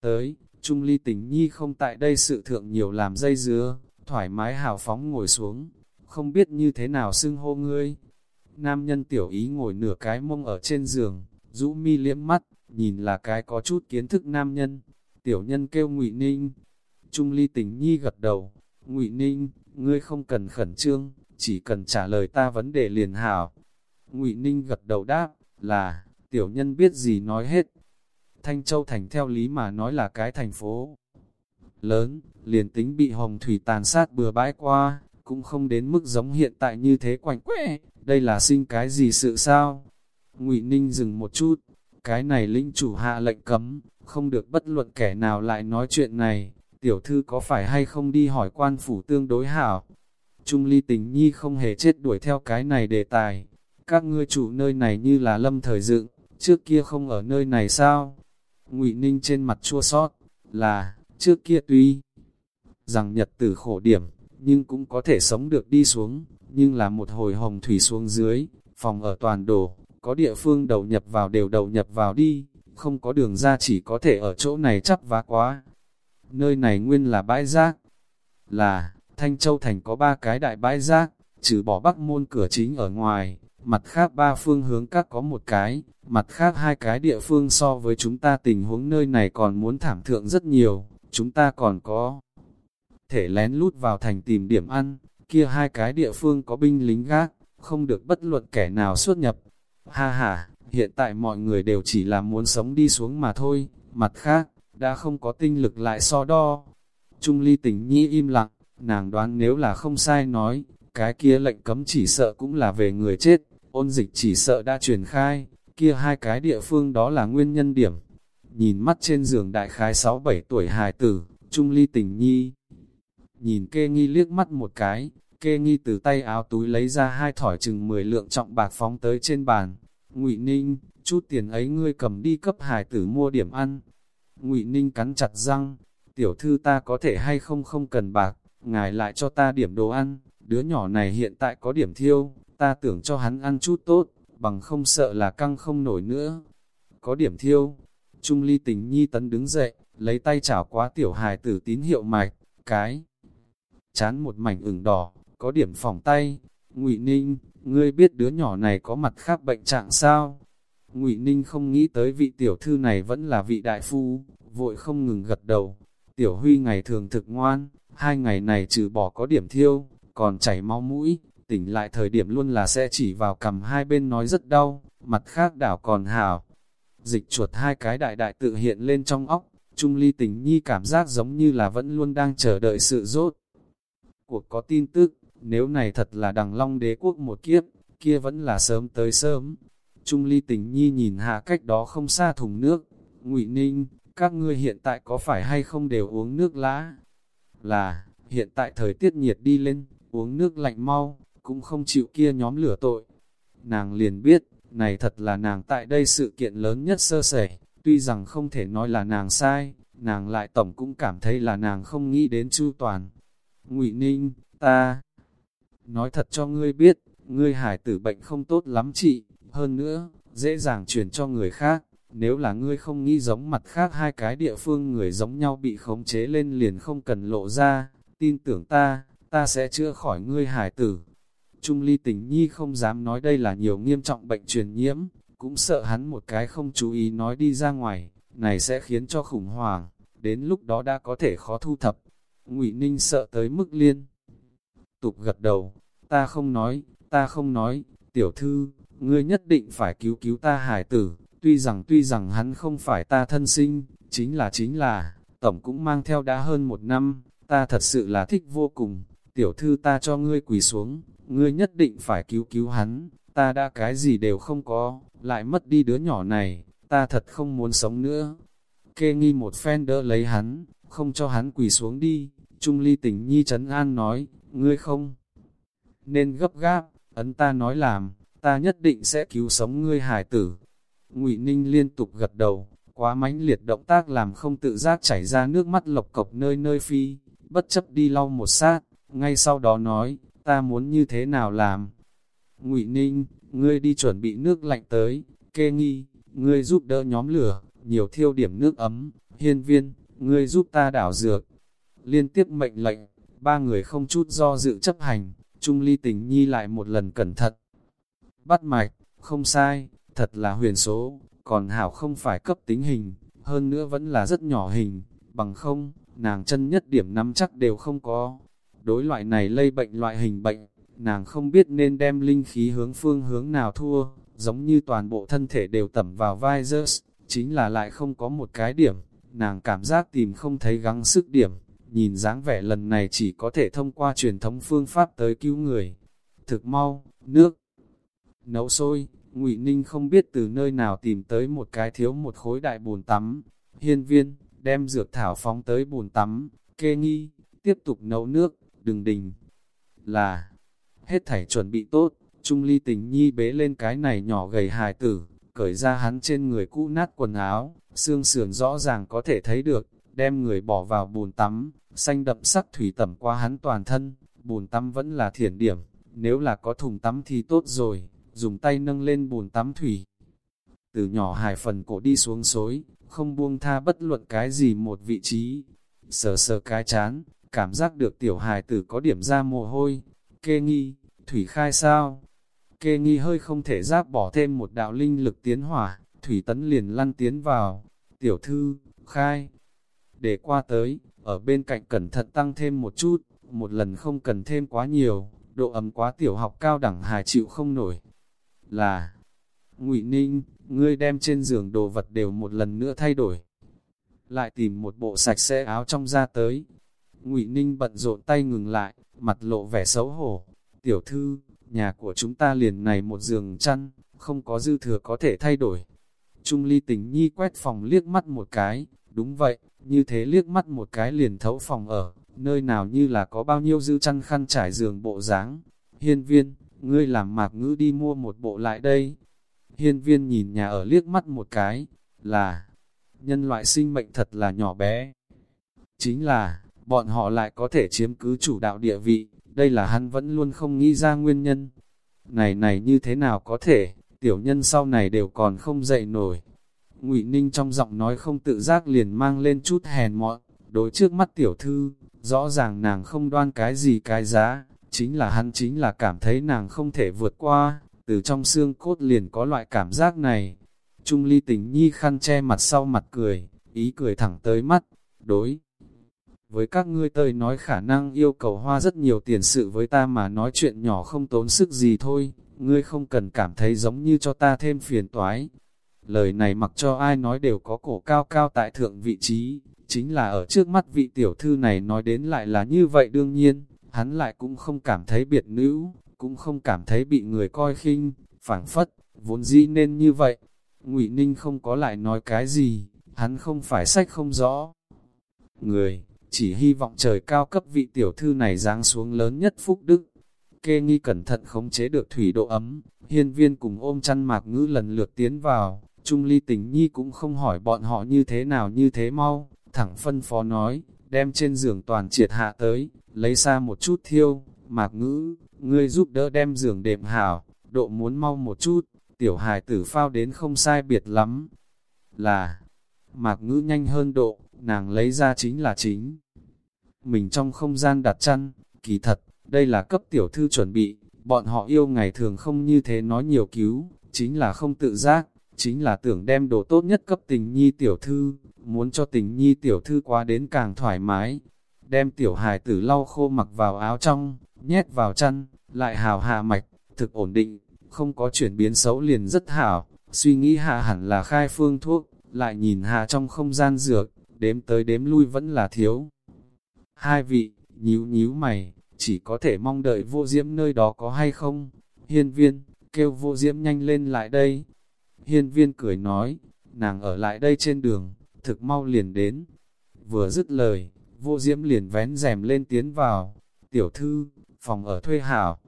Speaker 1: Tới, Trung Ly tình nhi không tại đây sự thượng nhiều làm dây dứa, thoải mái hào phóng ngồi xuống, không biết như thế nào xưng hô ngươi. Nam nhân tiểu ý ngồi nửa cái mông ở trên giường, rũ mi liễm mắt, nhìn là cái có chút kiến thức nam nhân. Tiểu nhân kêu ngụy Ninh. Trung ly tình nhi gật đầu. ngụy Ninh, ngươi không cần khẩn trương, chỉ cần trả lời ta vấn đề liền hảo. ngụy Ninh gật đầu đáp, là, tiểu nhân biết gì nói hết. Thanh Châu Thành theo lý mà nói là cái thành phố lớn, liền tính bị hồng thủy tàn sát bừa bãi qua, cũng không đến mức giống hiện tại như thế quạnh quẽ, đây là sinh cái gì sự sao? Ngụy Ninh dừng một chút, cái này linh chủ hạ lệnh cấm, không được bất luận kẻ nào lại nói chuyện này, tiểu thư có phải hay không đi hỏi quan phủ tương đối hảo. Trung ly tình nhi không hề chết đuổi theo cái này đề tài, các ngươi chủ nơi này như là lâm thời dựng, trước kia không ở nơi này sao? Ngụy Ninh trên mặt chua sót, là, trước kia tuy rằng nhật tử khổ điểm, nhưng cũng có thể sống được đi xuống, nhưng là một hồi hồng thủy xuống dưới, phòng ở toàn đổ, có địa phương đầu nhập vào đều đầu nhập vào đi, không có đường ra chỉ có thể ở chỗ này chắp vá quá. Nơi này nguyên là bãi rác, là, Thanh Châu Thành có ba cái đại bãi rác, trừ bỏ bắc môn cửa chính ở ngoài, mặt khác ba phương hướng các có một cái, mặt khác hai cái địa phương so với chúng ta tình huống nơi này còn muốn thảm thượng rất nhiều, chúng ta còn có thể lén lút vào thành tìm điểm ăn, kia hai cái địa phương có binh lính gác, không được bất luận kẻ nào xuất nhập. Ha ha, hiện tại mọi người đều chỉ là muốn sống đi xuống mà thôi, mặt khác, đã không có tinh lực lại so đo. Trung ly tình nhi im lặng, nàng đoán nếu là không sai nói, cái kia lệnh cấm chỉ sợ cũng là về người chết, ôn dịch chỉ sợ đã truyền khai, kia hai cái địa phương đó là nguyên nhân điểm. Nhìn mắt trên giường đại khái 6-7 tuổi hài tử, Trung ly tình nhi, nhìn kê nghi liếc mắt một cái, kê nghi từ tay áo túi lấy ra hai thỏi chừng 10 lượng trọng bạc phóng tới trên bàn. ngụy Ninh, chút tiền ấy ngươi cầm đi cấp hài tử mua điểm ăn. ngụy Ninh cắn chặt răng, tiểu thư ta có thể hay không không cần bạc, ngài lại cho ta điểm đồ ăn, đứa nhỏ này hiện tại có điểm thiêu, ta tưởng cho hắn ăn chút tốt, bằng không sợ là căng không nổi nữa. Có điểm thiêu, Trung ly tình nhi tấn đứng dậy, lấy tay chảo quá tiểu hài tử tín hiệu mạch, cái chán một mảnh ửng đỏ, có điểm phòng tay. Ngụy Ninh, ngươi biết đứa nhỏ này có mặt khác bệnh trạng sao? Ngụy Ninh không nghĩ tới vị tiểu thư này vẫn là vị đại phu, vội không ngừng gật đầu. Tiểu Huy ngày thường thực ngoan, hai ngày này trừ bỏ có điểm thiêu, còn chảy máu mũi, tỉnh lại thời điểm luôn là sẽ chỉ vào cầm hai bên nói rất đau, mặt khác đảo còn hảo. Dịch chuột hai cái đại đại tự hiện lên trong óc, Trung Ly tình nhi cảm giác giống như là vẫn luôn đang chờ đợi sự rốt cuộc có tin tức, nếu này thật là đằng long đế quốc một kiếp, kia vẫn là sớm tới sớm. Trung ly tình nhi nhìn hạ cách đó không xa thùng nước, ngụy Ninh, các ngươi hiện tại có phải hay không đều uống nước lá Là, hiện tại thời tiết nhiệt đi lên, uống nước lạnh mau, cũng không chịu kia nhóm lửa tội. Nàng liền biết, này thật là nàng tại đây sự kiện lớn nhất sơ sẩy, tuy rằng không thể nói là nàng sai, nàng lại tổng cũng cảm thấy là nàng không nghĩ đến chu toàn. Ngụy Ninh, ta nói thật cho ngươi biết, ngươi hải tử bệnh không tốt lắm chị, hơn nữa, dễ dàng truyền cho người khác. Nếu là ngươi không nghĩ giống mặt khác hai cái địa phương người giống nhau bị khống chế lên liền không cần lộ ra, tin tưởng ta, ta sẽ chữa khỏi ngươi hải tử. Trung ly tình nhi không dám nói đây là nhiều nghiêm trọng bệnh truyền nhiễm, cũng sợ hắn một cái không chú ý nói đi ra ngoài, này sẽ khiến cho khủng hoảng, đến lúc đó đã có thể khó thu thập. Ngụy Ninh sợ tới mức liên. Tục gật đầu, ta không nói, ta không nói, tiểu thư, ngươi nhất định phải cứu cứu ta hải tử, tuy rằng tuy rằng hắn không phải ta thân sinh, chính là chính là, tổng cũng mang theo đã hơn một năm, ta thật sự là thích vô cùng, tiểu thư ta cho ngươi quỳ xuống, ngươi nhất định phải cứu cứu hắn, ta đã cái gì đều không có, lại mất đi đứa nhỏ này, ta thật không muốn sống nữa. kê nghi một phen đỡ lấy hắn, không cho hắn quỳ xuống đi, Trung ly tình nhi trấn an nói, ngươi không nên gấp gáp, ấn ta nói làm, ta nhất định sẽ cứu sống ngươi hải tử. Ngụy Ninh liên tục gật đầu, quá mãnh liệt động tác làm không tự giác chảy ra nước mắt lộc cộc nơi nơi phi, bất chấp đi lau một sát, ngay sau đó nói, ta muốn như thế nào làm. Ngụy Ninh, ngươi đi chuẩn bị nước lạnh tới, kê nghi, ngươi giúp đỡ nhóm lửa, nhiều thiêu điểm nước ấm, hiên viên, ngươi giúp ta đảo dược. Liên tiếp mệnh lệnh, ba người không chút do dự chấp hành, Trung ly tình nhi lại một lần cẩn thận. Bắt mạch, không sai, thật là huyền số, còn hảo không phải cấp tính hình, hơn nữa vẫn là rất nhỏ hình, bằng không, nàng chân nhất điểm nắm chắc đều không có. Đối loại này lây bệnh loại hình bệnh, nàng không biết nên đem linh khí hướng phương hướng nào thua, giống như toàn bộ thân thể đều tẩm vào vai chính là lại không có một cái điểm, nàng cảm giác tìm không thấy gắng sức điểm, nhìn dáng vẻ lần này chỉ có thể thông qua truyền thống phương pháp tới cứu người. Thực mau, nước, nấu sôi, ngụy Ninh không biết từ nơi nào tìm tới một cái thiếu một khối đại bồn tắm, hiên viên, đem dược thảo phóng tới bồn tắm, kê nghi, tiếp tục nấu nước, đừng đình. Là, hết thảy chuẩn bị tốt, Trung ly tình nhi bế lên cái này nhỏ gầy hài tử, cởi ra hắn trên người cũ nát quần áo, xương sườn rõ ràng có thể thấy được, đem người bỏ vào bùn tắm, xanh đậm sắc thủy tẩm qua hắn toàn thân, bùn tắm vẫn là thiển điểm, nếu là có thùng tắm thì tốt rồi, dùng tay nâng lên bùn tắm thủy. Từ nhỏ hài phần cổ đi xuống xối, không buông tha bất luận cái gì một vị trí, sờ sờ cái chán, cảm giác được tiểu hài tử có điểm ra mồ hôi, kê nghi, thủy khai sao? Kê nghi hơi không thể giáp bỏ thêm một đạo linh lực tiến hỏa, thủy tấn liền lăn tiến vào, tiểu thư, khai, để qua tới, ở bên cạnh cẩn thận tăng thêm một chút, một lần không cần thêm quá nhiều, độ ấm quá tiểu học cao đẳng hài chịu không nổi. Là, ngụy Ninh, ngươi đem trên giường đồ vật đều một lần nữa thay đổi. Lại tìm một bộ sạch sẽ áo trong ra tới ngụy Ninh bận rộn tay ngừng lại, mặt lộ vẻ xấu hổ. Tiểu thư, nhà của chúng ta liền này một giường chăn, không có dư thừa có thể thay đổi. Trung ly tình nhi quét phòng liếc mắt một cái, đúng vậy, như thế liếc mắt một cái liền thấu phòng ở, nơi nào như là có bao nhiêu dư chăn khăn trải giường bộ dáng Hiên viên, ngươi làm mạc ngữ đi mua một bộ lại đây. Hiên viên nhìn nhà ở liếc mắt một cái, là, nhân loại sinh mệnh thật là nhỏ bé. Chính là, bọn họ lại có thể chiếm cứ chủ đạo địa vị, đây là hắn vẫn luôn không nghĩ ra nguyên nhân. Này này như thế nào có thể, tiểu nhân sau này đều còn không dậy nổi. Ngụy Ninh trong giọng nói không tự giác liền mang lên chút hèn mọn, đối trước mắt tiểu thư, rõ ràng nàng không đoan cái gì cái giá, chính là hắn chính là cảm thấy nàng không thể vượt qua, từ trong xương cốt liền có loại cảm giác này. Trung ly tình nhi khăn che mặt sau mặt cười, ý cười thẳng tới mắt, đối. Với các ngươi tơi nói khả năng yêu cầu hoa rất nhiều tiền sự với ta mà nói chuyện nhỏ không tốn sức gì thôi, ngươi không cần cảm thấy giống như cho ta thêm phiền toái. Lời này mặc cho ai nói đều có cổ cao cao tại thượng vị trí, chính là ở trước mắt vị tiểu thư này nói đến lại là như vậy đương nhiên, hắn lại cũng không cảm thấy biệt nữ, cũng không cảm thấy bị người coi khinh, phảng phất, vốn dĩ nên như vậy. Ngụy Ninh không có lại nói cái gì, hắn không phải sách không rõ. Người, chỉ hy vọng trời cao cấp vị tiểu thư này giáng xuống lớn nhất phúc đức. Kê nghi cẩn thận khống chế được thủy độ ấm, hiên viên cùng ôm chăn mạc ngữ lần lượt tiến vào, Trung ly tình nhi cũng không hỏi bọn họ như thế nào như thế mau, thẳng phân phó nói, đem trên giường toàn triệt hạ tới, lấy ra một chút thiêu, mạc ngữ, ngươi giúp đỡ đem giường đệm hảo, độ muốn mau một chút, tiểu hài tử phao đến không sai biệt lắm. Là, mạc ngữ nhanh hơn độ, nàng lấy ra chính là chính. Mình trong không gian đặt chăn, kỳ thật, đây là cấp tiểu thư chuẩn bị, bọn họ yêu ngày thường không như thế nói nhiều cứu, chính là không tự giác, chính là tưởng đem đồ tốt nhất cấp tình nhi tiểu thư, muốn cho tình nhi tiểu thư qua đến càng thoải mái. Đem tiểu hài tử lau khô mặc vào áo trong, nhét vào chăn, lại hào hạ mạch, thực ổn định, không có chuyển biến xấu liền rất hảo, suy nghĩ hạ hẳn là khai phương thuốc, lại nhìn hạ trong không gian dược, đếm tới đếm lui vẫn là thiếu. Hai vị, nhíu nhíu mày, chỉ có thể mong đợi vô diễm nơi đó có hay không. Hiên viên, kêu vô diễm nhanh lên lại đây. Hiên viên cười nói, nàng ở lại đây trên đường, thực mau liền đến. Vừa dứt lời, vô diễm liền vén rèm lên tiến vào, tiểu thư, phòng ở thuê hảo.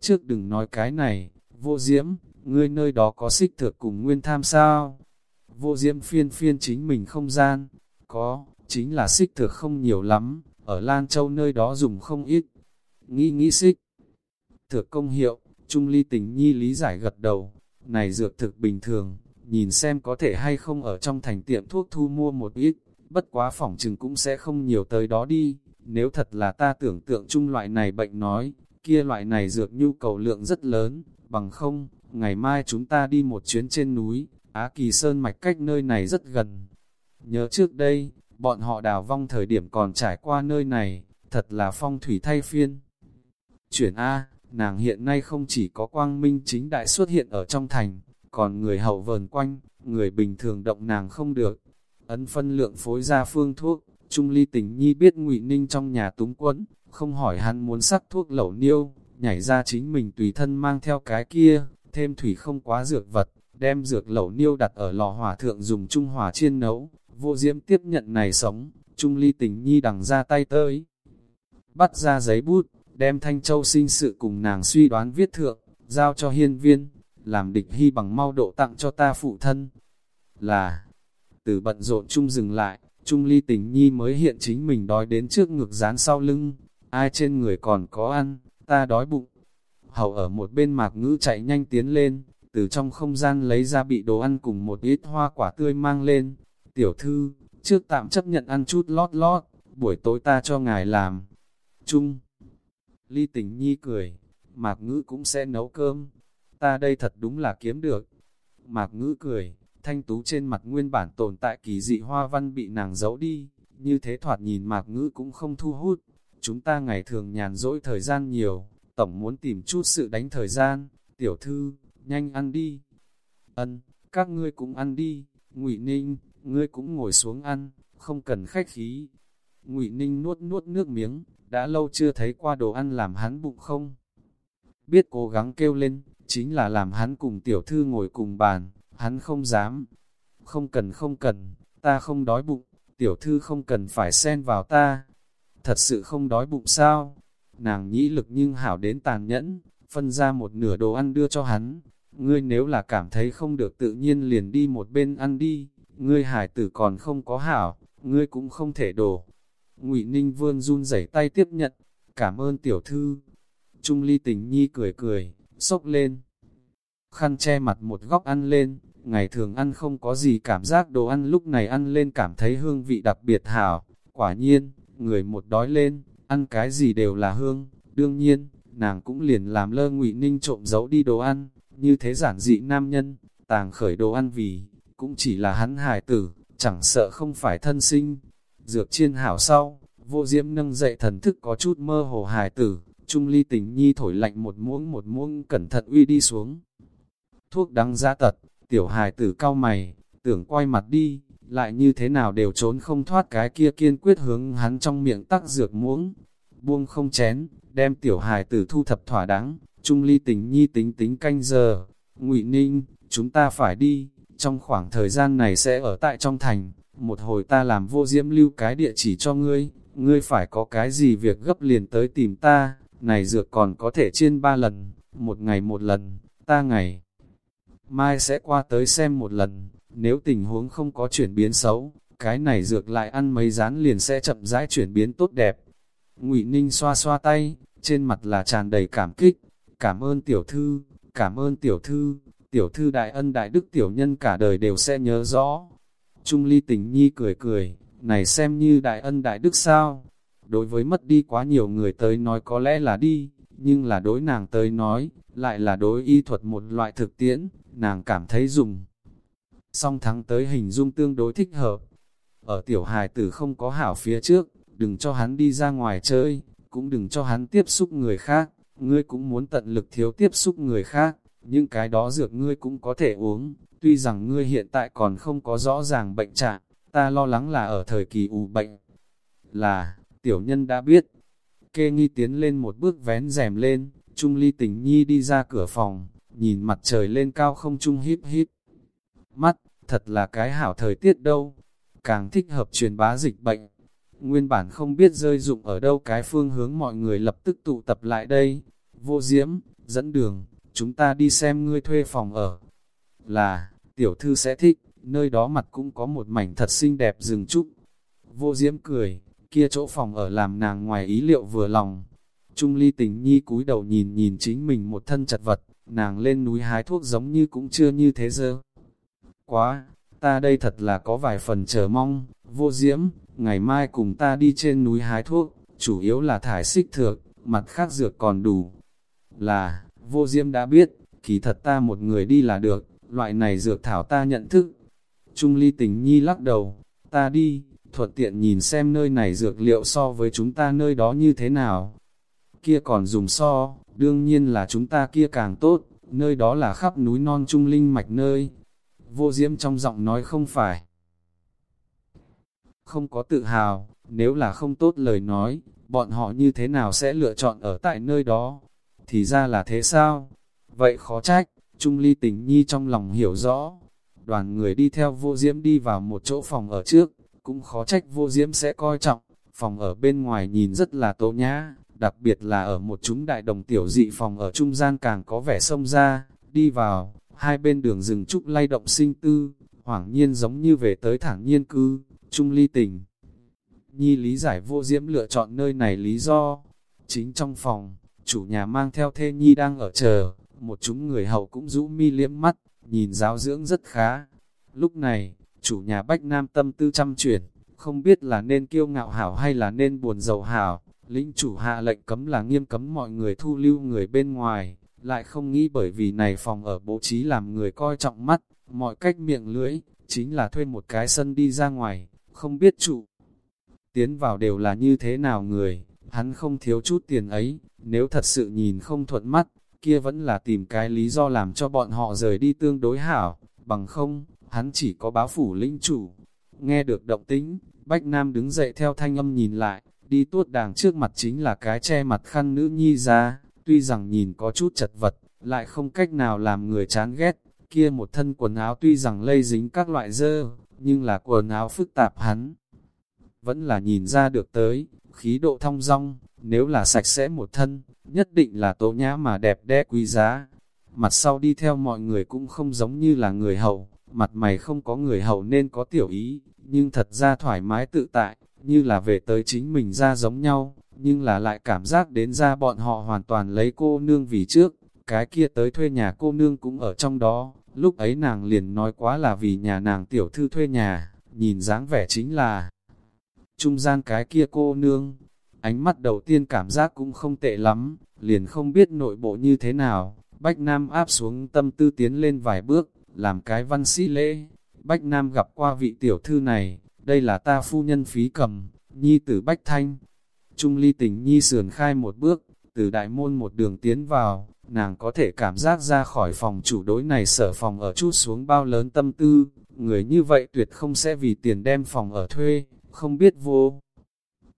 Speaker 1: Trước đừng nói cái này, vô diễm, ngươi nơi đó có xích thược cùng nguyên tham sao? Vô diễm phiên phiên chính mình không gian, có, chính là xích thược không nhiều lắm, ở Lan Châu nơi đó dùng không ít. Nghĩ nghĩ xích, thược công hiệu, Trung Ly tình nhi lý giải gật đầu, này dược thực bình thường, nhìn xem có thể hay không ở trong thành tiệm thuốc thu mua một ít, bất quá phỏng chừng cũng sẽ không nhiều tới đó đi, nếu thật là ta tưởng tượng chung loại này bệnh nói, kia loại này dược nhu cầu lượng rất lớn, bằng không, ngày mai chúng ta đi một chuyến trên núi, Á Kỳ Sơn mạch cách nơi này rất gần. Nhớ trước đây, bọn họ đào vong thời điểm còn trải qua nơi này, thật là phong thủy thay phiên. Chuyển A, nàng hiện nay không chỉ có quang minh chính đại xuất hiện ở trong thành, còn người hậu vờn quanh, người bình thường động nàng không được. Ấn phân lượng phối ra phương thuốc, Trung Ly tình nhi biết ngụy Ninh trong nhà túng quẫn, không hỏi hắn muốn sắc thuốc lẩu niêu, nhảy ra chính mình tùy thân mang theo cái kia, thêm thủy không quá dược vật, đem dược lẩu niêu đặt ở lò hỏa thượng dùng trung hỏa chiên nấu, vô diễm tiếp nhận này sống, Trung Ly tình nhi đằng ra tay tới. Bắt ra giấy bút, đem Thanh Châu sinh sự cùng nàng suy đoán viết thượng, giao cho hiên viên, làm địch hy bằng mau độ tặng cho ta phụ thân. Là, từ bận rộn Trung dừng lại, Trung ly tình nhi mới hiện chính mình đói đến trước ngực dán sau lưng, ai trên người còn có ăn, ta đói bụng. Hầu ở một bên mạc ngữ chạy nhanh tiến lên, từ trong không gian lấy ra bị đồ ăn cùng một ít hoa quả tươi mang lên. Tiểu thư, trước tạm chấp nhận ăn chút lót lót, buổi tối ta cho ngài làm. Trung, ly tình nhi cười, mạc ngữ cũng sẽ nấu cơm. Ta đây thật đúng là kiếm được. Mạc ngữ cười, thanh tú trên mặt nguyên bản tồn tại kỳ dị hoa văn bị nàng giấu đi, như thế thoạt nhìn mạc ngữ cũng không thu hút. Chúng ta ngày thường nhàn rỗi thời gian nhiều, tổng muốn tìm chút sự đánh thời gian, tiểu thư, nhanh ăn đi. Ân, các ngươi cũng ăn đi, ngụy Ninh, ngươi cũng ngồi xuống ăn, không cần khách khí. Ngụy Ninh nuốt nuốt nước miếng, đã lâu chưa thấy qua đồ ăn làm hắn bụng không? Biết cố gắng kêu lên, chính là làm hắn cùng tiểu thư ngồi cùng bàn, hắn không dám. Không cần không cần, ta không đói bụng, tiểu thư không cần phải xen vào ta. Thật sự không đói bụng sao? Nàng nhĩ lực nhưng hảo đến tàn nhẫn, phân ra một nửa đồ ăn đưa cho hắn. Ngươi nếu là cảm thấy không được tự nhiên liền đi một bên ăn đi, ngươi hải tử còn không có hảo, ngươi cũng không thể đổ. Ngụy Ninh Vương run rẩy tay tiếp nhận, cảm ơn tiểu thư. Trung ly tình nhi cười cười, sốc lên. Khăn che mặt một góc ăn lên, ngày thường ăn không có gì cảm giác đồ ăn lúc này ăn lên cảm thấy hương vị đặc biệt hảo. Quả nhiên, người một đói lên, ăn cái gì đều là hương. Đương nhiên, nàng cũng liền làm lơ ngụy ninh trộm giấu đi đồ ăn, như thế giản dị nam nhân, tàng khởi đồ ăn vì, cũng chỉ là hắn hài tử, chẳng sợ không phải thân sinh. Dược chiên hảo sau, vô diễm nâng dậy thần thức có chút mơ hồ hài tử, trung ly tình nhi thổi lạnh một muỗng một muỗng cẩn thận uy đi xuống. Thuốc đắng ra tật, tiểu hài tử cao mày, tưởng quay mặt đi, lại như thế nào đều trốn không thoát cái kia kiên quyết hướng hắn trong miệng tắc dược muỗng. Buông không chén, đem tiểu hài tử thu thập thỏa đáng, trung ly tình nhi tính tính canh giờ. ngụy Ninh, chúng ta phải đi, trong khoảng thời gian này sẽ ở tại trong thành, một hồi ta làm vô diễm lưu cái địa chỉ cho ngươi, ngươi phải có cái gì việc gấp liền tới tìm ta, này dược còn có thể chiên ba lần, một ngày một lần, ta ngày. Mai sẽ qua tới xem một lần, nếu tình huống không có chuyển biến xấu, cái này dược lại ăn mấy rán liền sẽ chậm rãi chuyển biến tốt đẹp. Ngụy Ninh xoa xoa tay, trên mặt là tràn đầy cảm kích, cảm ơn tiểu thư, cảm ơn tiểu thư, tiểu thư đại ân đại đức tiểu nhân cả đời đều sẽ nhớ rõ. Trung ly tình nhi cười cười, này xem như đại ân đại đức sao? Đối với mất đi quá nhiều người tới nói có lẽ là đi, nhưng là đối nàng tới nói, lại là đối y thuật một loại thực tiễn, nàng cảm thấy dùng. Song thắng tới hình dung tương đối thích hợp. Ở tiểu hài tử không có hảo phía trước, đừng cho hắn đi ra ngoài chơi, cũng đừng cho hắn tiếp xúc người khác, ngươi cũng muốn tận lực thiếu tiếp xúc người khác, nhưng cái đó dược ngươi cũng có thể uống, tuy rằng ngươi hiện tại còn không có rõ ràng bệnh trạng, ta lo lắng là ở thời kỳ ủ bệnh. Là, tiểu nhân đã biết, kê nghi tiến lên một bước vén rèm lên, Trung ly tình nhi đi ra cửa phòng, nhìn mặt trời lên cao không trung híp híp. Mắt, thật là cái hảo thời tiết đâu. càng thích hợp truyền bá dịch bệnh. Nguyên bản không biết rơi dụng ở đâu cái phương hướng mọi người lập tức tụ tập lại đây. Vô diễm, dẫn đường, chúng ta đi xem ngươi thuê phòng ở. Là, tiểu thư sẽ thích, nơi đó mặt cũng có một mảnh thật xinh đẹp rừng trúc. Vô diễm cười, kia chỗ phòng ở làm nàng ngoài ý liệu vừa lòng. Trung ly tình nhi cúi đầu nhìn nhìn chính mình một thân chật vật, nàng lên núi hái thuốc giống như cũng chưa như thế giờ Quá, ta đây thật là có vài phần chờ mong, vô diễm, ngày mai cùng ta đi trên núi hái thuốc, chủ yếu là thải xích thược, mặt khác dược còn đủ. Là, vô Diêm đã biết, kỳ thật ta một người đi là được, loại này dược thảo ta nhận thức. Trung ly tình nhi lắc đầu, ta đi, thuận tiện nhìn xem nơi này dược liệu so với chúng ta nơi đó như thế nào. Kia còn dùng so, đương nhiên là chúng ta kia càng tốt, nơi đó là khắp núi non trung linh mạch nơi. Vô diễm trong giọng nói không phải. Không có tự hào, nếu là không tốt lời nói, bọn họ như thế nào sẽ lựa chọn ở tại nơi đó? Thì ra là thế sao? Vậy khó trách, Trung Ly tình nhi trong lòng hiểu rõ. Đoàn người đi theo vô diễm đi vào một chỗ phòng ở trước, cũng khó trách vô diễm sẽ coi trọng. Phòng ở bên ngoài nhìn rất là tố nhã, đặc biệt là ở một chúng đại đồng tiểu dị phòng ở trung gian càng có vẻ sông ra, đi vào, hai bên đường rừng trúc lay động sinh tư, hoảng nhiên giống như về tới thẳng nhiên cư, trung ly tình. Nhi lý giải vô diễm lựa chọn nơi này lý do, chính trong phòng, chủ nhà mang theo thê nhi đang ở chờ, một chúng người hầu cũng rũ mi liếm mắt, nhìn giáo dưỡng rất khá. Lúc này, chủ nhà Bách Nam tâm tư chăm chuyển, không biết là nên kiêu ngạo hảo hay là nên buồn giàu hảo, Lĩnh chủ hạ lệnh cấm là nghiêm cấm mọi người thu lưu người bên ngoài, lại không nghĩ bởi vì này phòng ở bố trí làm người coi trọng mắt, mọi cách miệng lưỡi, chính là thuê một cái sân đi ra ngoài, không biết chủ. Tiến vào đều là như thế nào người, hắn không thiếu chút tiền ấy, nếu thật sự nhìn không thuận mắt, kia vẫn là tìm cái lý do làm cho bọn họ rời đi tương đối hảo, bằng không, hắn chỉ có báo phủ lĩnh chủ. Nghe được động tính, Bách Nam đứng dậy theo thanh âm nhìn lại, Đi tuốt đàng trước mặt chính là cái che mặt khăn nữ nhi ra, tuy rằng nhìn có chút chật vật, lại không cách nào làm người chán ghét. Kia một thân quần áo tuy rằng lây dính các loại dơ, nhưng là quần áo phức tạp hắn. Vẫn là nhìn ra được tới, khí độ thong dong, nếu là sạch sẽ một thân, nhất định là tố nhã mà đẹp đẽ quý giá. Mặt sau đi theo mọi người cũng không giống như là người hậu, mặt mày không có người hậu nên có tiểu ý, nhưng thật ra thoải mái tự tại, như là về tới chính mình ra giống nhau, nhưng là lại cảm giác đến ra bọn họ hoàn toàn lấy cô nương vì trước, cái kia tới thuê nhà cô nương cũng ở trong đó, lúc ấy nàng liền nói quá là vì nhà nàng tiểu thư thuê nhà, nhìn dáng vẻ chính là trung gian cái kia cô nương, ánh mắt đầu tiên cảm giác cũng không tệ lắm, liền không biết nội bộ như thế nào, Bách Nam áp xuống tâm tư tiến lên vài bước, làm cái văn sĩ lễ, Bách Nam gặp qua vị tiểu thư này, đây là ta phu nhân phí cầm, nhi tử Bách Thanh. Trung ly tình nhi sườn khai một bước, từ đại môn một đường tiến vào, nàng có thể cảm giác ra khỏi phòng chủ đối này sở phòng ở chút xuống bao lớn tâm tư, người như vậy tuyệt không sẽ vì tiền đem phòng ở thuê, không biết vô.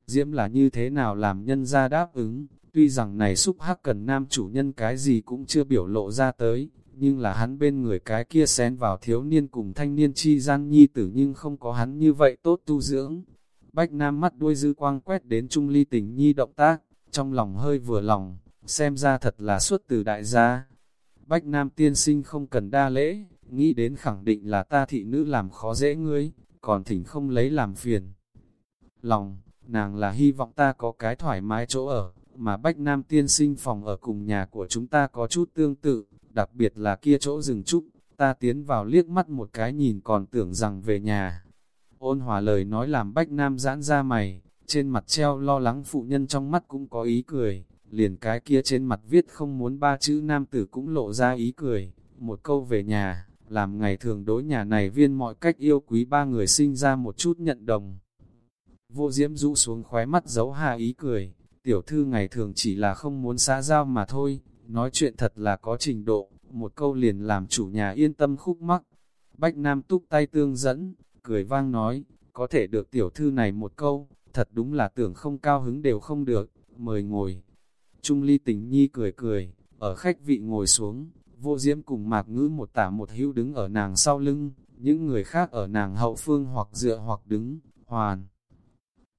Speaker 1: Diễm là như thế nào làm nhân ra đáp ứng, tuy rằng này xúc hắc cần nam chủ nhân cái gì cũng chưa biểu lộ ra tới, nhưng là hắn bên người cái kia xén vào thiếu niên cùng thanh niên chi gian nhi tử nhưng không có hắn như vậy tốt tu dưỡng. Bách Nam mắt đuôi dư quang quét đến Trung Ly tình nhi động tác, trong lòng hơi vừa lòng, xem ra thật là xuất từ đại gia. Bách Nam tiên sinh không cần đa lễ, nghĩ đến khẳng định là ta thị nữ làm khó dễ ngươi, còn thỉnh không lấy làm phiền. Lòng, nàng là hy vọng ta có cái thoải mái chỗ ở, mà Bách Nam tiên sinh phòng ở cùng nhà của chúng ta có chút tương tự, đặc biệt là kia chỗ rừng trúc, ta tiến vào liếc mắt một cái nhìn còn tưởng rằng về nhà. Ôn hòa lời nói làm Bách Nam giãn ra mày, trên mặt treo lo lắng phụ nhân trong mắt cũng có ý cười, liền cái kia trên mặt viết không muốn ba chữ nam tử cũng lộ ra ý cười, một câu về nhà, làm ngày thường đối nhà này viên mọi cách yêu quý ba người sinh ra một chút nhận đồng. Vô diễm rũ xuống khóe mắt giấu hà ý cười, tiểu thư ngày thường chỉ là không muốn xã giao mà thôi, nói chuyện thật là có trình độ, một câu liền làm chủ nhà yên tâm khúc mắc. Bách Nam túc tay tương dẫn, cười vang nói, có thể được tiểu thư này một câu, thật đúng là tưởng không cao hứng đều không được, mời ngồi. Trung ly tình nhi cười cười, ở khách vị ngồi xuống, vô diễm cùng mạc ngữ một tả một hữu đứng ở nàng sau lưng, những người khác ở nàng hậu phương hoặc dựa hoặc đứng, hoàn.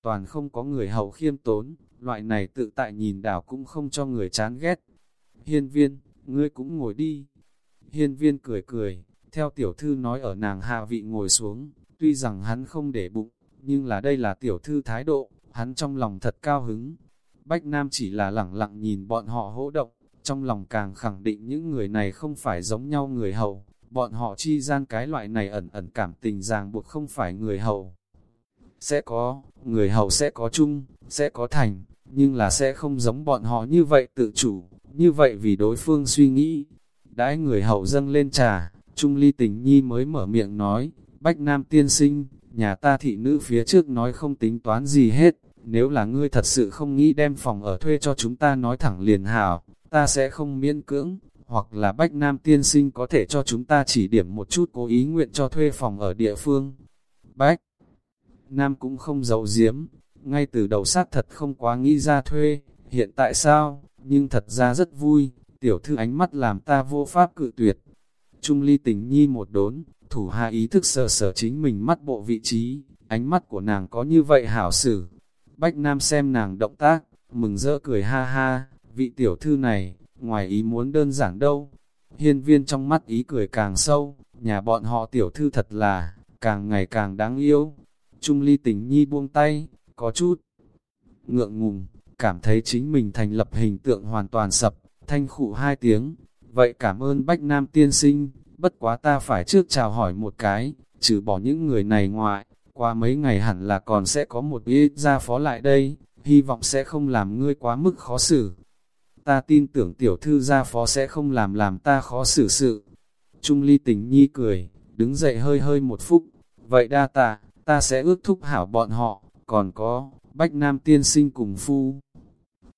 Speaker 1: Toàn không có người hậu khiêm tốn, loại này tự tại nhìn đảo cũng không cho người chán ghét. Hiên viên, ngươi cũng ngồi đi. Hiên viên cười cười, theo tiểu thư nói ở nàng hạ vị ngồi xuống, tuy rằng hắn không để bụng, nhưng là đây là tiểu thư thái độ, hắn trong lòng thật cao hứng. Bách Nam chỉ là lẳng lặng nhìn bọn họ hỗ động, trong lòng càng khẳng định những người này không phải giống nhau người hậu, bọn họ chi gian cái loại này ẩn ẩn cảm tình ràng buộc không phải người hậu. Sẽ có, người hậu sẽ có chung, sẽ có thành, nhưng là sẽ không giống bọn họ như vậy tự chủ, như vậy vì đối phương suy nghĩ. Đãi người hậu dâng lên trà, Trung Ly Tình Nhi mới mở miệng nói, Bách Nam tiên sinh, nhà ta thị nữ phía trước nói không tính toán gì hết, nếu là ngươi thật sự không nghĩ đem phòng ở thuê cho chúng ta nói thẳng liền hảo, ta sẽ không miễn cưỡng, hoặc là Bách Nam tiên sinh có thể cho chúng ta chỉ điểm một chút cố ý nguyện cho thuê phòng ở địa phương. Bách Nam cũng không giấu giếm, ngay từ đầu sát thật không quá nghĩ ra thuê, hiện tại sao, nhưng thật ra rất vui, tiểu thư ánh mắt làm ta vô pháp cự tuyệt. Trung ly tình nhi một đốn, thủ hạ ý thức sờ sờ chính mình mắt bộ vị trí, ánh mắt của nàng có như vậy hảo xử. Bách Nam xem nàng động tác, mừng rỡ cười ha ha, vị tiểu thư này, ngoài ý muốn đơn giản đâu. Hiên viên trong mắt ý cười càng sâu, nhà bọn họ tiểu thư thật là, càng ngày càng đáng yêu. Trung ly tình nhi buông tay, có chút ngượng ngùng, cảm thấy chính mình thành lập hình tượng hoàn toàn sập, thanh khụ hai tiếng. Vậy cảm ơn Bách Nam tiên sinh, bất quá ta phải trước chào hỏi một cái, trừ bỏ những người này ngoại, qua mấy ngày hẳn là còn sẽ có một ý gia phó lại đây, hy vọng sẽ không làm ngươi quá mức khó xử. Ta tin tưởng tiểu thư gia phó sẽ không làm làm ta khó xử sự. Trung ly tình nhi cười, đứng dậy hơi hơi một phút, vậy đa tạ, ta sẽ ước thúc hảo bọn họ, còn có, Bách Nam tiên sinh cùng phu.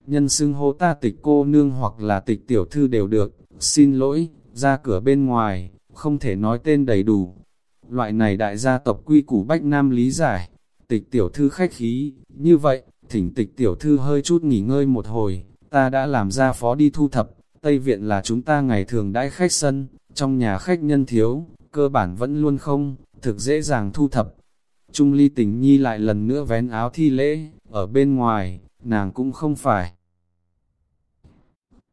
Speaker 1: Nhân xưng hô ta tịch cô nương hoặc là tịch tiểu thư đều được, xin lỗi, ra cửa bên ngoài, không thể nói tên đầy đủ. Loại này đại gia tộc quy củ Bách Nam lý giải, tịch tiểu thư khách khí, như vậy, thỉnh tịch tiểu thư hơi chút nghỉ ngơi một hồi, ta đã làm ra phó đi thu thập, Tây Viện là chúng ta ngày thường đãi khách sân, trong nhà khách nhân thiếu, cơ bản vẫn luôn không, thực dễ dàng thu thập, Trung ly tình nhi lại lần nữa vén áo thi lễ, ở bên ngoài, nàng cũng không phải.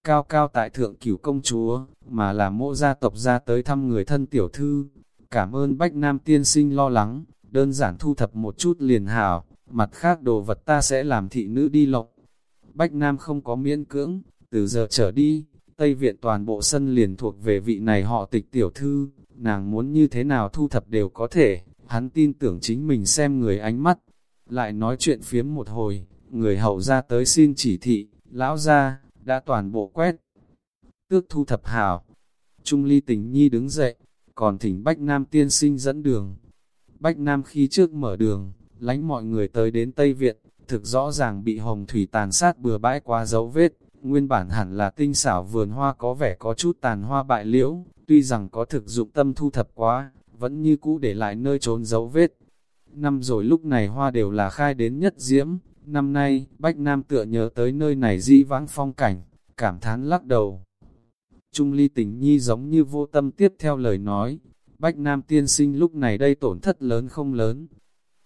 Speaker 1: Cao cao tại thượng cửu công chúa, mà là mộ gia tộc ra tới thăm người thân tiểu thư. Cảm ơn Bách Nam tiên sinh lo lắng, đơn giản thu thập một chút liền hảo, mặt khác đồ vật ta sẽ làm thị nữ đi lộc. Bách Nam không có miễn cưỡng, từ giờ trở đi, Tây Viện toàn bộ sân liền thuộc về vị này họ tịch tiểu thư, nàng muốn như thế nào thu thập đều có thể hắn tin tưởng chính mình xem người ánh mắt, lại nói chuyện phiếm một hồi, người hậu ra tới xin chỉ thị, lão ra, đã toàn bộ quét. Tước thu thập hảo, Trung ly tình nhi đứng dậy, còn thỉnh Bách Nam tiên sinh dẫn đường. Bách Nam khi trước mở đường, lánh mọi người tới đến Tây Viện, thực rõ ràng bị hồng thủy tàn sát bừa bãi qua dấu vết, nguyên bản hẳn là tinh xảo vườn hoa có vẻ có chút tàn hoa bại liễu, tuy rằng có thực dụng tâm thu thập quá, vẫn như cũ để lại nơi trốn dấu vết. Năm rồi lúc này hoa đều là khai đến nhất diễm, năm nay, Bách Nam tựa nhớ tới nơi này dĩ vãng phong cảnh, cảm thán lắc đầu. Trung ly tình nhi giống như vô tâm tiếp theo lời nói, Bách Nam tiên sinh lúc này đây tổn thất lớn không lớn.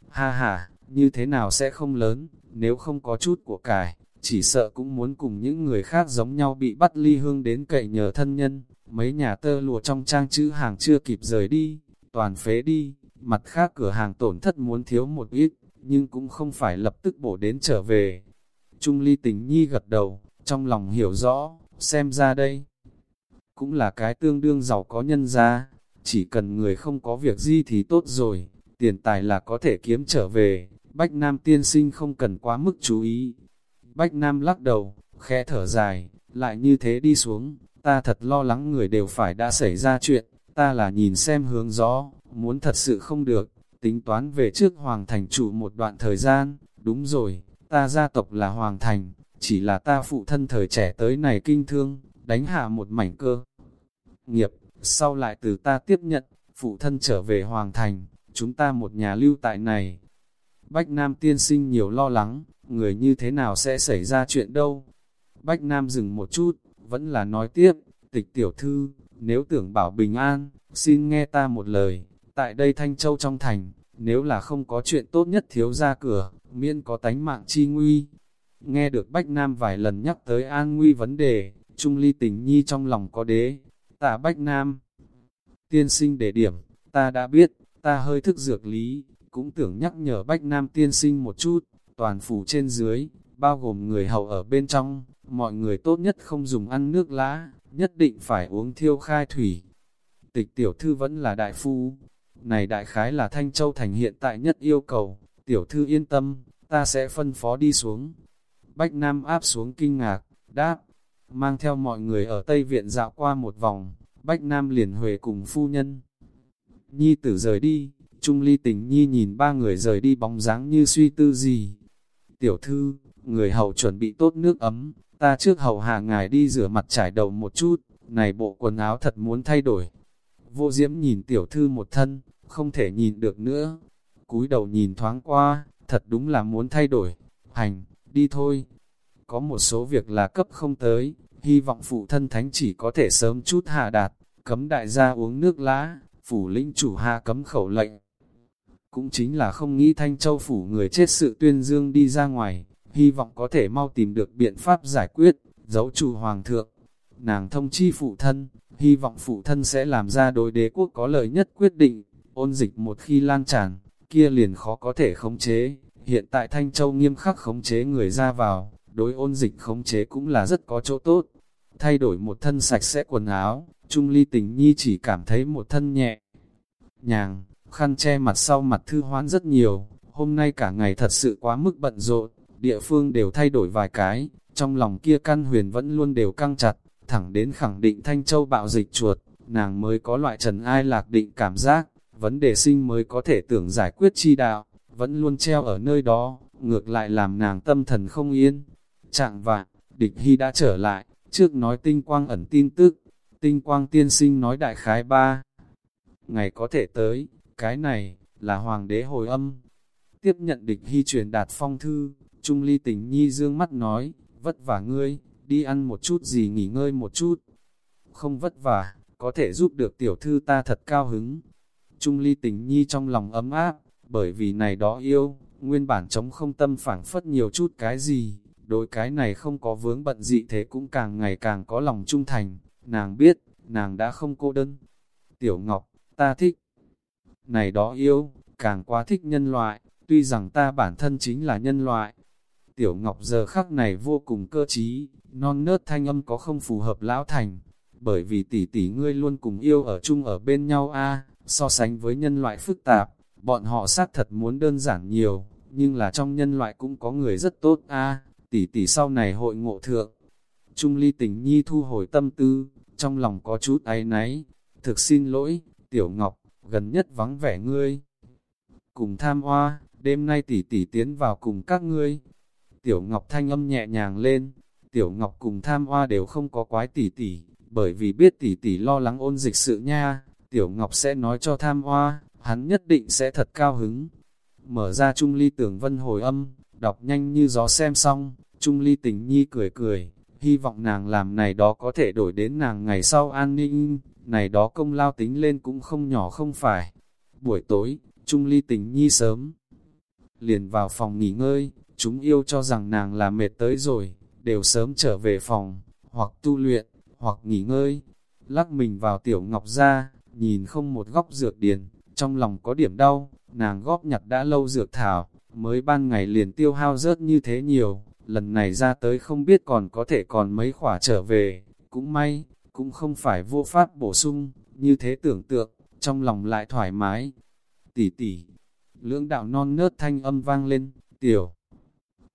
Speaker 1: Ha ha, như thế nào sẽ không lớn, nếu không có chút của cải, chỉ sợ cũng muốn cùng những người khác giống nhau bị bắt ly hương đến cậy nhờ thân nhân, mấy nhà tơ lụa trong trang chữ hàng chưa kịp rời đi, toàn phế đi, mặt khác cửa hàng tổn thất muốn thiếu một ít, nhưng cũng không phải lập tức bổ đến trở về. Trung ly tình nhi gật đầu, trong lòng hiểu rõ, xem ra đây. Cũng là cái tương đương giàu có nhân ra, chỉ cần người không có việc gì thì tốt rồi, tiền tài là có thể kiếm trở về, Bách Nam tiên sinh không cần quá mức chú ý. Bách Nam lắc đầu, khẽ thở dài, lại như thế đi xuống, ta thật lo lắng người đều phải đã xảy ra chuyện ta là nhìn xem hướng gió, muốn thật sự không được, tính toán về trước Hoàng Thành trụ một đoạn thời gian, đúng rồi, ta gia tộc là Hoàng Thành, chỉ là ta phụ thân thời trẻ tới này kinh thương, đánh hạ một mảnh cơ. Nghiệp, sau lại từ ta tiếp nhận, phụ thân trở về Hoàng Thành, chúng ta một nhà lưu tại này. Bách Nam tiên sinh nhiều lo lắng, người như thế nào sẽ xảy ra chuyện đâu. Bách Nam dừng một chút, vẫn là nói tiếp, tịch tiểu thư, nếu tưởng bảo bình an, xin nghe ta một lời, tại đây Thanh Châu trong thành, nếu là không có chuyện tốt nhất thiếu ra cửa, miễn có tánh mạng chi nguy. Nghe được Bách Nam vài lần nhắc tới an nguy vấn đề, Trung Ly tình nhi trong lòng có đế, tạ Bách Nam. Tiên sinh để điểm, ta đã biết, ta hơi thức dược lý, cũng tưởng nhắc nhở Bách Nam tiên sinh một chút, toàn phủ trên dưới, bao gồm người hầu ở bên trong, mọi người tốt nhất không dùng ăn nước lá nhất định phải uống thiêu khai thủy. Tịch tiểu thư vẫn là đại phu, này đại khái là Thanh Châu Thành hiện tại nhất yêu cầu, tiểu thư yên tâm, ta sẽ phân phó đi xuống. Bách Nam áp xuống kinh ngạc, đáp, mang theo mọi người ở Tây Viện dạo qua một vòng, Bách Nam liền huề cùng phu nhân. Nhi tử rời đi, Trung Ly tình Nhi nhìn ba người rời đi bóng dáng như suy tư gì. Tiểu thư, người hầu chuẩn bị tốt nước ấm, ta trước hầu hạ ngài đi rửa mặt trải đầu một chút, này bộ quần áo thật muốn thay đổi. Vô diễm nhìn tiểu thư một thân, không thể nhìn được nữa. Cúi đầu nhìn thoáng qua, thật đúng là muốn thay đổi. Hành, đi thôi. Có một số việc là cấp không tới, hy vọng phụ thân thánh chỉ có thể sớm chút hạ đạt, cấm đại gia uống nước lá, phủ lĩnh chủ hạ cấm khẩu lệnh. Cũng chính là không nghĩ Thanh Châu phủ người chết sự tuyên dương đi ra ngoài, hy vọng có thể mau tìm được biện pháp giải quyết, giấu chủ hoàng thượng. Nàng thông chi phụ thân, hy vọng phụ thân sẽ làm ra đối đế quốc có lợi nhất quyết định, ôn dịch một khi lan tràn, kia liền khó có thể khống chế. Hiện tại Thanh Châu nghiêm khắc khống chế người ra vào, đối ôn dịch khống chế cũng là rất có chỗ tốt. Thay đổi một thân sạch sẽ quần áo, Trung Ly tình nhi chỉ cảm thấy một thân nhẹ. Nhàng, khăn che mặt sau mặt thư hoán rất nhiều, hôm nay cả ngày thật sự quá mức bận rộn, địa phương đều thay đổi vài cái, trong lòng kia căn huyền vẫn luôn đều căng chặt, thẳng đến khẳng định Thanh Châu bạo dịch chuột, nàng mới có loại trần ai lạc định cảm giác, vấn đề sinh mới có thể tưởng giải quyết chi đạo, vẫn luôn treo ở nơi đó, ngược lại làm nàng tâm thần không yên. Trạng vạn, địch hy đã trở lại, trước nói tinh quang ẩn tin tức, tinh quang tiên sinh nói đại khái ba. Ngày có thể tới, cái này, là hoàng đế hồi âm. Tiếp nhận địch hy truyền đạt phong thư, Trung ly tình nhi dương mắt nói, vất vả ngươi, đi ăn một chút gì nghỉ ngơi một chút. Không vất vả, có thể giúp được tiểu thư ta thật cao hứng. Trung ly tình nhi trong lòng ấm áp, bởi vì này đó yêu, nguyên bản chống không tâm phảng phất nhiều chút cái gì, đối cái này không có vướng bận dị thế cũng càng ngày càng có lòng trung thành, nàng biết, nàng đã không cô đơn. Tiểu Ngọc, ta thích. Này đó yêu, càng quá thích nhân loại, tuy rằng ta bản thân chính là nhân loại. Tiểu Ngọc giờ khắc này vô cùng cơ trí, non nớt thanh âm có không phù hợp lão thành, bởi vì tỷ tỷ ngươi luôn cùng yêu ở chung ở bên nhau a so sánh với nhân loại phức tạp, bọn họ xác thật muốn đơn giản nhiều, nhưng là trong nhân loại cũng có người rất tốt a tỷ tỷ sau này hội ngộ thượng. Trung ly tình nhi thu hồi tâm tư, trong lòng có chút áy náy, thực xin lỗi, tiểu ngọc, gần nhất vắng vẻ ngươi. Cùng tham hoa, đêm nay tỷ tỷ tiến vào cùng các ngươi. Tiểu ngọc thanh âm nhẹ nhàng lên, tiểu ngọc cùng tham hoa đều không có quái tỷ tỷ, bởi vì biết tỷ tỷ lo lắng ôn dịch sự nha, tiểu ngọc sẽ nói cho tham hoa, hắn nhất định sẽ thật cao hứng. Mở ra trung ly tưởng vân hồi âm, đọc nhanh như gió xem xong, Trung Ly tình nhi cười cười, hy vọng nàng làm này đó có thể đổi đến nàng ngày sau an ninh, này đó công lao tính lên cũng không nhỏ không phải. Buổi tối, Trung Ly tình nhi sớm, liền vào phòng nghỉ ngơi, chúng yêu cho rằng nàng là mệt tới rồi, đều sớm trở về phòng, hoặc tu luyện, hoặc nghỉ ngơi. Lắc mình vào tiểu ngọc ra, nhìn không một góc dược điền, trong lòng có điểm đau, nàng góp nhặt đã lâu dược thảo, mới ban ngày liền tiêu hao rớt như thế nhiều, lần này ra tới không biết còn có thể còn mấy khỏa trở về, cũng may, cũng không phải vô pháp bổ sung, như thế tưởng tượng, trong lòng lại thoải mái. Tỷ tỷ, lưỡng đạo non nớt thanh âm vang lên, tiểu.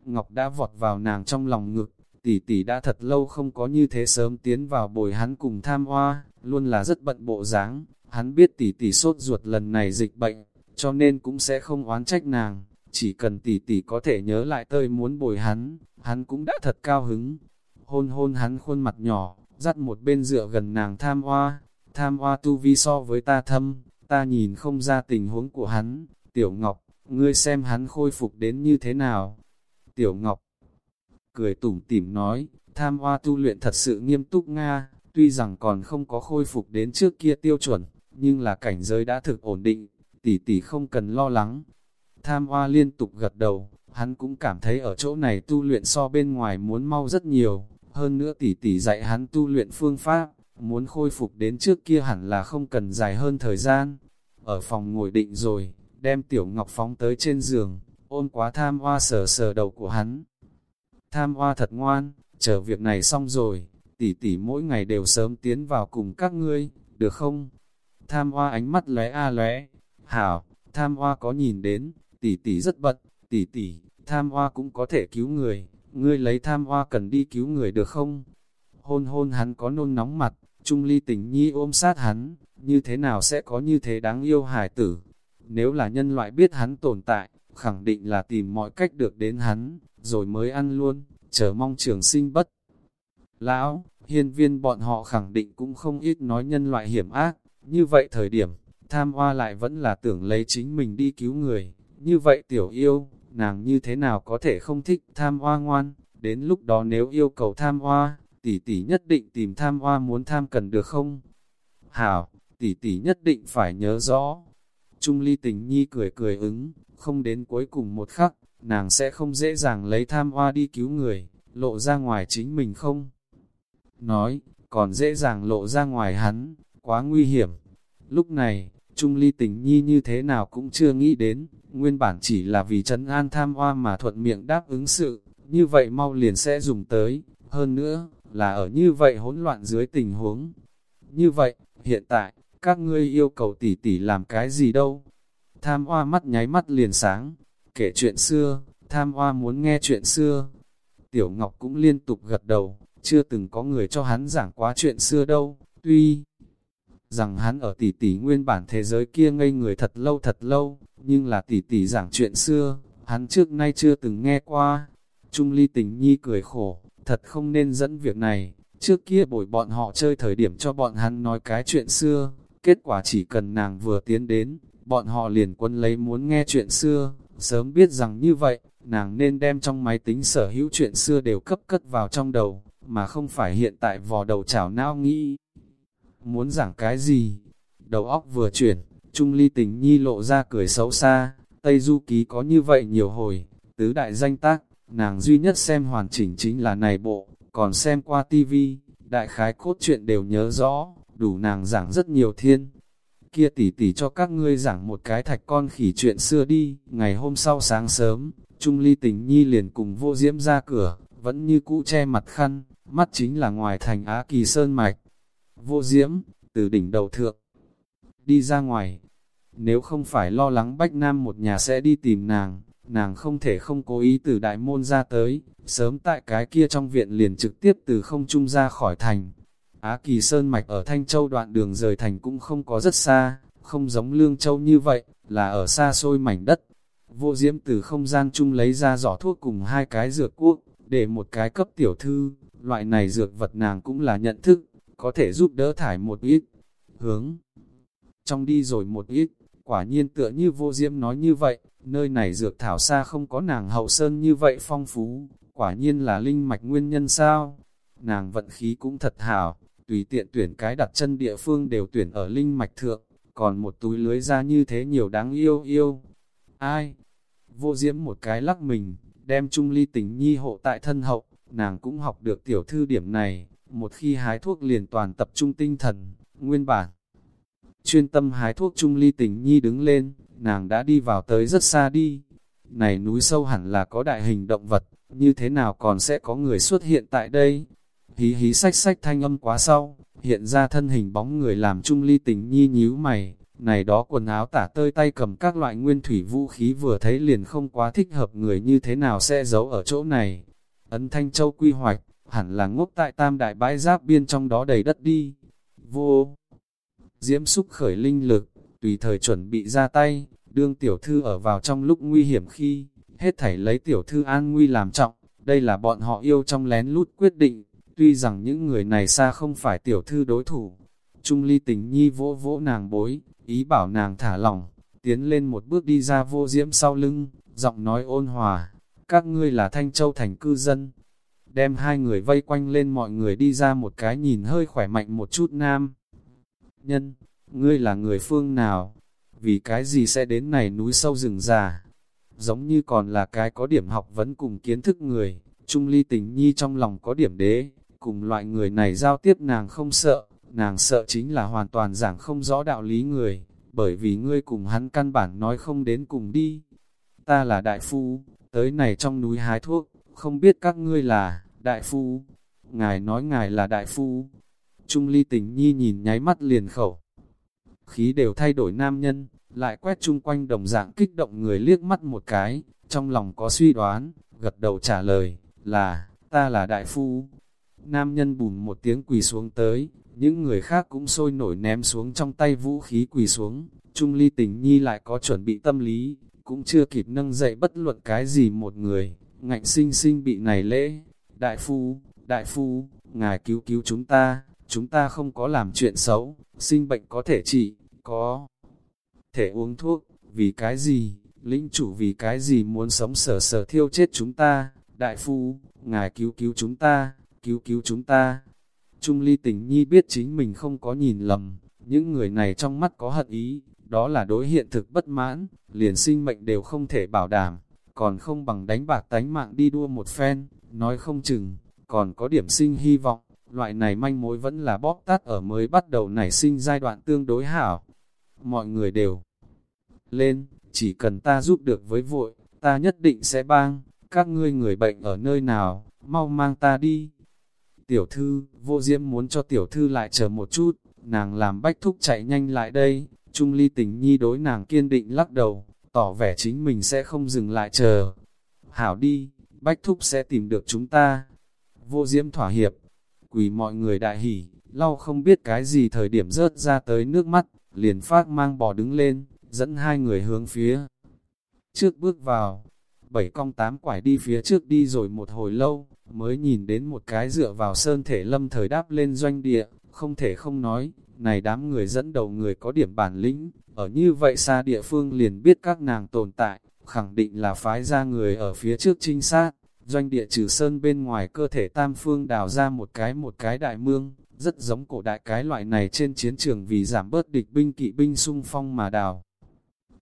Speaker 1: Ngọc đã vọt vào nàng trong lòng ngực, tỷ tỷ đã thật lâu không có như thế sớm tiến vào bồi hắn cùng tham hoa, luôn là rất bận bộ dáng. Hắn biết tỷ tỷ sốt ruột lần này dịch bệnh, cho nên cũng sẽ không oán trách nàng, chỉ cần tỷ tỷ có thể nhớ lại tơi muốn bồi hắn, hắn cũng đã thật cao hứng. Hôn hôn hắn khuôn mặt nhỏ, dắt một bên dựa gần nàng tham hoa, tham hoa tu vi so với ta thâm, ta nhìn không ra tình huống của hắn, tiểu ngọc, ngươi xem hắn khôi phục đến như thế nào. Tiểu ngọc, cười tủm tỉm nói, tham hoa tu luyện thật sự nghiêm túc Nga, tuy rằng còn không có khôi phục đến trước kia tiêu chuẩn, nhưng là cảnh giới đã thực ổn định, tỷ tỷ không cần lo lắng. Tham hoa liên tục gật đầu, hắn cũng cảm thấy ở chỗ này tu luyện so bên ngoài muốn mau rất nhiều, hơn nữa tỷ tỷ dạy hắn tu luyện phương pháp, muốn khôi phục đến trước kia hẳn là không cần dài hơn thời gian. Ở phòng ngồi định rồi, đem tiểu ngọc phóng tới trên giường, ôm quá tham hoa sờ sờ đầu của hắn. Tham hoa thật ngoan, chờ việc này xong rồi, tỷ tỷ mỗi ngày đều sớm tiến vào cùng các ngươi, được không? Tham hoa ánh mắt lóe a lóe, hảo, tham hoa có nhìn đến, tỷ tỷ rất bận, tỷ tỷ, tham hoa cũng có thể cứu người, ngươi lấy tham hoa cần đi cứu người được không? Hôn hôn hắn có nôn nóng mặt, Trung ly tình nhi ôm sát hắn, như thế nào sẽ có như thế đáng yêu hài tử? Nếu là nhân loại biết hắn tồn tại, khẳng định là tìm mọi cách được đến hắn, rồi mới ăn luôn, chờ mong trường sinh bất. Lão, hiên viên bọn họ khẳng định cũng không ít nói nhân loại hiểm ác, như vậy thời điểm, tham hoa lại vẫn là tưởng lấy chính mình đi cứu người, như vậy tiểu yêu, nàng như thế nào có thể không thích tham hoa ngoan, đến lúc đó nếu yêu cầu tham hoa, tỷ tỷ nhất định tìm tham hoa muốn tham cần được không? Hảo, tỷ tỷ nhất định phải nhớ rõ. Trung ly tình nhi cười cười ứng, không đến cuối cùng một khắc, nàng sẽ không dễ dàng lấy tham hoa đi cứu người, lộ ra ngoài chính mình không? Nói, còn dễ dàng lộ ra ngoài hắn, quá nguy hiểm. Lúc này, Trung ly tình nhi như thế nào cũng chưa nghĩ đến, nguyên bản chỉ là vì trấn an tham hoa mà thuận miệng đáp ứng sự, như vậy mau liền sẽ dùng tới, hơn nữa, là ở như vậy hỗn loạn dưới tình huống. Như vậy, hiện tại, các ngươi yêu cầu tỷ tỷ làm cái gì đâu? Tham hoa mắt nháy mắt liền sáng, kể chuyện xưa, tham hoa muốn nghe chuyện xưa. Tiểu Ngọc cũng liên tục gật đầu, chưa từng có người cho hắn giảng quá chuyện xưa đâu, tuy rằng hắn ở tỷ tỷ nguyên bản thế giới kia ngây người thật lâu thật lâu, nhưng là tỷ tỷ giảng chuyện xưa, hắn trước nay chưa từng nghe qua. Trung ly tình nhi cười khổ, thật không nên dẫn việc này, trước kia bồi bọn họ chơi thời điểm cho bọn hắn nói cái chuyện xưa, kết quả chỉ cần nàng vừa tiến đến, bọn họ liền quân lấy muốn nghe chuyện xưa, sớm biết rằng như vậy, nàng nên đem trong máy tính sở hữu chuyện xưa đều cấp cất vào trong đầu, mà không phải hiện tại vò đầu chảo não nghĩ. Muốn giảng cái gì? Đầu óc vừa chuyển, Trung ly tình nhi lộ ra cười xấu xa, Tây Du Ký có như vậy nhiều hồi, tứ đại danh tác, nàng duy nhất xem hoàn chỉnh chính là này bộ, còn xem qua tivi, đại khái cốt truyện đều nhớ rõ, đủ nàng giảng rất nhiều thiên. Kia tỷ tỷ cho các ngươi giảng một cái thạch con khỉ chuyện xưa đi, ngày hôm sau sáng sớm, Trung ly tình nhi liền cùng vô diễm ra cửa, vẫn như cũ che mặt khăn, mắt chính là ngoài thành Á Kỳ Sơn Mạch. Vô diễm, từ đỉnh đầu thượng, đi ra ngoài, nếu không phải lo lắng Bách Nam một nhà sẽ đi tìm nàng, nàng không thể không cố ý từ đại môn ra tới, sớm tại cái kia trong viện liền trực tiếp từ không trung ra khỏi thành. Á Kỳ Sơn Mạch ở Thanh Châu đoạn đường rời thành cũng không có rất xa, không giống Lương Châu như vậy, là ở xa xôi mảnh đất. Vô diễm từ không gian chung lấy ra giỏ thuốc cùng hai cái dược cuốc, để một cái cấp tiểu thư, loại này dược vật nàng cũng là nhận thức, có thể giúp đỡ thải một ít, hướng trong đi rồi một ít, quả nhiên tựa như vô diễm nói như vậy, nơi này dược thảo xa không có nàng hậu sơn như vậy phong phú, quả nhiên là linh mạch nguyên nhân sao? Nàng vận khí cũng thật hảo, tùy tiện tuyển cái đặt chân địa phương đều tuyển ở linh mạch thượng, còn một túi lưới ra như thế nhiều đáng yêu yêu. Ai? Vô diễm một cái lắc mình, đem chung ly tình nhi hộ tại thân hậu, nàng cũng học được tiểu thư điểm này, một khi hái thuốc liền toàn tập trung tinh thần, nguyên bản. Chuyên tâm hái thuốc chung ly tình nhi đứng lên, nàng đã đi vào tới rất xa đi. Này núi sâu hẳn là có đại hình động vật, như thế nào còn sẽ có người xuất hiện tại đây? Hí hí sách sách thanh âm quá sau, hiện ra thân hình bóng người làm trung ly tình nhi nhíu mày. Này đó quần áo tả tơi tay cầm các loại nguyên thủy vũ khí vừa thấy liền không quá thích hợp người như thế nào sẽ giấu ở chỗ này. Ấn Thanh Châu quy hoạch, hẳn là ngốc tại tam đại bãi giáp biên trong đó đầy đất đi. Vô! Diễm xúc khởi linh lực, tùy thời chuẩn bị ra tay, đương tiểu thư ở vào trong lúc nguy hiểm khi, hết thảy lấy tiểu thư an nguy làm trọng, đây là bọn họ yêu trong lén lút quyết định, tuy rằng những người này xa không phải tiểu thư đối thủ. Trung ly tình nhi vỗ vỗ nàng bối, ý bảo nàng thả lỏng, tiến lên một bước đi ra vô diễm sau lưng, giọng nói ôn hòa, các ngươi là Thanh Châu thành cư dân. Đem hai người vây quanh lên mọi người đi ra một cái nhìn hơi khỏe mạnh một chút nam. Nhân, ngươi là người phương nào? vì cái gì sẽ đến này núi sâu rừng già. Giống như còn là cái có điểm học vấn cùng kiến thức người, Trung Ly tình nhi trong lòng có điểm đế, cùng loại người này giao tiếp nàng không sợ, nàng sợ chính là hoàn toàn giảng không rõ đạo lý người, bởi vì ngươi cùng hắn căn bản nói không đến cùng đi. Ta là đại phu, tới này trong núi hái thuốc, không biết các ngươi là, đại phu. Ngài nói ngài là đại phu. Trung ly tình nhi nhìn nháy mắt liền khẩu. Khí đều thay đổi nam nhân, lại quét chung quanh đồng dạng kích động người liếc mắt một cái, trong lòng có suy đoán, gật đầu trả lời, là, ta là đại phu. Nam nhân bùn một tiếng quỳ xuống tới, những người khác cũng sôi nổi ném xuống trong tay vũ khí quỳ xuống, Trung ly tình nhi lại có chuẩn bị tâm lý, cũng chưa kịp nâng dậy bất luận cái gì một người, ngạnh sinh sinh bị này lễ. Đại phu, đại phu, ngài cứu cứu chúng ta, chúng ta không có làm chuyện xấu, sinh bệnh có thể trị, có thể uống thuốc, vì cái gì, lĩnh chủ vì cái gì muốn sống sở sở thiêu chết chúng ta, đại phu, ngài cứu cứu chúng ta, cứu cứu chúng ta. Trung ly tình nhi biết chính mình không có nhìn lầm, những người này trong mắt có hận ý, đó là đối hiện thực bất mãn, liền sinh mệnh đều không thể bảo đảm, còn không bằng đánh bạc tánh mạng đi đua một phen, nói không chừng, còn có điểm sinh hy vọng, loại này manh mối vẫn là bóp tát ở mới bắt đầu nảy sinh giai đoạn tương đối hảo. Mọi người đều lên, chỉ cần ta giúp được với vội, ta nhất định sẽ bang, các ngươi người bệnh ở nơi nào, mau mang ta đi. Tiểu thư, vô diễm muốn cho tiểu thư lại chờ một chút, nàng làm bách thúc chạy nhanh lại đây, Trung ly tình nhi đối nàng kiên định lắc đầu, tỏ vẻ chính mình sẽ không dừng lại chờ. Hảo đi, bách thúc sẽ tìm được chúng ta. Vô diễm thỏa hiệp, quỳ mọi người đại hỉ, lau không biết cái gì thời điểm rớt ra tới nước mắt, liền phát mang bò đứng lên, dẫn hai người hướng phía. Trước bước vào, bảy cong tám quải đi phía trước đi rồi một hồi lâu, mới nhìn đến một cái dựa vào sơn thể lâm thời đáp lên doanh địa, không thể không nói, này đám người dẫn đầu người có điểm bản lĩnh, ở như vậy xa địa phương liền biết các nàng tồn tại, khẳng định là phái ra người ở phía trước trinh sát, doanh địa trừ sơn bên ngoài cơ thể tam phương đào ra một cái một cái đại mương, rất giống cổ đại cái loại này trên chiến trường vì giảm bớt địch binh kỵ binh sung phong mà đào.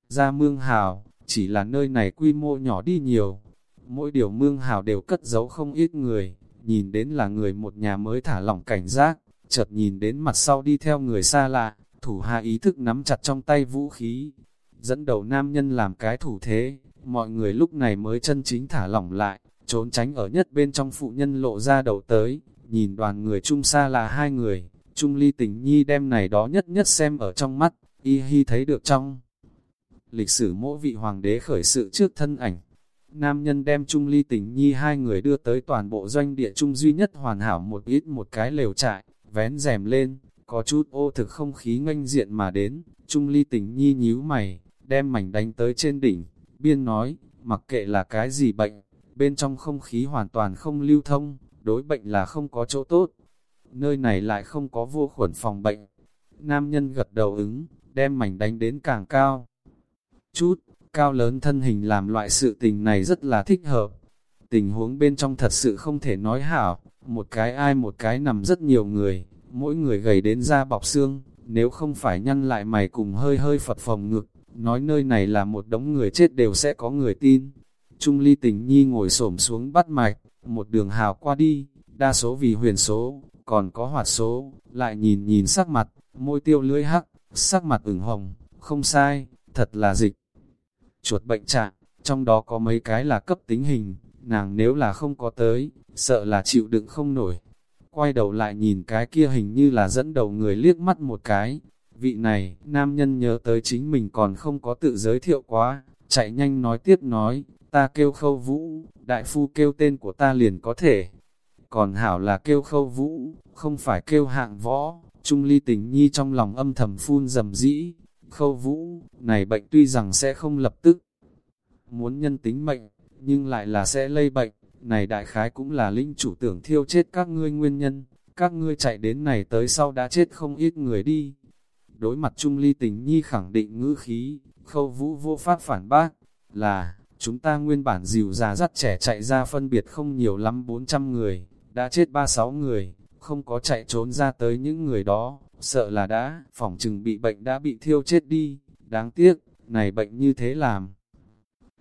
Speaker 1: Ra mương hào, chỉ là nơi này quy mô nhỏ đi nhiều, mỗi điều mương hào đều cất giấu không ít người, nhìn đến là người một nhà mới thả lỏng cảnh giác, chợt nhìn đến mặt sau đi theo người xa lạ, thủ hạ ý thức nắm chặt trong tay vũ khí, dẫn đầu nam nhân làm cái thủ thế, mọi người lúc này mới chân chính thả lỏng lại, trốn tránh ở nhất bên trong phụ nhân lộ ra đầu tới, nhìn đoàn người chung xa là hai người, Trung Ly Tình Nhi đem này đó nhất nhất xem ở trong mắt, y hy thấy được trong lịch sử mỗi vị hoàng đế khởi sự trước thân ảnh. Nam nhân đem Trung Ly Tình Nhi hai người đưa tới toàn bộ doanh địa trung duy nhất hoàn hảo một ít một cái lều trại, vén rèm lên, có chút ô thực không khí nganh diện mà đến, Trung Ly tình nhi nhíu mày, đem mảnh đánh tới trên đỉnh, biên nói, mặc kệ là cái gì bệnh, bên trong không khí hoàn toàn không lưu thông, đối bệnh là không có chỗ tốt. Nơi này lại không có vô khuẩn phòng bệnh. Nam nhân gật đầu ứng, đem mảnh đánh đến càng cao. Chút, cao lớn thân hình làm loại sự tình này rất là thích hợp. Tình huống bên trong thật sự không thể nói hảo, một cái ai một cái nằm rất nhiều người, mỗi người gầy đến da bọc xương, nếu không phải nhăn lại mày cùng hơi hơi phật phòng ngực, nói nơi này là một đống người chết đều sẽ có người tin. Trung ly tình nhi ngồi xổm xuống bắt mạch, một đường hào qua đi, đa số vì huyền số, còn có hoạt số, lại nhìn nhìn sắc mặt, môi tiêu lưỡi hắc, sắc mặt ửng hồng, không sai, thật là dịch. Chuột bệnh trạng, trong đó có mấy cái là cấp tính hình, nàng nếu là không có tới, sợ là chịu đựng không nổi. Quay đầu lại nhìn cái kia hình như là dẫn đầu người liếc mắt một cái. Vị này, nam nhân nhớ tới chính mình còn không có tự giới thiệu quá, chạy nhanh nói tiếp nói, ta kêu khâu vũ, đại phu kêu tên của ta liền có thể. Còn hảo là kêu khâu vũ, không phải kêu hạng võ, trung ly tình nhi trong lòng âm thầm phun dầm dĩ. Khâu vũ, này bệnh tuy rằng sẽ không lập tức muốn nhân tính mệnh, nhưng lại là sẽ lây bệnh, này đại khái cũng là linh chủ tưởng thiêu chết các ngươi nguyên nhân, các ngươi chạy đến này tới sau đã chết không ít người đi. Đối mặt Trung Ly tình nhi khẳng định ngữ khí, khâu vũ vô pháp phản bác, là, chúng ta nguyên bản dìu già dắt trẻ chạy ra phân biệt không nhiều lắm 400 người, đã chết 36 người, không có chạy trốn ra tới những người đó, sợ là đã, phỏng chừng bị bệnh đã bị thiêu chết đi, Đáng tiếc, này bệnh như thế làm.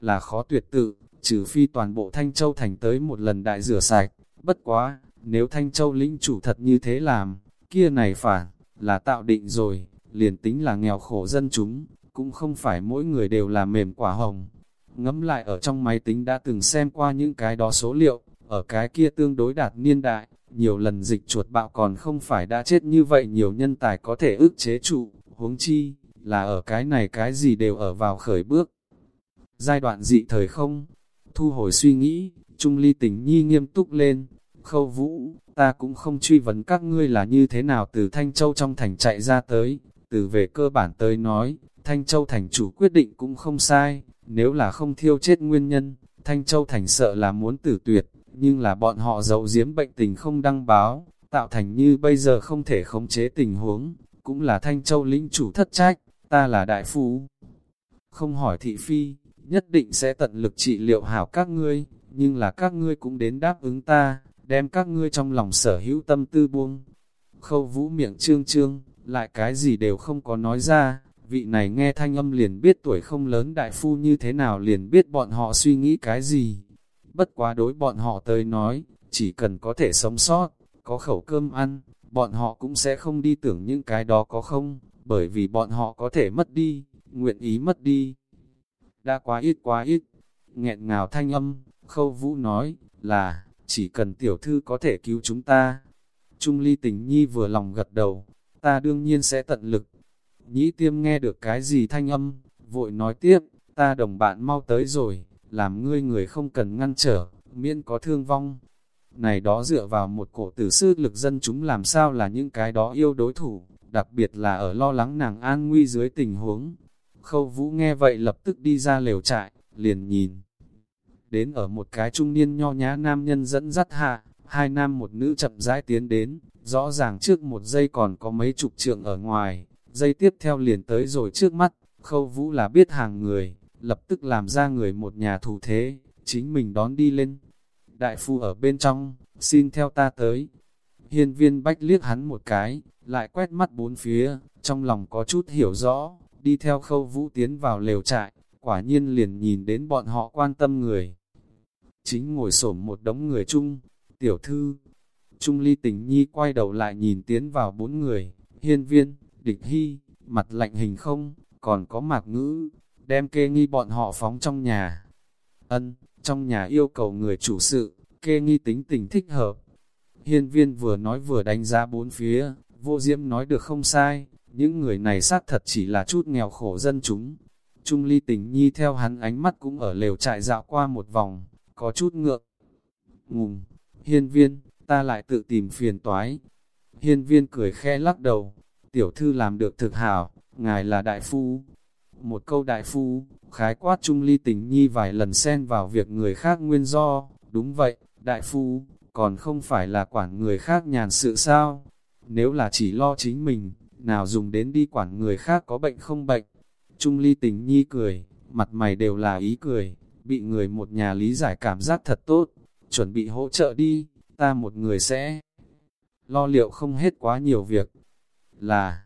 Speaker 1: Là khó tuyệt tự, trừ phi toàn bộ Thanh Châu thành tới một lần đại rửa sạch. Bất quá, nếu Thanh Châu lĩnh chủ thật như thế làm, kia này phản, là tạo định rồi, liền tính là nghèo khổ dân chúng, cũng không phải mỗi người đều là mềm quả hồng. Ngẫm lại ở trong máy tính đã từng xem qua những cái đó số liệu, ở cái kia tương đối đạt niên đại, nhiều lần dịch chuột bạo còn không phải đã chết như vậy nhiều nhân tài có thể ức chế trụ, huống chi, là ở cái này cái gì đều ở vào khởi bước. Giai đoạn dị thời không, thu hồi suy nghĩ, Trung Ly tình nhi nghiêm túc lên, khâu vũ, ta cũng không truy vấn các ngươi là như thế nào từ Thanh Châu trong thành chạy ra tới, từ về cơ bản tới nói, Thanh Châu thành chủ quyết định cũng không sai, nếu là không thiêu chết nguyên nhân, Thanh Châu thành sợ là muốn tử tuyệt, nhưng là bọn họ giấu giếm bệnh tình không đăng báo, tạo thành như bây giờ không thể khống chế tình huống, cũng là Thanh Châu lĩnh chủ thất trách, ta là đại phu. Không hỏi thị phi, nhất định sẽ tận lực trị liệu hảo các ngươi, nhưng là các ngươi cũng đến đáp ứng ta, đem các ngươi trong lòng sở hữu tâm tư buông. Khâu vũ miệng trương trương, lại cái gì đều không có nói ra, vị này nghe thanh âm liền biết tuổi không lớn đại phu như thế nào liền biết bọn họ suy nghĩ cái gì. Bất quá đối bọn họ tới nói, chỉ cần có thể sống sót, có khẩu cơm ăn, bọn họ cũng sẽ không đi tưởng những cái đó có không, bởi vì bọn họ có thể mất đi, nguyện ý mất đi. Đã quá ít quá ít, nghẹn ngào thanh âm, khâu vũ nói, là, chỉ cần tiểu thư có thể cứu chúng ta. Trung ly tình nhi vừa lòng gật đầu, ta đương nhiên sẽ tận lực. Nhĩ tiêm nghe được cái gì thanh âm, vội nói tiếp, ta đồng bạn mau tới rồi, làm ngươi người không cần ngăn trở, miễn có thương vong. Này đó dựa vào một cổ tử sư lực dân chúng làm sao là những cái đó yêu đối thủ, đặc biệt là ở lo lắng nàng an nguy dưới tình huống. Khâu vũ nghe vậy lập tức đi ra lều trại, liền nhìn. Đến ở một cái trung niên nho nhã nam nhân dẫn dắt hạ, hai nam một nữ chậm rãi tiến đến, rõ ràng trước một giây còn có mấy chục trượng ở ngoài, giây tiếp theo liền tới rồi trước mắt, khâu vũ là biết hàng người, lập tức làm ra người một nhà thủ thế, chính mình đón đi lên. Đại phu ở bên trong, xin theo ta tới. Hiên viên bách liếc hắn một cái, lại quét mắt bốn phía, trong lòng có chút hiểu rõ, đi theo khâu vũ tiến vào lều trại, quả nhiên liền nhìn đến bọn họ quan tâm người. Chính ngồi xổm một đống người chung, tiểu thư, Trung ly tình nhi quay đầu lại nhìn tiến vào bốn người, hiên viên, địch hy, mặt lạnh hình không, còn có mạc ngữ, đem kê nghi bọn họ phóng trong nhà. Ân, trong nhà yêu cầu người chủ sự, kê nghi tính tình thích hợp. Hiên viên vừa nói vừa đánh giá bốn phía, vô diễm nói được không sai, những người này xác thật chỉ là chút nghèo khổ dân chúng. Trung ly tình nhi theo hắn ánh mắt cũng ở lều trại dạo qua một vòng, có chút ngượng. Ngùng, hiên viên, ta lại tự tìm phiền toái. Hiên viên cười khe lắc đầu, tiểu thư làm được thực hảo, ngài là đại phu, một câu đại phu, khái quát trung ly tình nhi vài lần xen vào việc người khác nguyên do, đúng vậy, đại phu, còn không phải là quản người khác nhàn sự sao? Nếu là chỉ lo chính mình, nào dùng đến đi quản người khác có bệnh không bệnh? Trung ly tình nhi cười, mặt mày đều là ý cười, bị người một nhà lý giải cảm giác thật tốt, chuẩn bị hỗ trợ đi, ta một người sẽ lo liệu không hết quá nhiều việc. Là,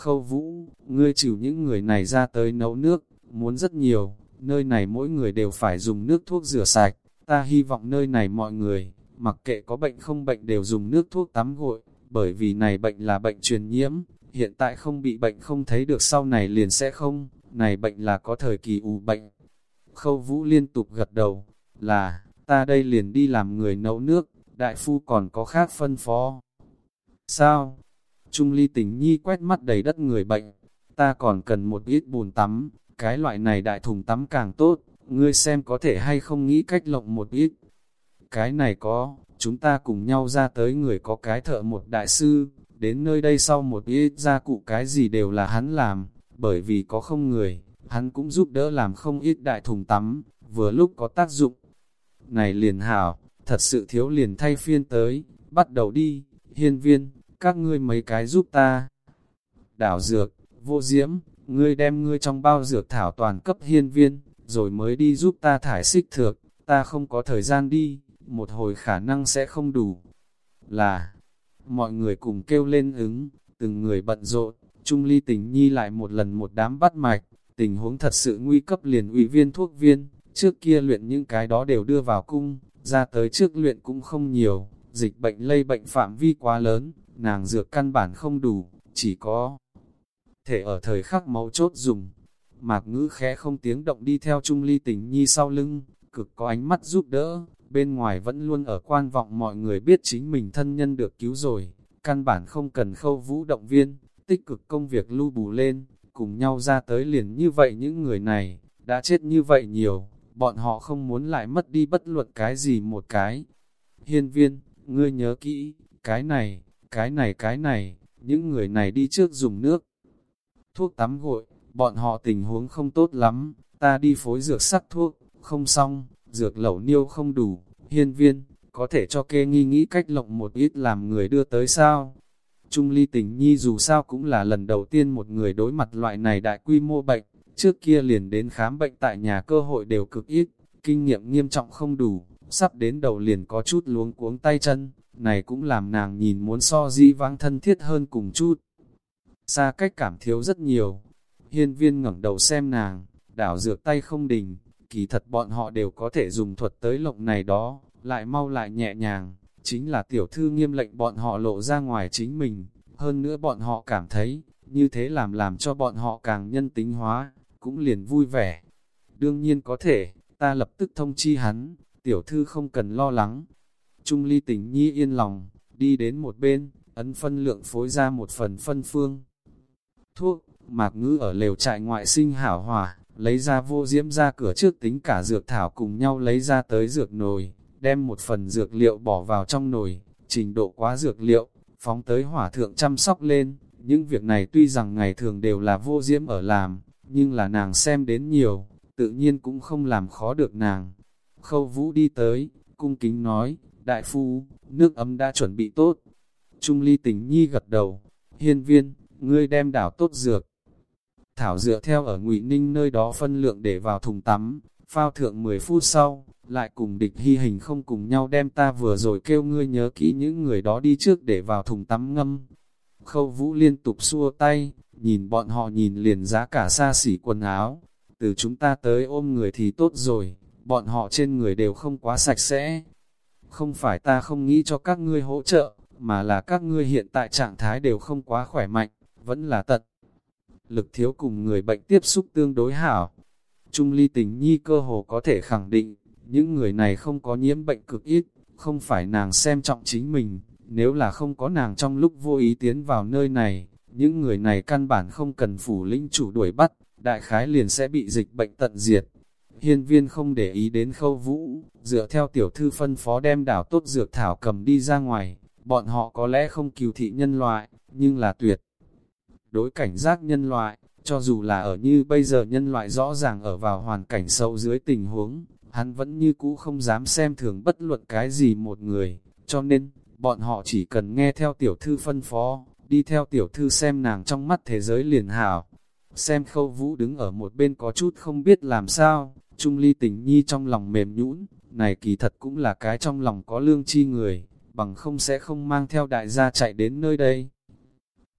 Speaker 1: Khâu vũ, ngươi chịu những người này ra tới nấu nước, muốn rất nhiều, nơi này mỗi người đều phải dùng nước thuốc rửa sạch, ta hy vọng nơi này mọi người, mặc kệ có bệnh không bệnh đều dùng nước thuốc tắm gội, bởi vì này bệnh là bệnh truyền nhiễm, hiện tại không bị bệnh không thấy được sau này liền sẽ không, này bệnh là có thời kỳ ủ bệnh. Khâu vũ liên tục gật đầu, là, ta đây liền đi làm người nấu nước, đại phu còn có khác phân phó. Sao? Trung ly tình nhi quét mắt đầy đất người bệnh, ta còn cần một ít bùn tắm, cái loại này đại thùng tắm càng tốt, ngươi xem có thể hay không nghĩ cách lộng một ít. Cái này có, chúng ta cùng nhau ra tới người có cái thợ một đại sư, đến nơi đây sau một ít gia cụ cái gì đều là hắn làm, bởi vì có không người, hắn cũng giúp đỡ làm không ít đại thùng tắm, vừa lúc có tác dụng. Này liền hảo, thật sự thiếu liền thay phiên tới, bắt đầu đi, hiên viên các ngươi mấy cái giúp ta. Đảo dược, vô diễm, ngươi đem ngươi trong bao dược thảo toàn cấp hiên viên, rồi mới đi giúp ta thải xích thược, ta không có thời gian đi, một hồi khả năng sẽ không đủ. Là, mọi người cùng kêu lên ứng, từng người bận rộn, Trung ly tình nhi lại một lần một đám bắt mạch, tình huống thật sự nguy cấp liền ủy viên thuốc viên, trước kia luyện những cái đó đều đưa vào cung, ra tới trước luyện cũng không nhiều, dịch bệnh lây bệnh phạm vi quá lớn, nàng dược căn bản không đủ, chỉ có thể ở thời khắc máu chốt dùng. Mạc ngữ khẽ không tiếng động đi theo Trung Ly tình nhi sau lưng, cực có ánh mắt giúp đỡ, bên ngoài vẫn luôn ở quan vọng mọi người biết chính mình thân nhân được cứu rồi, căn bản không cần khâu vũ động viên, tích cực công việc lưu bù lên, cùng nhau ra tới liền như vậy những người này, đã chết như vậy nhiều, bọn họ không muốn lại mất đi bất luận cái gì một cái. Hiên viên, ngươi nhớ kỹ, cái này, cái này cái này, những người này đi trước dùng nước, thuốc tắm gội, bọn họ tình huống không tốt lắm, ta đi phối dược sắc thuốc, không xong, dược lẩu niêu không đủ, hiên viên, có thể cho kê nghi nghĩ cách lộng một ít làm người đưa tới sao? Trung ly tình nhi dù sao cũng là lần đầu tiên một người đối mặt loại này đại quy mô bệnh, trước kia liền đến khám bệnh tại nhà cơ hội đều cực ít, kinh nghiệm nghiêm trọng không đủ, sắp đến đầu liền có chút luống cuống tay chân, này cũng làm nàng nhìn muốn so di vãng thân thiết hơn cùng chút. Xa cách cảm thiếu rất nhiều, hiên viên ngẩng đầu xem nàng, đảo dược tay không đình, kỳ thật bọn họ đều có thể dùng thuật tới lộng này đó, lại mau lại nhẹ nhàng, chính là tiểu thư nghiêm lệnh bọn họ lộ ra ngoài chính mình, hơn nữa bọn họ cảm thấy, như thế làm làm cho bọn họ càng nhân tính hóa, cũng liền vui vẻ. Đương nhiên có thể, ta lập tức thông chi hắn, tiểu thư không cần lo lắng. Trung ly tình nhi yên lòng, đi đến một bên, ấn phân lượng phối ra một phần phân phương. Thuốc, mạc ngữ ở lều trại ngoại sinh hảo hòa, lấy ra vô diễm ra cửa trước tính cả dược thảo cùng nhau lấy ra tới dược nồi, đem một phần dược liệu bỏ vào trong nồi, trình độ quá dược liệu, phóng tới hỏa thượng chăm sóc lên. Những việc này tuy rằng ngày thường đều là vô diễm ở làm, nhưng là nàng xem đến nhiều, tự nhiên cũng không làm khó được nàng. Khâu vũ đi tới, cung kính nói, đại phu, nước ấm đã chuẩn bị tốt. Trung ly tình nhi gật đầu, hiên viên, ngươi đem đảo tốt dược. Thảo dựa theo ở ngụy Ninh nơi đó phân lượng để vào thùng tắm, phao thượng 10 phút sau, lại cùng địch hy hình không cùng nhau đem ta vừa rồi kêu ngươi nhớ kỹ những người đó đi trước để vào thùng tắm ngâm. Khâu vũ liên tục xua tay, nhìn bọn họ nhìn liền giá cả xa xỉ quần áo, từ chúng ta tới ôm người thì tốt rồi, bọn họ trên người đều không quá sạch sẽ. Không phải ta không nghĩ cho các ngươi hỗ trợ, mà là các ngươi hiện tại trạng thái đều không quá khỏe mạnh, vẫn là tật Lực thiếu cùng người bệnh tiếp xúc tương đối hảo. Trung ly tình nhi cơ hồ có thể khẳng định, những người này không có nhiễm bệnh cực ít, không phải nàng xem trọng chính mình, nếu là không có nàng trong lúc vô ý tiến vào nơi này, những người này căn bản không cần phủ linh chủ đuổi bắt, đại khái liền sẽ bị dịch bệnh tận diệt. Hiên viên không để ý đến khâu vũ, dựa theo tiểu thư phân phó đem đảo tốt dược thảo cầm đi ra ngoài, bọn họ có lẽ không cứu thị nhân loại, nhưng là tuyệt. Đối cảnh giác nhân loại, cho dù là ở như bây giờ nhân loại rõ ràng ở vào hoàn cảnh sâu dưới tình huống, hắn vẫn như cũ không dám xem thường bất luận cái gì một người, cho nên, bọn họ chỉ cần nghe theo tiểu thư phân phó, đi theo tiểu thư xem nàng trong mắt thế giới liền hảo. Xem khâu vũ đứng ở một bên có chút không biết làm sao, Trung ly tình nhi trong lòng mềm nhũn này kỳ thật cũng là cái trong lòng có lương chi người, bằng không sẽ không mang theo đại gia chạy đến nơi đây.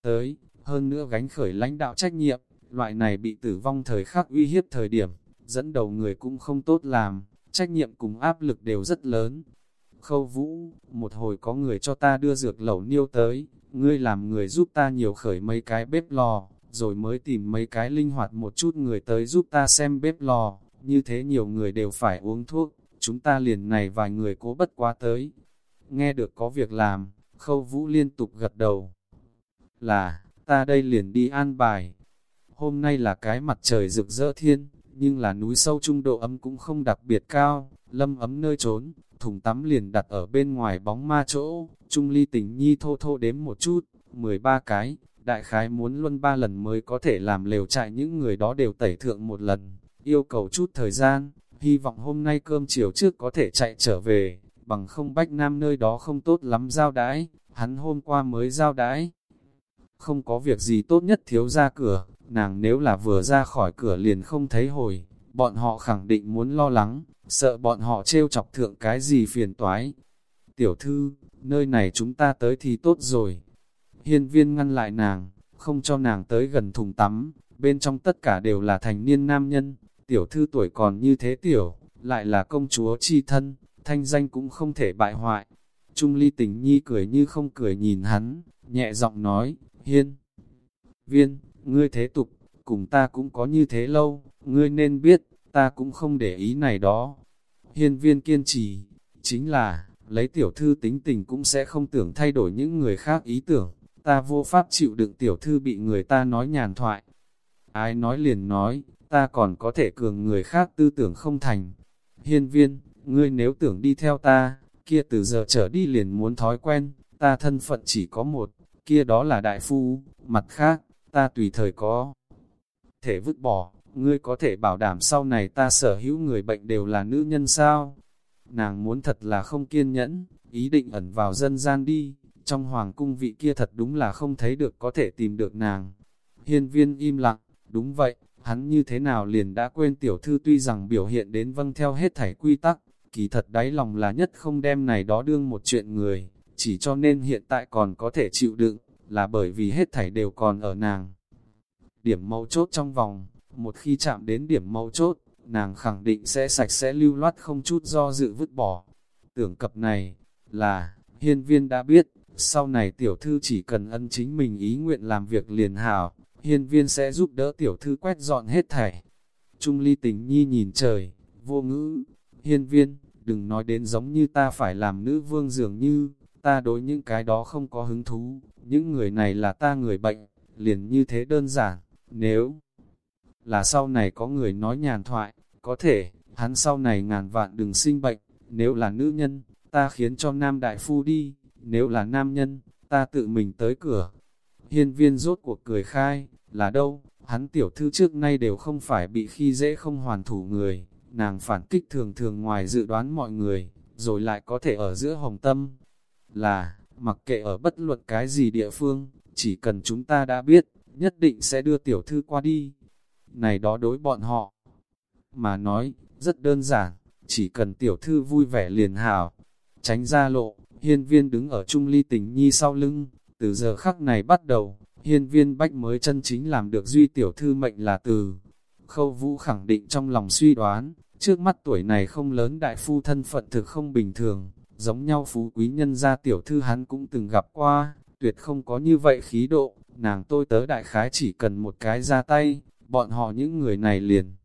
Speaker 1: Tới, hơn nữa gánh khởi lãnh đạo trách nhiệm, loại này bị tử vong thời khắc uy hiếp thời điểm, dẫn đầu người cũng không tốt làm, trách nhiệm cùng áp lực đều rất lớn. Khâu vũ, một hồi có người cho ta đưa dược lẩu niêu tới, ngươi làm người giúp ta nhiều khởi mấy cái bếp lò, rồi mới tìm mấy cái linh hoạt một chút người tới giúp ta xem bếp lò, như thế nhiều người đều phải uống thuốc, chúng ta liền này vài người cố bất quá tới. Nghe được có việc làm, khâu vũ liên tục gật đầu. Là, ta đây liền đi an bài. Hôm nay là cái mặt trời rực rỡ thiên, nhưng là núi sâu trung độ ấm cũng không đặc biệt cao, lâm ấm nơi trốn, thùng tắm liền đặt ở bên ngoài bóng ma chỗ, trung ly tình nhi thô thô đếm một chút, 13 cái, đại khái muốn luân ba lần mới có thể làm lều trại những người đó đều tẩy thượng một lần, yêu cầu chút thời gian, hy vọng hôm nay cơm chiều trước có thể chạy trở về, bằng không bách nam nơi đó không tốt lắm giao đãi, hắn hôm qua mới giao đãi. Không có việc gì tốt nhất thiếu ra cửa, nàng nếu là vừa ra khỏi cửa liền không thấy hồi, bọn họ khẳng định muốn lo lắng, sợ bọn họ trêu chọc thượng cái gì phiền toái. Tiểu thư, nơi này chúng ta tới thì tốt rồi. Hiên viên ngăn lại nàng, không cho nàng tới gần thùng tắm, bên trong tất cả đều là thành niên nam nhân, tiểu thư tuổi còn như thế tiểu, lại là công chúa chi thân, thanh danh cũng không thể bại hoại. Trung ly tình nhi cười như không cười nhìn hắn, nhẹ giọng nói, hiên, viên, ngươi thế tục, cùng ta cũng có như thế lâu, ngươi nên biết, ta cũng không để ý này đó. Hiên viên kiên trì, chính là, lấy tiểu thư tính tình cũng sẽ không tưởng thay đổi những người khác ý tưởng, ta vô pháp chịu đựng tiểu thư bị người ta nói nhàn thoại. Ai nói liền nói, ta còn có thể cường người khác tư tưởng không thành. Hiên viên, ngươi nếu tưởng đi theo ta, kia từ giờ trở đi liền muốn thói quen, ta thân phận chỉ có một, kia đó là đại phu, mặt khác, ta tùy thời có. Thể vứt bỏ, ngươi có thể bảo đảm sau này ta sở hữu người bệnh đều là nữ nhân sao? Nàng muốn thật là không kiên nhẫn, ý định ẩn vào dân gian đi, trong hoàng cung vị kia thật đúng là không thấy được có thể tìm được nàng. Hiên viên im lặng, đúng vậy, hắn như thế nào liền đã quên tiểu thư tuy rằng biểu hiện đến vâng theo hết thảy quy tắc, kỳ thật đáy lòng là nhất không đem này đó đương một chuyện người, chỉ cho nên hiện tại còn có thể chịu đựng, là bởi vì hết thảy đều còn ở nàng. Điểm mấu chốt trong vòng, một khi chạm đến điểm mấu chốt, nàng khẳng định sẽ sạch sẽ lưu loát không chút do dự vứt bỏ. Tưởng cập này, là, hiên viên đã biết, sau này tiểu thư chỉ cần ân chính mình ý nguyện làm việc liền hảo, hiên viên sẽ giúp đỡ tiểu thư quét dọn hết thảy. Trung ly tình nhi nhìn trời, vô ngữ, hiên viên, đừng nói đến giống như ta phải làm nữ vương dường như, ta đối những cái đó không có hứng thú, những người này là ta người bệnh, liền như thế đơn giản, nếu là sau này có người nói nhàn thoại, có thể, hắn sau này ngàn vạn đừng sinh bệnh, nếu là nữ nhân, ta khiến cho nam đại phu đi, nếu là nam nhân, ta tự mình tới cửa. Hiên viên rốt cuộc cười khai, là đâu, hắn tiểu thư trước nay đều không phải bị khi dễ không hoàn thủ người, nàng phản kích thường thường ngoài dự đoán mọi người, rồi lại có thể ở giữa hồng tâm. Là, mặc kệ ở bất luận cái gì địa phương, chỉ cần chúng ta đã biết, nhất định sẽ đưa tiểu thư qua đi. Này đó đối bọn họ, mà nói, rất đơn giản, chỉ cần tiểu thư vui vẻ liền hảo. Tránh ra lộ, hiên viên đứng ở trung ly tình nhi sau lưng, từ giờ khắc này bắt đầu, hiên viên bách mới chân chính làm được duy tiểu thư mệnh là từ. Khâu vũ khẳng định trong lòng suy đoán, trước mắt tuổi này không lớn đại phu thân phận thực không bình thường, giống nhau phú quý nhân gia tiểu thư hắn cũng từng gặp qua, tuyệt không có như vậy khí độ, nàng tôi tớ đại khái chỉ cần một cái ra tay, bọn họ những người này liền.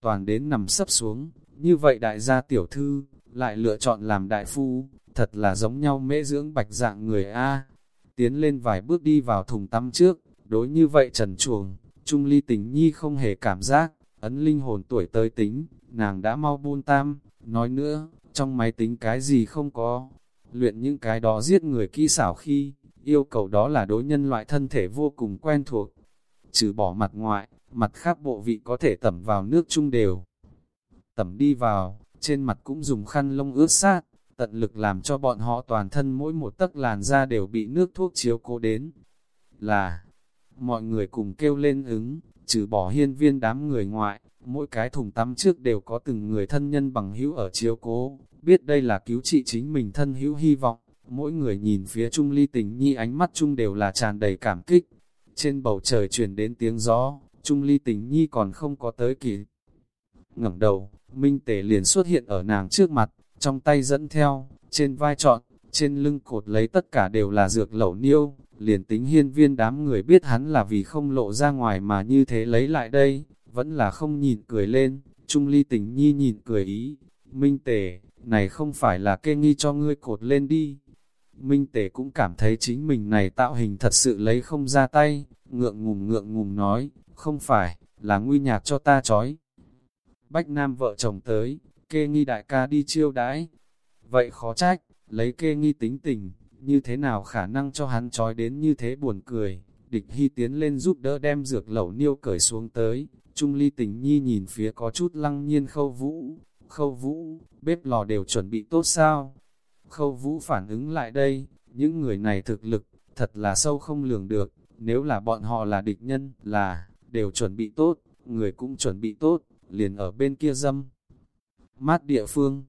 Speaker 1: Toàn đến nằm sấp xuống, như vậy đại gia tiểu thư, lại lựa chọn làm đại phu, thật là giống nhau mễ dưỡng bạch dạng người A. Tiến lên vài bước đi vào thùng tắm trước, đối như vậy trần chuồng, Trung ly tình nhi không hề cảm giác, ấn linh hồn tuổi tới tính, nàng đã mau buôn tam, nói nữa, trong máy tính cái gì không có, luyện những cái đó giết người kỹ xảo khi, yêu cầu đó là đối nhân loại thân thể vô cùng quen thuộc. Trừ bỏ mặt ngoại, mặt khác bộ vị có thể tẩm vào nước chung đều. Tẩm đi vào, trên mặt cũng dùng khăn lông ướt sát, tận lực làm cho bọn họ toàn thân mỗi một tấc làn da đều bị nước thuốc chiếu cố đến. Là, mọi người cùng kêu lên ứng, trừ bỏ hiên viên đám người ngoại, mỗi cái thùng tắm trước đều có từng người thân nhân bằng hữu ở chiếu cố, biết đây là cứu trị chính mình thân hữu hy vọng, mỗi người nhìn phía Trung Ly Tình Nhi ánh mắt chung đều là tràn đầy cảm kích. Trên bầu trời truyền đến tiếng gió, Trung Ly Tình Nhi còn không có tới kỳ ngẩng đầu, Minh Tể liền xuất hiện ở nàng trước mặt, trong tay dẫn theo, trên vai trọn, trên lưng cột lấy tất cả đều là dược lẩu niêu, liền tính hiên viên đám người biết hắn là vì không lộ ra ngoài mà như thế lấy lại đây, vẫn là không nhìn cười lên, Trung Ly Tình Nhi nhìn cười ý, Minh Tể, này không phải là kê nghi cho ngươi cột lên đi. Minh Tể cũng cảm thấy chính mình này tạo hình thật sự lấy không ra tay, ngượng ngùng ngượng ngùng nói, không phải, là nguy nhạc cho ta chói. Bách Nam vợ chồng tới, kê nghi đại ca đi chiêu đãi. Vậy khó trách, lấy kê nghi tính tình, như thế nào khả năng cho hắn trói đến như thế buồn cười. Địch Hy tiến lên giúp đỡ đem dược lẩu niêu cởi xuống tới, Trung ly tình nhi nhìn phía có chút lăng nhiên khâu vũ, khâu vũ, bếp lò đều chuẩn bị tốt sao? Khâu vũ phản ứng lại đây, những người này thực lực, thật là sâu không lường được, nếu là bọn họ là địch nhân, là, đều chuẩn bị tốt, người cũng chuẩn bị tốt, liền ở bên kia dâm. Mát địa phương,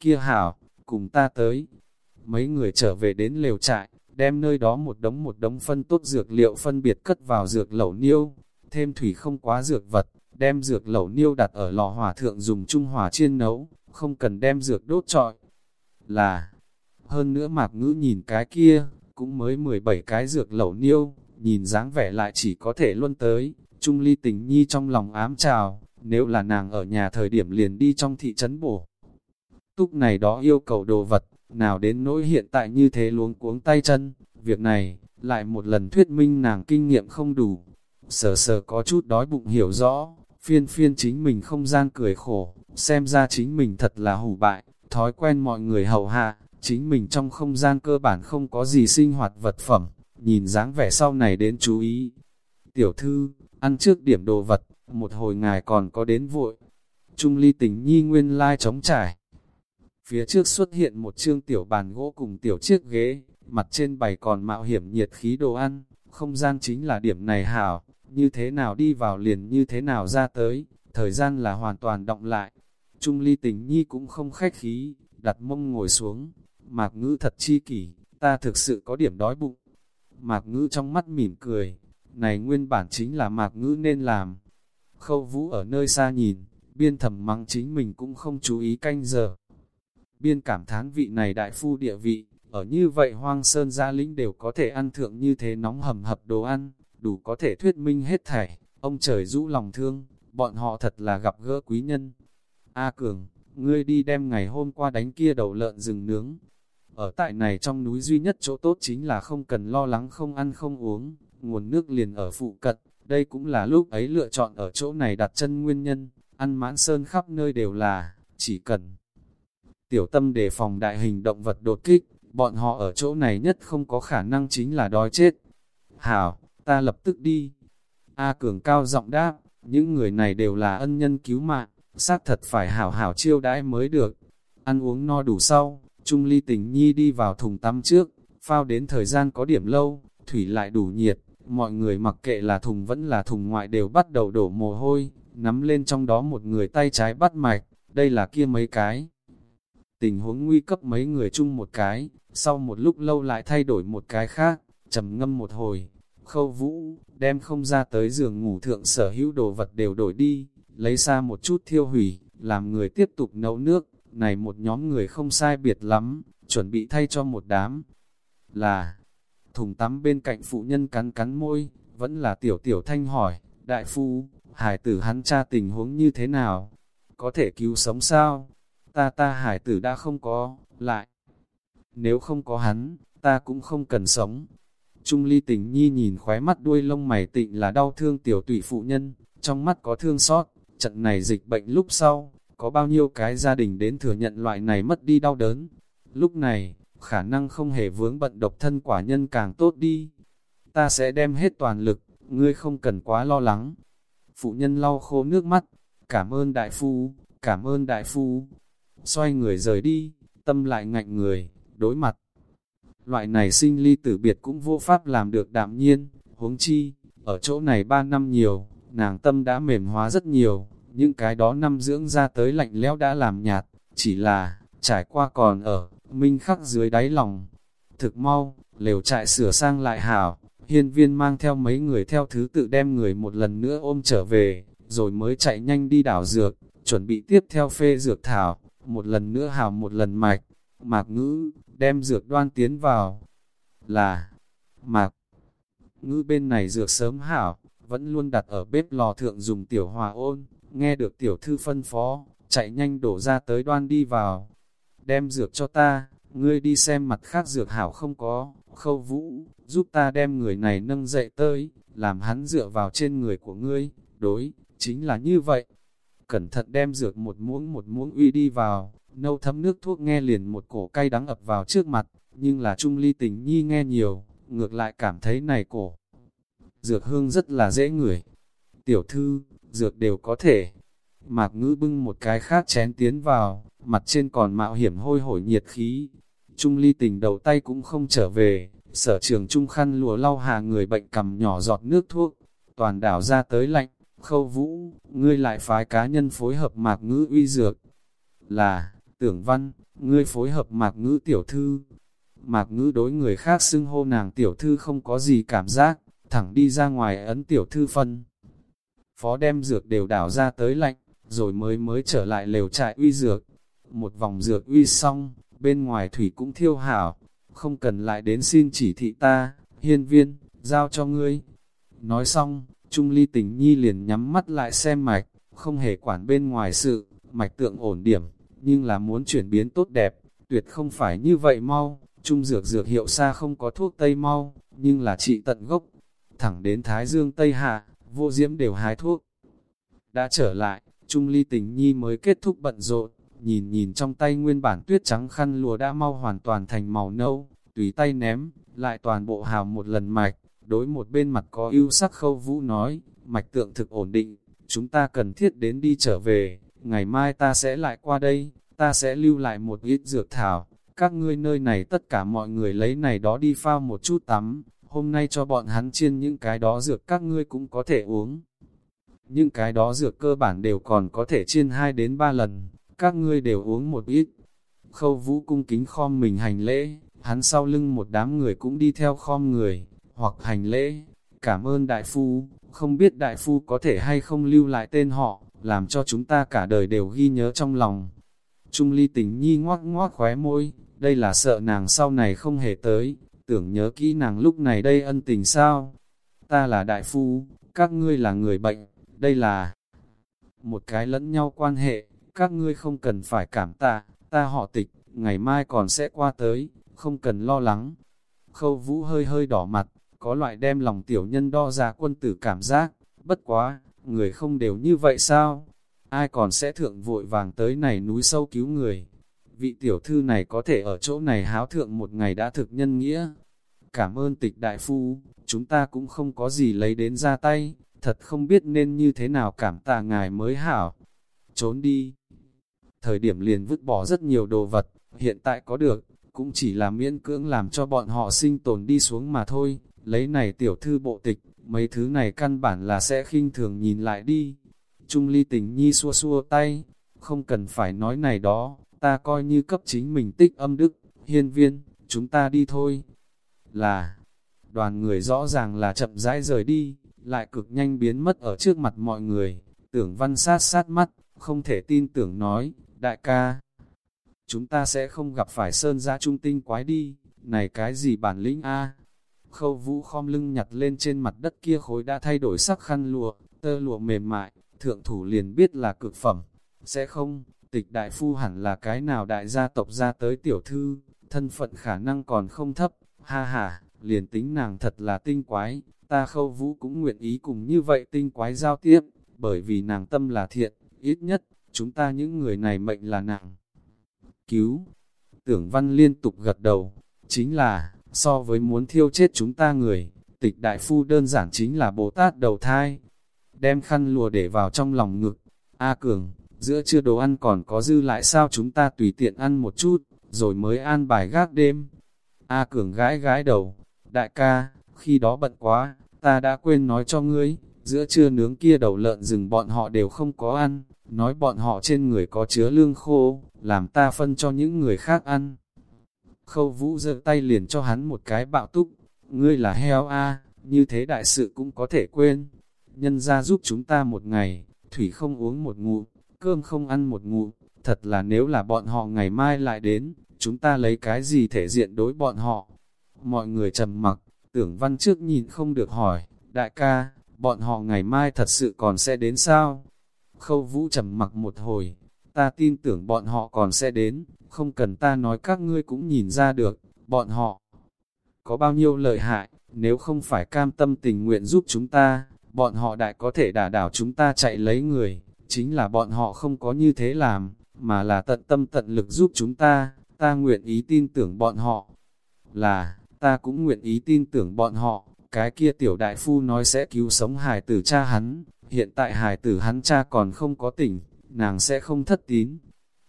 Speaker 1: kia hảo, cùng ta tới. Mấy người trở về đến lều trại, đem nơi đó một đống một đống phân tốt dược liệu phân biệt cất vào dược lẩu niêu, thêm thủy không quá dược vật, đem dược lẩu niêu đặt ở lò hỏa thượng dùng trung hỏa chiên nấu, không cần đem dược đốt trọi. Là, hơn nữa mạc ngữ nhìn cái kia, cũng mới 17 cái dược lẩu niêu, nhìn dáng vẻ lại chỉ có thể luôn tới, Trung ly tình nhi trong lòng ám trào, nếu là nàng ở nhà thời điểm liền đi trong thị trấn bổ. Túc này đó yêu cầu đồ vật, nào đến nỗi hiện tại như thế luống cuống tay chân, việc này, lại một lần thuyết minh nàng kinh nghiệm không đủ. Sờ sờ có chút đói bụng hiểu rõ, phiên phiên chính mình không gian cười khổ, xem ra chính mình thật là hủ bại, thói quen mọi người hầu hạ, chính mình trong không gian cơ bản không có gì sinh hoạt vật phẩm, nhìn dáng vẻ sau này đến chú ý. Tiểu thư, ăn trước điểm đồ vật, một hồi ngài còn có đến vội. Trung ly tình nhi nguyên lai chống trải. Phía trước xuất hiện một chương tiểu bàn gỗ cùng tiểu chiếc ghế, mặt trên bày còn mạo hiểm nhiệt khí đồ ăn, không gian chính là điểm này hảo, như thế nào đi vào liền như thế nào ra tới, thời gian là hoàn toàn động lại. Trung ly tình nhi cũng không khách khí, đặt mông ngồi xuống, mạc ngữ thật chi kỷ, ta thực sự có điểm đói bụng. Mạc ngữ trong mắt mỉm cười, này nguyên bản chính là mạc ngữ nên làm. Khâu vũ ở nơi xa nhìn, biên thầm mắng chính mình cũng không chú ý canh giờ. Biên cảm thán vị này đại phu địa vị, ở như vậy hoang sơn gia lĩnh đều có thể ăn thượng như thế nóng hầm hập đồ ăn, đủ có thể thuyết minh hết thảy, ông trời rũ lòng thương, bọn họ thật là gặp gỡ quý nhân. A Cường, ngươi đi đem ngày hôm qua đánh kia đầu lợn rừng nướng. Ở tại này trong núi duy nhất chỗ tốt chính là không cần lo lắng không ăn không uống, nguồn nước liền ở phụ cận, đây cũng là lúc ấy lựa chọn ở chỗ này đặt chân nguyên nhân, ăn mãn sơn khắp nơi đều là, chỉ cần tiểu tâm đề phòng đại hình động vật đột kích, bọn họ ở chỗ này nhất không có khả năng chính là đói chết. Hảo, ta lập tức đi. A Cường cao giọng đáp, những người này đều là ân nhân cứu mạng, xác thật phải hảo hảo chiêu đãi mới được. Ăn uống no đủ sau, Trung Ly tình nhi đi vào thùng tắm trước, phao đến thời gian có điểm lâu, thủy lại đủ nhiệt, mọi người mặc kệ là thùng vẫn là thùng ngoại đều bắt đầu đổ mồ hôi, nắm lên trong đó một người tay trái bắt mạch, đây là kia mấy cái. Tình huống nguy cấp mấy người chung một cái, sau một lúc lâu lại thay đổi một cái khác, trầm ngâm một hồi, khâu vũ, đem không ra tới giường ngủ thượng sở hữu đồ vật đều đổi đi, lấy ra một chút thiêu hủy, làm người tiếp tục nấu nước, này một nhóm người không sai biệt lắm, chuẩn bị thay cho một đám. Là, thùng tắm bên cạnh phụ nhân cắn cắn môi, vẫn là tiểu tiểu thanh hỏi, đại phu, hải tử hắn cha tình huống như thế nào? Có thể cứu sống sao? Ta ta hải tử đã không có, lại. Nếu không có hắn, ta cũng không cần sống. Trung ly tình nhi nhìn khóe mắt đuôi lông mày tịnh là đau thương tiểu tụy phụ nhân, trong mắt có thương xót, trận này dịch bệnh lúc sau, có bao nhiêu cái gia đình đến thừa nhận loại này mất đi đau đớn. Lúc này, khả năng không hề vướng bận độc thân quả nhân càng tốt đi. Ta sẽ đem hết toàn lực, ngươi không cần quá lo lắng. Phụ nhân lau khô nước mắt, cảm ơn đại phu, cảm ơn đại phu. Xoay người rời đi, tâm lại ngạnh người, đối mặt. Loại này sinh ly tử biệt cũng vô pháp làm được đạm nhiên, huống chi, ở chỗ này ba năm nhiều, nàng tâm đã mềm hóa rất nhiều, những cái đó năm dưỡng ra tới lạnh lẽo đã làm nhạt, chỉ là, trải qua còn ở, minh khắc dưới đáy lòng. Thực mau, lều trại sửa sang lại hảo, hiên viên mang theo mấy người theo thứ tự đem người một lần nữa ôm trở về, rồi mới chạy nhanh đi đảo dược, chuẩn bị tiếp theo phê dược thảo, một lần nữa hảo một lần mạch, mạc ngữ, đem dược đoan tiến vào. Là, mạc ngữ bên này dược sớm hảo, vẫn luôn đặt ở bếp lò thượng dùng tiểu hòa ôn, nghe được tiểu thư phân phó, chạy nhanh đổ ra tới đoan đi vào. Đem dược cho ta, ngươi đi xem mặt khác dược hảo không có, khâu vũ, giúp ta đem người này nâng dậy tới, làm hắn dựa vào trên người của ngươi, đối, chính là như vậy. Cẩn thận đem dược một muỗng một muỗng uy đi vào, nâu thấm nước thuốc nghe liền một cổ cay đắng ập vào trước mặt, nhưng là trung ly tình nhi nghe nhiều, ngược lại cảm thấy này cổ. Dược hương rất là dễ ngửi. Tiểu thư, dược đều có thể. Mạc ngữ bưng một cái khác chén tiến vào, mặt trên còn mạo hiểm hôi hổi nhiệt khí. Trung ly tình đầu tay cũng không trở về, sở trường trung khăn lùa lau hà người bệnh cầm nhỏ giọt nước thuốc, toàn đảo ra tới lạnh, khâu vũ, ngươi lại phái cá nhân phối hợp mạc ngữ uy dược. Là, tưởng văn, ngươi phối hợp mạc ngữ tiểu thư. Mạc ngữ đối người khác xưng hô nàng tiểu thư không có gì cảm giác, thẳng đi ra ngoài ấn tiểu thư phân. Phó đem dược đều đảo ra tới lạnh, rồi mới mới trở lại lều trại uy dược. Một vòng dược uy xong, bên ngoài thủy cũng thiêu hảo, không cần lại đến xin chỉ thị ta, hiên viên, giao cho ngươi. Nói xong, Trung Ly tình nhi liền nhắm mắt lại xem mạch, không hề quản bên ngoài sự, mạch tượng ổn điểm, nhưng là muốn chuyển biến tốt đẹp, tuyệt không phải như vậy mau, Trung dược dược hiệu xa không có thuốc tây mau, nhưng là trị tận gốc, thẳng đến Thái Dương Tây Hạ, vô diễm đều hái thuốc. Đã trở lại, Trung Ly tình nhi mới kết thúc bận rộn, nhìn nhìn trong tay nguyên bản tuyết trắng khăn lùa đã mau hoàn toàn thành màu nâu, tùy tay ném, lại toàn bộ hào một lần mạch, đối một bên mặt có ưu sắc khâu vũ nói, mạch tượng thực ổn định, chúng ta cần thiết đến đi trở về, ngày mai ta sẽ lại qua đây, ta sẽ lưu lại một ít dược thảo, các ngươi nơi này tất cả mọi người lấy này đó đi phao một chút tắm, hôm nay cho bọn hắn chiên những cái đó dược các ngươi cũng có thể uống. Những cái đó dược cơ bản đều còn có thể chiên 2 đến 3 lần, các ngươi đều uống một ít. Khâu vũ cung kính khom mình hành lễ, hắn sau lưng một đám người cũng đi theo khom người, hoặc hành lễ. Cảm ơn đại phu, không biết đại phu có thể hay không lưu lại tên họ, làm cho chúng ta cả đời đều ghi nhớ trong lòng. Trung ly tình nhi ngoác ngoác khóe môi, đây là sợ nàng sau này không hề tới, tưởng nhớ kỹ nàng lúc này đây ân tình sao. Ta là đại phu, các ngươi là người bệnh, đây là một cái lẫn nhau quan hệ, các ngươi không cần phải cảm tạ, ta họ tịch, ngày mai còn sẽ qua tới, không cần lo lắng. Khâu vũ hơi hơi đỏ mặt, có loại đem lòng tiểu nhân đo ra quân tử cảm giác, bất quá, người không đều như vậy sao? Ai còn sẽ thượng vội vàng tới này núi sâu cứu người? Vị tiểu thư này có thể ở chỗ này háo thượng một ngày đã thực nhân nghĩa. Cảm ơn tịch đại phu, chúng ta cũng không có gì lấy đến ra tay, thật không biết nên như thế nào cảm tạ ngài mới hảo. Trốn đi. Thời điểm liền vứt bỏ rất nhiều đồ vật, hiện tại có được, cũng chỉ là miễn cưỡng làm cho bọn họ sinh tồn đi xuống mà thôi. Lấy này tiểu thư bộ tịch, mấy thứ này căn bản là sẽ khinh thường nhìn lại đi. Trung ly tình nhi xua xua tay, không cần phải nói này đó, ta coi như cấp chính mình tích âm đức, hiên viên, chúng ta đi thôi. Là, đoàn người rõ ràng là chậm rãi rời đi, lại cực nhanh biến mất ở trước mặt mọi người, tưởng văn sát sát mắt, không thể tin tưởng nói, đại ca, chúng ta sẽ không gặp phải sơn giã trung tinh quái đi, này cái gì bản lĩnh a? Khâu vũ khom lưng nhặt lên trên mặt đất kia khối đã thay đổi sắc khăn lụa, tơ lụa mềm mại, thượng thủ liền biết là cực phẩm, sẽ không, tịch đại phu hẳn là cái nào đại gia tộc ra tới tiểu thư, thân phận khả năng còn không thấp, ha ha, liền tính nàng thật là tinh quái, ta khâu vũ cũng nguyện ý cùng như vậy tinh quái giao tiếp, bởi vì nàng tâm là thiện, ít nhất, chúng ta những người này mệnh là nặng Cứu, tưởng văn liên tục gật đầu, chính là, so với muốn thiêu chết chúng ta người, tịch đại phu đơn giản chính là Bồ Tát đầu thai, đem khăn lùa để vào trong lòng ngực, A Cường, giữa trưa đồ ăn còn có dư lại sao chúng ta tùy tiện ăn một chút, rồi mới an bài gác đêm. A Cường gãi gãi đầu, đại ca, khi đó bận quá, ta đã quên nói cho ngươi, giữa trưa nướng kia đầu lợn rừng bọn họ đều không có ăn, nói bọn họ trên người có chứa lương khô, làm ta phân cho những người khác ăn. Khâu vũ giơ tay liền cho hắn một cái bạo túc, ngươi là heo a như thế đại sự cũng có thể quên. Nhân ra giúp chúng ta một ngày, thủy không uống một ngụm, cơm không ăn một ngụm, thật là nếu là bọn họ ngày mai lại đến, chúng ta lấy cái gì thể diện đối bọn họ. Mọi người trầm mặc, tưởng văn trước nhìn không được hỏi, đại ca, bọn họ ngày mai thật sự còn sẽ đến sao? Khâu vũ trầm mặc một hồi, ta tin tưởng bọn họ còn sẽ đến, không cần ta nói các ngươi cũng nhìn ra được, bọn họ có bao nhiêu lợi hại, nếu không phải cam tâm tình nguyện giúp chúng ta, bọn họ đại có thể đả đảo chúng ta chạy lấy người, chính là bọn họ không có như thế làm, mà là tận tâm tận lực giúp chúng ta, ta nguyện ý tin tưởng bọn họ, là, ta cũng nguyện ý tin tưởng bọn họ, cái kia tiểu đại phu nói sẽ cứu sống hài tử cha hắn, hiện tại hài tử hắn cha còn không có tỉnh, nàng sẽ không thất tín.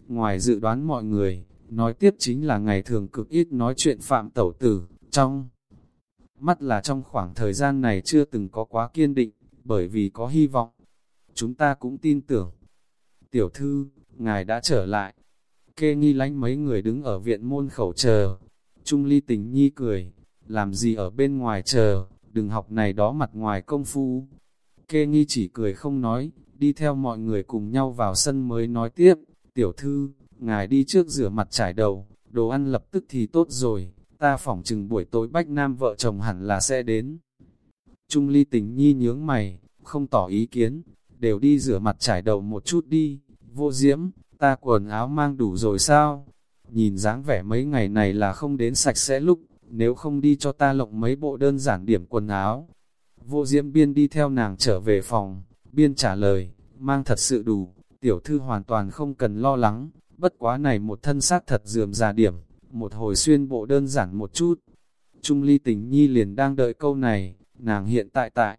Speaker 1: Ngoài dự đoán mọi người, nói tiếp chính là ngày thường cực ít nói chuyện phạm tẩu tử, trong mắt là trong khoảng thời gian này chưa từng có quá kiên định, bởi vì có hy vọng. Chúng ta cũng tin tưởng. Tiểu thư, ngài đã trở lại. Kê nghi lánh mấy người đứng ở viện môn khẩu chờ. Trung ly tình nhi cười, làm gì ở bên ngoài chờ, đừng học này đó mặt ngoài công phu. Kê nghi chỉ cười không nói, đi theo mọi người cùng nhau vào sân mới nói tiếp, tiểu thư, ngài đi trước rửa mặt trải đầu, đồ ăn lập tức thì tốt rồi, ta phỏng chừng buổi tối bách nam vợ chồng hẳn là sẽ đến. Trung ly tình nhi nhướng mày, không tỏ ý kiến, đều đi rửa mặt trải đầu một chút đi, vô diễm, ta quần áo mang đủ rồi sao? Nhìn dáng vẻ mấy ngày này là không đến sạch sẽ lúc, nếu không đi cho ta lộng mấy bộ đơn giản điểm quần áo. Vô diễm biên đi theo nàng trở về phòng, biên trả lời, mang thật sự đủ, tiểu thư hoàn toàn không cần lo lắng, bất quá này một thân xác thật dườm già điểm, một hồi xuyên bộ đơn giản một chút. Trung ly tình nhi liền đang đợi câu này, nàng hiện tại tại.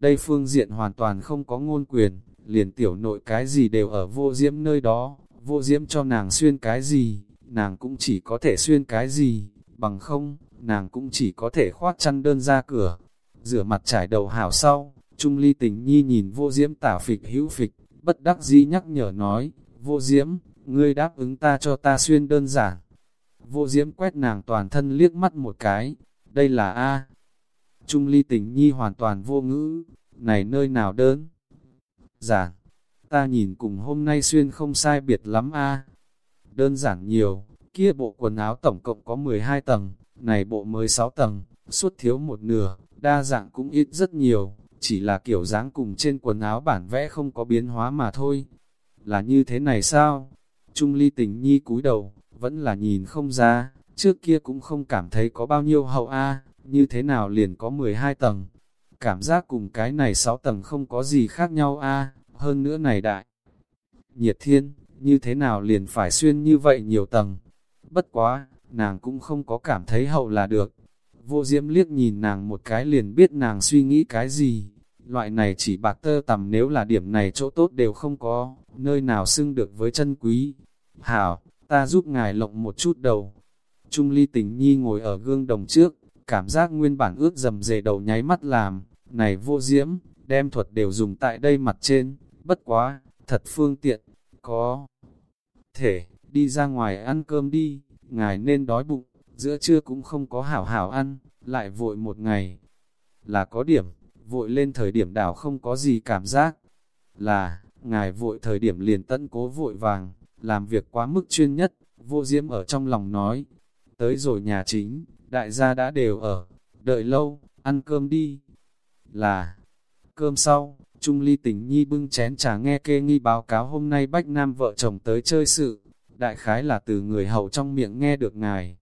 Speaker 1: Đây phương diện hoàn toàn không có ngôn quyền, liền tiểu nội cái gì đều ở vô diễm nơi đó, vô diễm cho nàng xuyên cái gì, nàng cũng chỉ có thể xuyên cái gì, bằng không, nàng cũng chỉ có thể khoát chăn đơn ra cửa. Rửa mặt trải đầu hảo sau, Trung ly tình nhi nhìn vô diễm tả phịch hữu phịch, bất đắc dĩ nhắc nhở nói, vô diễm, ngươi đáp ứng ta cho ta xuyên đơn giản. Vô diễm quét nàng toàn thân liếc mắt một cái, đây là A. Trung ly tình nhi hoàn toàn vô ngữ, này nơi nào đơn? Giản, ta nhìn cùng hôm nay xuyên không sai biệt lắm A. Đơn giản nhiều, kia bộ quần áo tổng cộng có 12 tầng, này bộ mới 6 tầng, suốt thiếu một nửa, đa dạng cũng ít rất nhiều, chỉ là kiểu dáng cùng trên quần áo bản vẽ không có biến hóa mà thôi. Là như thế này sao? Trung ly tình nhi cúi đầu, vẫn là nhìn không ra, trước kia cũng không cảm thấy có bao nhiêu hậu A, như thế nào liền có 12 tầng. Cảm giác cùng cái này 6 tầng không có gì khác nhau A, hơn nữa này đại. Nhiệt thiên, như thế nào liền phải xuyên như vậy nhiều tầng. Bất quá, nàng cũng không có cảm thấy hậu là được. Vô diễm liếc nhìn nàng một cái liền biết nàng suy nghĩ cái gì. Loại này chỉ bạc tơ tầm nếu là điểm này chỗ tốt đều không có, nơi nào xưng được với chân quý. Hảo, ta giúp ngài lộng một chút đầu. Trung ly tình nhi ngồi ở gương đồng trước, cảm giác nguyên bản ướt dầm dề đầu nháy mắt làm, này vô diễm, đem thuật đều dùng tại đây mặt trên, bất quá, thật phương tiện, có thể, đi ra ngoài ăn cơm đi, ngài nên đói bụng, giữa trưa cũng không có hảo hảo ăn, lại vội một ngày, là có điểm, vội lên thời điểm đảo không có gì cảm giác, là, ngài vội thời điểm liền tận cố vội vàng, làm việc quá mức chuyên nhất, vô diễm ở trong lòng nói, tới rồi nhà chính, đại gia đã đều ở, đợi lâu, ăn cơm đi, là, cơm sau, Trung ly tình nhi bưng chén trà nghe kê nghi báo cáo hôm nay Bách Nam vợ chồng tới chơi sự, đại khái là từ người hậu trong miệng nghe được ngài.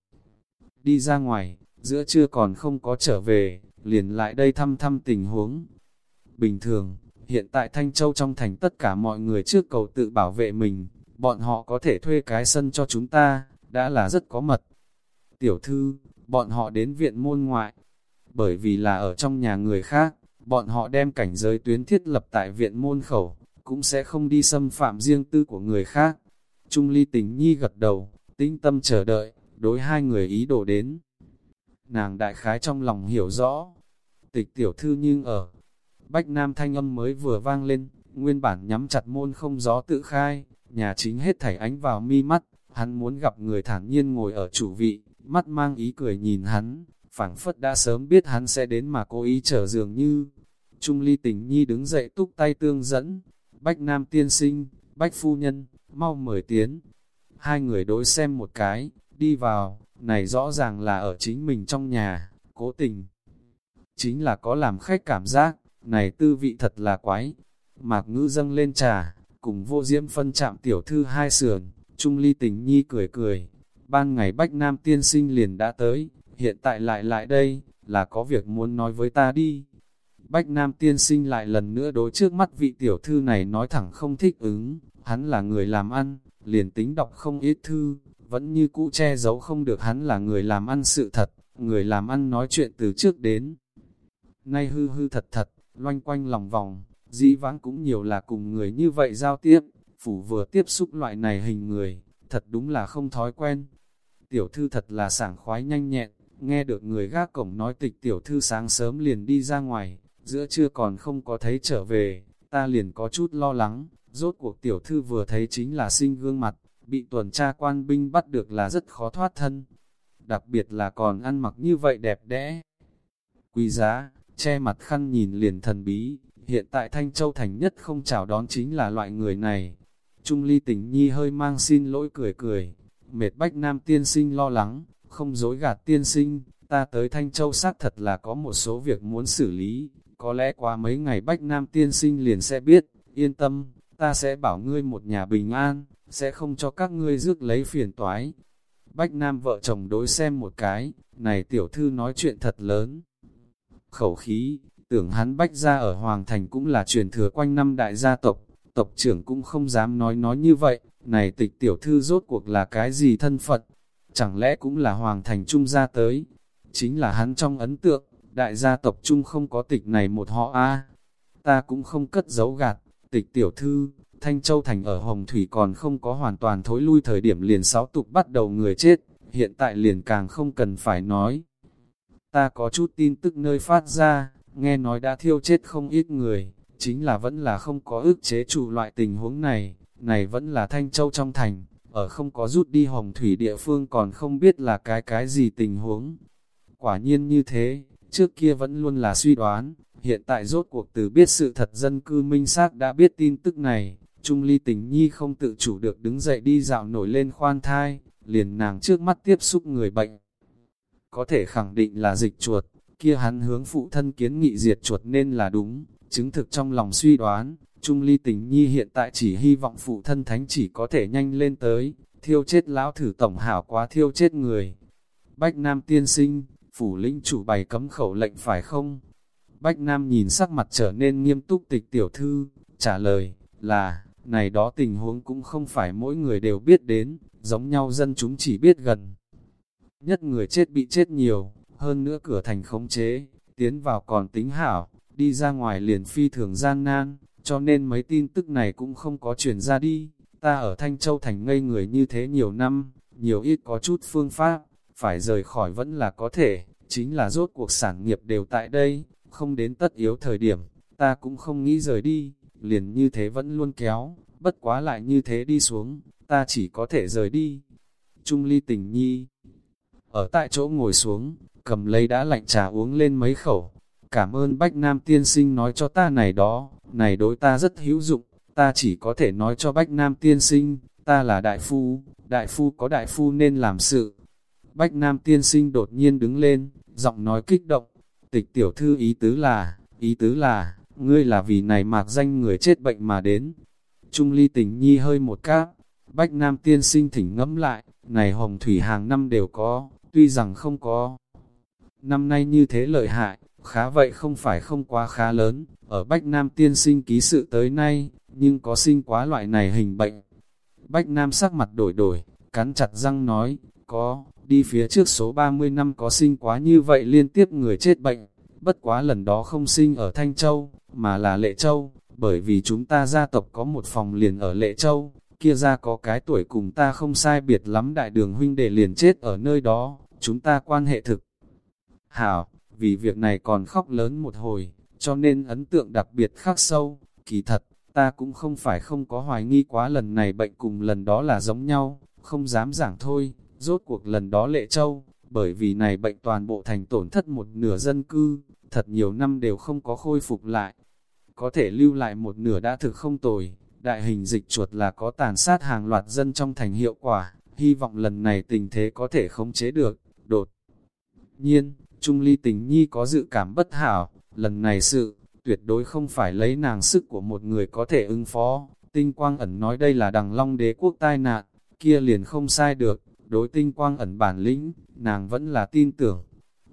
Speaker 1: Đi ra ngoài, giữa trưa còn không có trở về, liền lại đây thăm thăm tình huống. Bình thường, hiện tại Thanh Châu trong thành tất cả mọi người trước cầu tự bảo vệ mình, bọn họ có thể thuê cái sân cho chúng ta, đã là rất có mật. Tiểu thư, bọn họ đến viện môn ngoại, bởi vì là ở trong nhà người khác, bọn họ đem cảnh giới tuyến thiết lập tại viện môn khẩu, cũng sẽ không đi xâm phạm riêng tư của người khác. Trung ly tình nhi gật đầu, tinh tâm chờ đợi, đối hai người ý đồ đến. Nàng đại khái trong lòng hiểu rõ, tịch tiểu thư nhưng ở. Bách Nam thanh âm mới vừa vang lên, nguyên bản nhắm chặt môn không gió tự khai, nhà chính hết thảy ánh vào mi mắt, hắn muốn gặp người thản nhiên ngồi ở chủ vị, mắt mang ý cười nhìn hắn, phảng phất đã sớm biết hắn sẽ đến mà cố ý trở dường như. Trung ly tình nhi đứng dậy túc tay tương dẫn, bách nam tiên sinh, bách phu nhân, mau mời tiến. Hai người đối xem một cái, đi vào, này rõ ràng là ở chính mình trong nhà, cố tình. Chính là có làm khách cảm giác, này tư vị thật là quái. Mạc ngữ dâng lên trà, cùng vô diễm phân chạm tiểu thư hai sườn, trung ly tình nhi cười cười. Ban ngày bách nam tiên sinh liền đã tới, hiện tại lại lại đây, là có việc muốn nói với ta đi. Bách Nam tiên sinh lại lần nữa đối trước mắt vị tiểu thư này nói thẳng không thích ứng, hắn là người làm ăn, liền tính đọc không ít thư, vẫn như cũ che giấu không được hắn là người làm ăn sự thật, người làm ăn nói chuyện từ trước đến. Nay hư hư thật thật, loanh quanh lòng vòng, dĩ vãng cũng nhiều là cùng người như vậy giao tiếp, phủ vừa tiếp xúc loại này hình người, thật đúng là không thói quen. Tiểu thư thật là sảng khoái nhanh nhẹn, nghe được người gác cổng nói tịch tiểu thư sáng sớm liền đi ra ngoài, giữa trưa còn không có thấy trở về, ta liền có chút lo lắng, rốt cuộc tiểu thư vừa thấy chính là sinh gương mặt, bị tuần tra quan binh bắt được là rất khó thoát thân. đặc biệt là còn ăn mặc như vậy đẹp đẽ. Quý giá, che mặt khăn nhìn liền thần bí, hiện tại Thanh Châu Thành nhất không chào đón chính là loại người này. Trung ly tình nhi hơi mang xin lỗi cười cười, mệt bách nam tiên sinh lo lắng, không dối gạt tiên sinh, ta tới Thanh Châu xác thật là có một số việc muốn xử lý, có lẽ qua mấy ngày bách nam tiên sinh liền sẽ biết, yên tâm, ta sẽ bảo ngươi một nhà bình an, sẽ không cho các ngươi rước lấy phiền toái. Bách nam vợ chồng đối xem một cái, này tiểu thư nói chuyện thật lớn. Khẩu khí, tưởng hắn bách ra ở Hoàng Thành cũng là truyền thừa quanh năm đại gia tộc, tộc trưởng cũng không dám nói nói như vậy, này tịch tiểu thư rốt cuộc là cái gì thân phận, chẳng lẽ cũng là Hoàng Thành Trung gia tới, chính là hắn trong ấn tượng, đại gia tộc Trung không có tịch này một họ a ta cũng không cất giấu gạt, tịch tiểu thư, Thanh Châu Thành ở Hồng Thủy còn không có hoàn toàn thối lui thời điểm liền sáu tục bắt đầu người chết, hiện tại liền càng không cần phải nói. Ta có chút tin tức nơi phát ra, nghe nói đã thiêu chết không ít người, chính là vẫn là không có ước chế chủ loại tình huống này, này vẫn là Thanh Châu trong thành, ở không có rút đi hồng thủy địa phương còn không biết là cái cái gì tình huống. Quả nhiên như thế, trước kia vẫn luôn là suy đoán, hiện tại rốt cuộc từ biết sự thật dân cư minh xác đã biết tin tức này, Trung Ly tình nhi không tự chủ được đứng dậy đi dạo nổi lên khoan thai, liền nàng trước mắt tiếp xúc người bệnh. Có thể khẳng định là dịch chuột, kia hắn hướng phụ thân kiến nghị diệt chuột nên là đúng, chứng thực trong lòng suy đoán, Trung ly tình nhi hiện tại chỉ hy vọng phụ thân thánh chỉ có thể nhanh lên tới, thiêu chết lão thử tổng hảo quá thiêu chết người. Bách Nam tiên sinh, phủ lĩnh chủ bày cấm khẩu lệnh phải không? Bách Nam nhìn sắc mặt trở nên nghiêm túc tịch tiểu thư, trả lời, là, này đó tình huống cũng không phải mỗi người đều biết đến, giống nhau dân chúng chỉ biết gần. Nhất người chết bị chết nhiều, hơn nữa cửa thành khống chế, tiến vào còn tính hảo, đi ra ngoài liền phi thường gian nan, cho nên mấy tin tức này cũng không có truyền ra đi. Ta ở Thanh Châu Thành ngây người như thế nhiều năm, nhiều ít có chút phương pháp, phải rời khỏi vẫn là có thể, chính là rốt cuộc sản nghiệp đều tại đây, không đến tất yếu thời điểm, ta cũng không nghĩ rời đi, liền như thế vẫn luôn kéo, bất quá lại như thế đi xuống, ta chỉ có thể rời đi. Trung ly tình nhi, ở tại chỗ ngồi xuống, cầm lấy đã lạnh trà uống lên mấy khẩu, cảm ơn Bách Nam tiên sinh nói cho ta này đó, này đối ta rất hữu dụng, ta chỉ có thể nói cho Bách Nam tiên sinh, ta là đại phu, đại phu có đại phu nên làm sự. Bách Nam tiên sinh đột nhiên đứng lên, giọng nói kích động, tịch tiểu thư ý tứ là, ý tứ là, ngươi là vì này mạc danh người chết bệnh mà đến. Trung ly tình nhi hơi một cáp, Bách Nam tiên sinh thỉnh ngẫm lại, này hồng thủy hàng năm đều có, tuy rằng không có. Năm nay như thế lợi hại, khá vậy không phải không quá khá lớn, ở Bách Nam tiên sinh ký sự tới nay, nhưng có sinh quá loại này hình bệnh. Bách Nam sắc mặt đổi đổi, cắn chặt răng nói, có, đi phía trước số 30 năm có sinh quá như vậy liên tiếp người chết bệnh, bất quá lần đó không sinh ở Thanh Châu, mà là Lệ Châu, bởi vì chúng ta gia tộc có một phòng liền ở Lệ Châu, kia ra có cái tuổi cùng ta không sai biệt lắm đại đường huynh đệ liền chết ở nơi đó, chúng ta quan hệ thực. Hảo, vì việc này còn khóc lớn một hồi, cho nên ấn tượng đặc biệt khắc sâu, kỳ thật, ta cũng không phải không có hoài nghi quá lần này bệnh cùng lần đó là giống nhau, không dám giảng thôi, rốt cuộc lần đó lệ châu, bởi vì này bệnh toàn bộ thành tổn thất một nửa dân cư, thật nhiều năm đều không có khôi phục lại, có thể lưu lại một nửa đã thực không tồi, đại hình dịch chuột là có tàn sát hàng loạt dân trong thành hiệu quả, hy vọng lần này tình thế có thể khống chế được, đột nhiên, Trung ly tình nhi có dự cảm bất hảo, lần này sự, tuyệt đối không phải lấy nàng sức của một người có thể ứng phó. Tinh quang ẩn nói đây là đằng long đế quốc tai nạn, kia liền không sai được, đối tinh quang ẩn bản lĩnh, nàng vẫn là tin tưởng.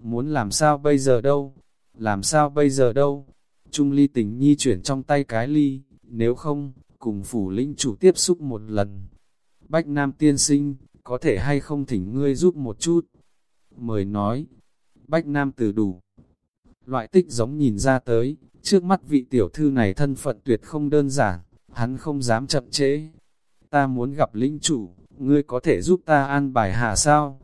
Speaker 1: Muốn làm sao bây giờ đâu? Làm sao bây giờ đâu? Trung ly tình nhi chuyển trong tay cái ly, nếu không, cùng phủ lĩnh chủ tiếp xúc một lần. Bách Nam tiên sinh, có thể hay không thỉnh ngươi giúp một chút? Mời nói, Bách Nam từ đủ. Loại tích giống nhìn ra tới, trước mắt vị tiểu thư này thân phận tuyệt không đơn giản, hắn không dám chậm trễ. Ta muốn gặp lĩnh chủ, ngươi có thể giúp ta an bài hạ sao?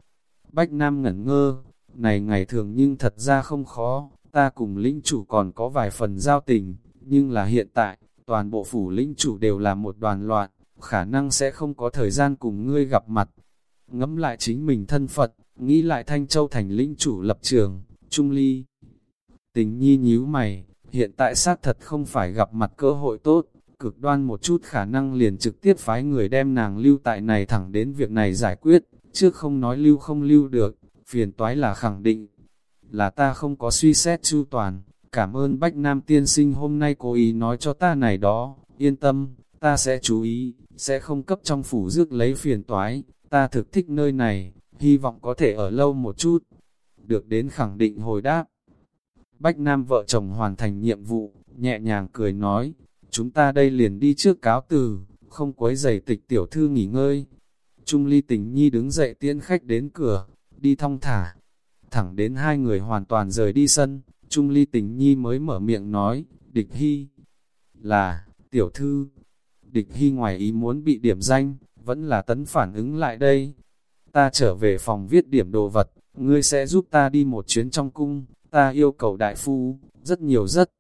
Speaker 1: Bách Nam ngẩn ngơ, này ngày thường nhưng thật ra không khó, ta cùng linh chủ còn có vài phần giao tình, nhưng là hiện tại, toàn bộ phủ linh chủ đều là một đoàn loạn, khả năng sẽ không có thời gian cùng ngươi gặp mặt. Ngẫm lại chính mình thân phật nghĩ lại Thanh Châu thành lĩnh chủ lập trường, Trung Ly. Tình nhi nhíu mày, hiện tại xác thật không phải gặp mặt cơ hội tốt, cực đoan một chút khả năng liền trực tiếp phái người đem nàng lưu tại này thẳng đến việc này giải quyết, trước không nói lưu không lưu được, phiền toái là khẳng định, là ta không có suy xét chu toàn, cảm ơn Bách Nam tiên sinh hôm nay cố ý nói cho ta này đó, yên tâm, ta sẽ chú ý, sẽ không cấp trong phủ rước lấy phiền toái, ta thực thích nơi này, hy vọng có thể ở lâu một chút, được đến khẳng định hồi đáp. Bách Nam vợ chồng hoàn thành nhiệm vụ, nhẹ nhàng cười nói, chúng ta đây liền đi trước cáo từ, không quấy giày tịch tiểu thư nghỉ ngơi. Trung ly tình nhi đứng dậy tiễn khách đến cửa, đi thong thả. Thẳng đến hai người hoàn toàn rời đi sân, Trung ly tình nhi mới mở miệng nói, địch hy, là, tiểu thư. Địch hy ngoài ý muốn bị điểm danh, vẫn là tấn phản ứng lại đây. Ta trở về phòng viết điểm đồ vật, ngươi sẽ giúp ta đi một chuyến trong cung, ta yêu cầu đại phu, rất nhiều rất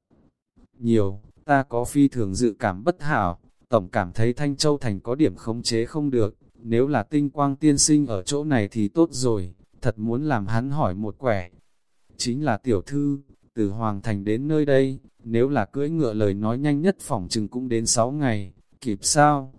Speaker 1: nhiều, ta có phi thường dự cảm bất hảo, tổng cảm thấy Thanh Châu Thành có điểm khống chế không được, nếu là tinh quang tiên sinh ở chỗ này thì tốt rồi, thật muốn làm hắn hỏi một quẻ. Chính là tiểu thư, từ Hoàng Thành đến nơi đây, nếu là cưỡi ngựa lời nói nhanh nhất phỏng chừng cũng đến 6 ngày, kịp sao?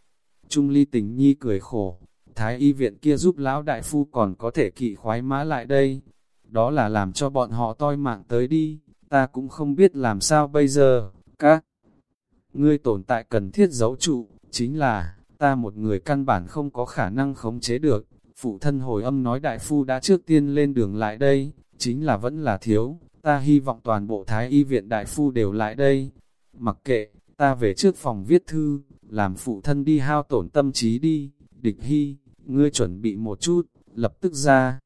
Speaker 1: Trung ly tình nhi cười khổ, thái y viện kia giúp lão đại phu còn có thể kỵ khoái mã lại đây. Đó là làm cho bọn họ toi mạng tới đi, ta cũng không biết làm sao bây giờ, các ngươi tồn tại cần thiết giấu trụ, chính là, ta một người căn bản không có khả năng khống chế được. Phụ thân hồi âm nói đại phu đã trước tiên lên đường lại đây, chính là vẫn là thiếu, ta hy vọng toàn bộ thái y viện đại phu đều lại đây. Mặc kệ, ta về trước phòng viết thư, làm phụ thân đi hao tổn tâm trí đi, địch hy, ngươi chuẩn bị một chút, lập tức ra.